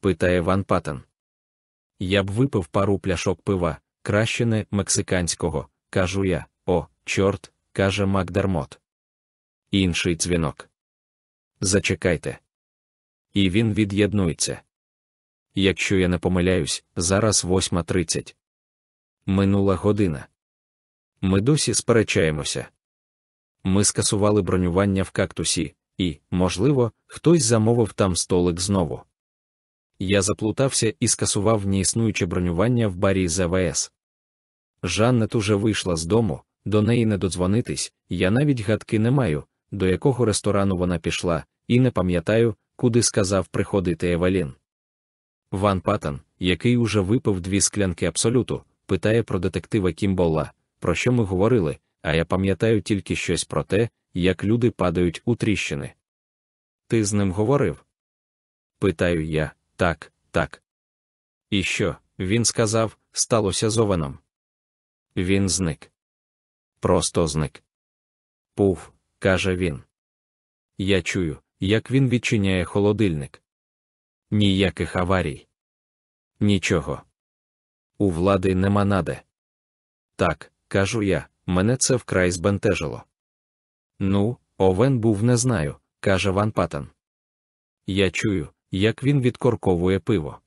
питає Ван Паттен. Я б випив пару пляшок пива, краще не мексиканського, кажу я. О, чорт, каже Макдермот. Інший дзвінок. Зачекайте. І він від'єднується. Якщо я не помиляюсь, зараз 8.30. Минула година. Ми досі сперечаємося. Ми скасували бронювання в кактусі, і, можливо, хтось замовив там столик знову. Я заплутався і скасував неіснуюче бронювання в барі ЗВС. Жаннет уже вийшла з дому, до неї не додзвонитись, я навіть гадки не маю, до якого ресторану вона пішла, і не пам'ятаю, куди сказав приходити Евелін. Ван Паттон, який уже випив дві склянки абсолюту, питає про детектива Кімболла, про що ми говорили, а я пам'ятаю тільки щось про те, як люди падають у тріщини. Ти з ним говорив? Питаю я, так, так. І що, він сказав, сталося з Овеном? Він зник. Просто зник. Пуф, каже він. Я чую, як він відчиняє холодильник. Ніяких аварій. Нічого. У влади нема наде. Так, кажу я, мене це вкрай збентежило. Ну, Овен був не знаю, каже Ван Паттен. Я чую, як він відкорковує пиво.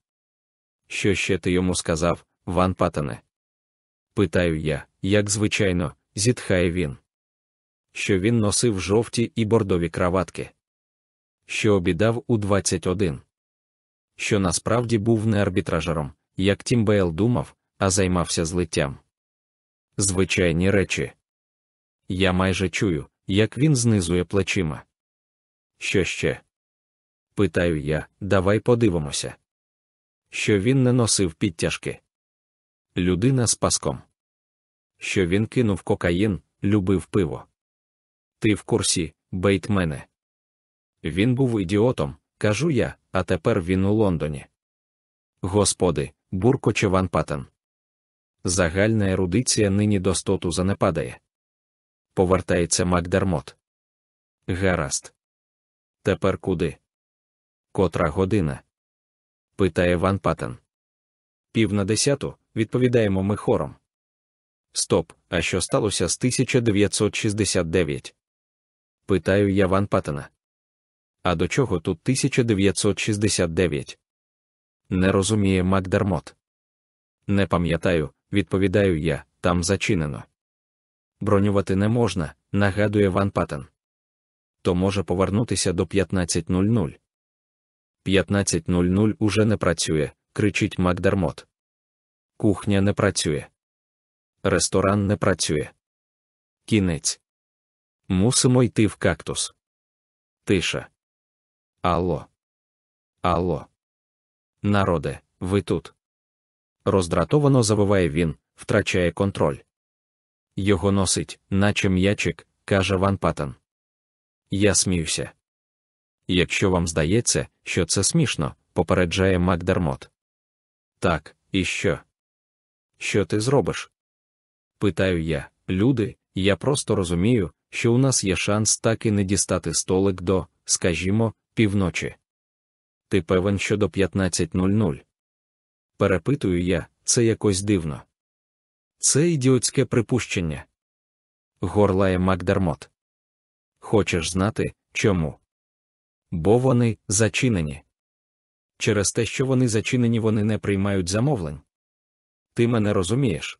Що ще ти йому сказав, Ван Паттене? Питаю я, як звичайно, зітхає він. Що він носив жовті і бордові краватки. Що обідав у 21. Що насправді був не арбітражером, як Тім Бейл думав, а займався злиттям. Звичайні речі. Я майже чую, як він знизує плечима. Що ще? Питаю я, давай подивимося. Що він не носив підтяжки. Людина з паском. Що він кинув кокаїн, любив пиво. Ти в курсі, Бейтмене. Він був ідіотом, кажу я, а тепер він у Лондоні. Господи, буркоче Ван Паттен. Загальна ерудиція нині достоту занепадає. Повертається Макдермот. Гаразд. Тепер куди? Котра година? питає Ван Паттен. Пів на десяту, відповідаємо ми хором. Стоп, а що сталося з 1969? Питаю я Ван Паттена. А до чого тут 1969? Не розуміє Макдермот. Не пам'ятаю, відповідаю я, там зачинено. Бронювати не можна, нагадує Ван Паттен. То може повернутися до 15.00. 15.00 уже не працює, кричить Макдермот. Кухня не працює. Ресторан не працює. Кінець. Мусимо йти в кактус. Тиша. Алло. Алло. Народе, ви тут. Роздратовано завиває він, втрачає контроль. Його носить, наче м'ячик, каже Ван Паттен. Я сміюся. Якщо вам здається, що це смішно, попереджає Макдермот. Так, і що? Що ти зробиш? Питаю я, люди, я просто розумію, що у нас є шанс так і не дістати столик до, скажімо, півночі. Ти певен, що до 15.00? Перепитую я, це якось дивно. Це ідіотське припущення. Горлає Макдермот. Хочеш знати, чому? Бо вони зачинені. Через те, що вони зачинені, вони не приймають замовлень. Ти мене розумієш?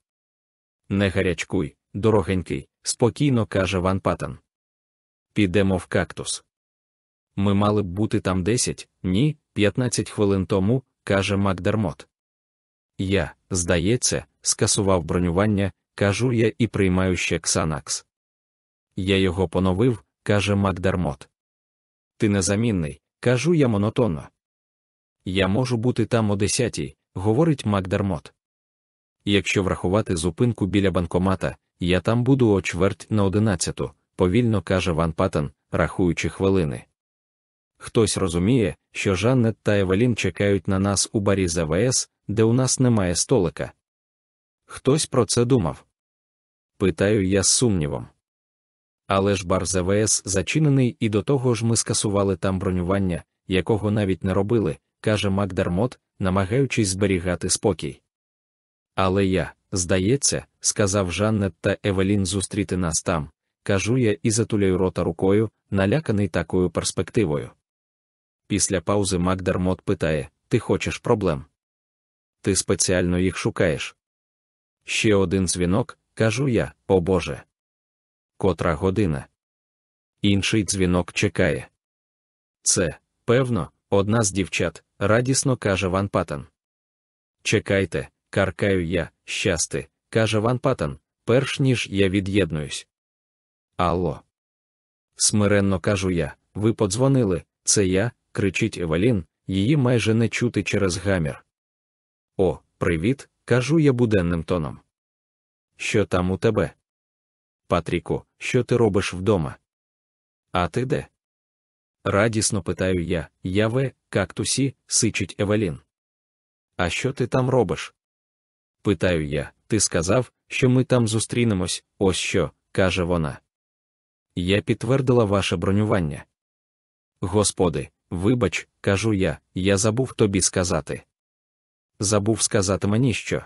Не гарячкуй, дорогенький, спокійно каже Ван Паттен. Підемо в кактус. Ми мали б бути там 10, ні, 15 хвилин тому, каже Макдермот. Я, здається, скасував бронювання, кажу я і приймаю ще Ксанакс. Я його поновив, каже Макдермот. Ти незамінний, кажу я монотонно. Я можу бути там о десятій, говорить Макдермот. Якщо врахувати зупинку біля банкомата, я там буду о чверть на одинадцяту, повільно каже Ван Паттен, рахуючи хвилини. Хтось розуміє, що Жаннет та Евелін чекають на нас у барі ЗВС, де у нас немає столика. Хтось про це думав? Питаю я з сумнівом. Але ж бар ЗВС зачинений, і до того ж ми скасували там бронювання, якого навіть не робили, каже Макдермот, намагаючись зберігати спокій. Але я, здається, сказав Жаннет та Евелін зустріти нас там, кажу я і затуляю рота рукою, наляканий такою перспективою. Після паузи Макдермот питає: Ти хочеш проблем? Ти спеціально їх шукаєш. Ще один дзвінок, кажу я, о Боже. Котра година. Інший дзвінок чекає. Це, певно, одна з дівчат, радісно каже Ван Паттен. Чекайте, каркаю я, щасти, каже Ван Паттен, перш ніж я від'єднуюсь. Алло. Смиренно кажу я, ви подзвонили, це я, кричить Евелін, її майже не чути через гамір. О, привіт, кажу я буденним тоном. Що там у тебе? Патріку, що ти робиш вдома? А ти де? Радісно питаю я, я в кактусі, сичить Евелін. А що ти там робиш? Питаю я, ти сказав, що ми там зустрінемось, ось що, каже вона. Я підтвердила ваше бронювання. Господи, вибач, кажу я, я забув тобі сказати. Забув сказати мені що?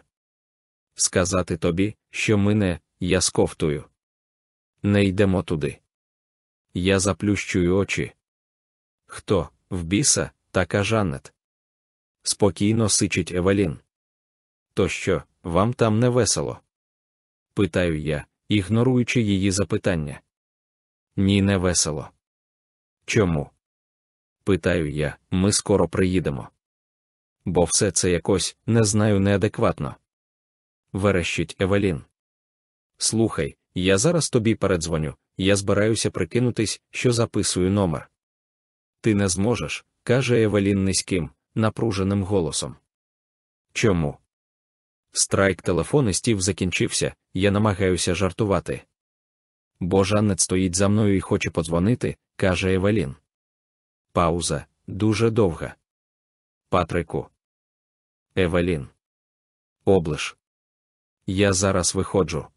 Сказати тобі, що ми не, я сковтую. Не йдемо туди. Я заплющую очі. Хто, в біса, така Жаннет? Спокійно сичить Евелін. То що, вам там не весело? Питаю я, ігноруючи її запитання. Ні, не весело. Чому? Питаю я, ми скоро приїдемо. Бо все це якось, не знаю, неадекватно. Верещить Евелін. Слухай, я зараз тобі передзвоню, я збираюся прикинутись, що записую номер. Ти не зможеш, каже Евелін низьким, напруженим голосом. Чому? Страйк телефонистів закінчився, я намагаюся жартувати. Бо Жаннет стоїть за мною і хоче подзвонити, каже Евелін. Пауза дуже довга. Патрику. Евелін. Облиш. Я зараз виходжу.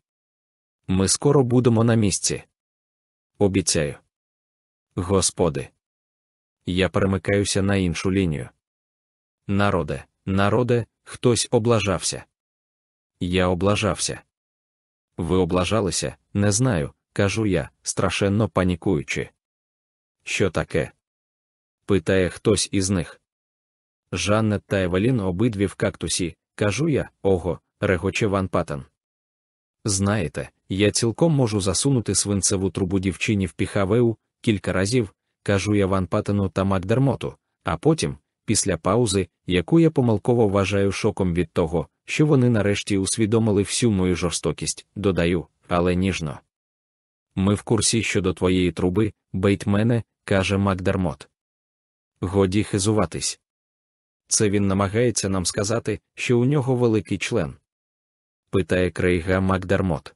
Ми скоро будемо на місці. Обіцяю. Господи. Я перемикаюся на іншу лінію. Народе, народе, хтось облажався. Я облажався. Ви облажалися, не знаю, кажу я, страшенно панікуючи. Що таке? Питає хтось із них. Жаннет та Евелін обидві в кактусі, кажу я, ого, регоче Ван Паттен. Знаєте, я цілком можу засунути свинцеву трубу дівчині в піхавеу кілька разів, кажу я Ван Паттену та Макдермоту, а потім, після паузи, яку я помилково вважаю шоком від того, що вони нарешті усвідомили всю мою жорстокість, додаю, але ніжно. Ми в курсі щодо твоєї труби, бейтмене, каже Макдермот. Годі хизуватись. це він намагається нам сказати, що у нього великий член? питає Крейга Макдермот.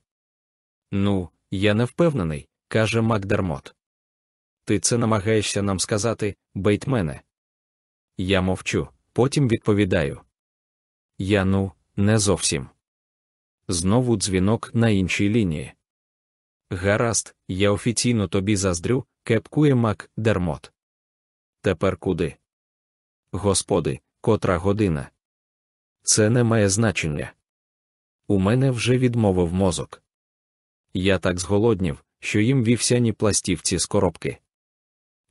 Ну, я не впевнений, каже Макдермот. Ти це намагаєшся нам сказати, бейтмене? Я мовчу, потім відповідаю. Я ну, не зовсім. Знову дзвінок на іншій лінії. Гаразд, я офіційно тобі заздрю, кепкує Мак Дермот. Тепер куди? Господи, котра година. Це не має значення. У мене вже відмовив мозок. Я так зголоднів, що їм вівсяні пластівці з коробки.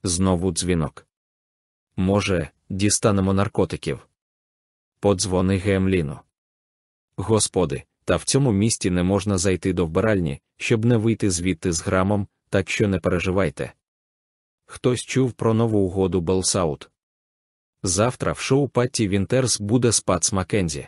Знову дзвінок. Може, дістанемо наркотиків. Подзвони Гемліну. Господи, та в цьому місті не можна зайти до вбиральні, щоб не вийти звідти з грамом, так що не переживайте. Хтось чув про нову угоду BellSouth. Завтра в шоу Патті Вінтерс буде спац Маккензі.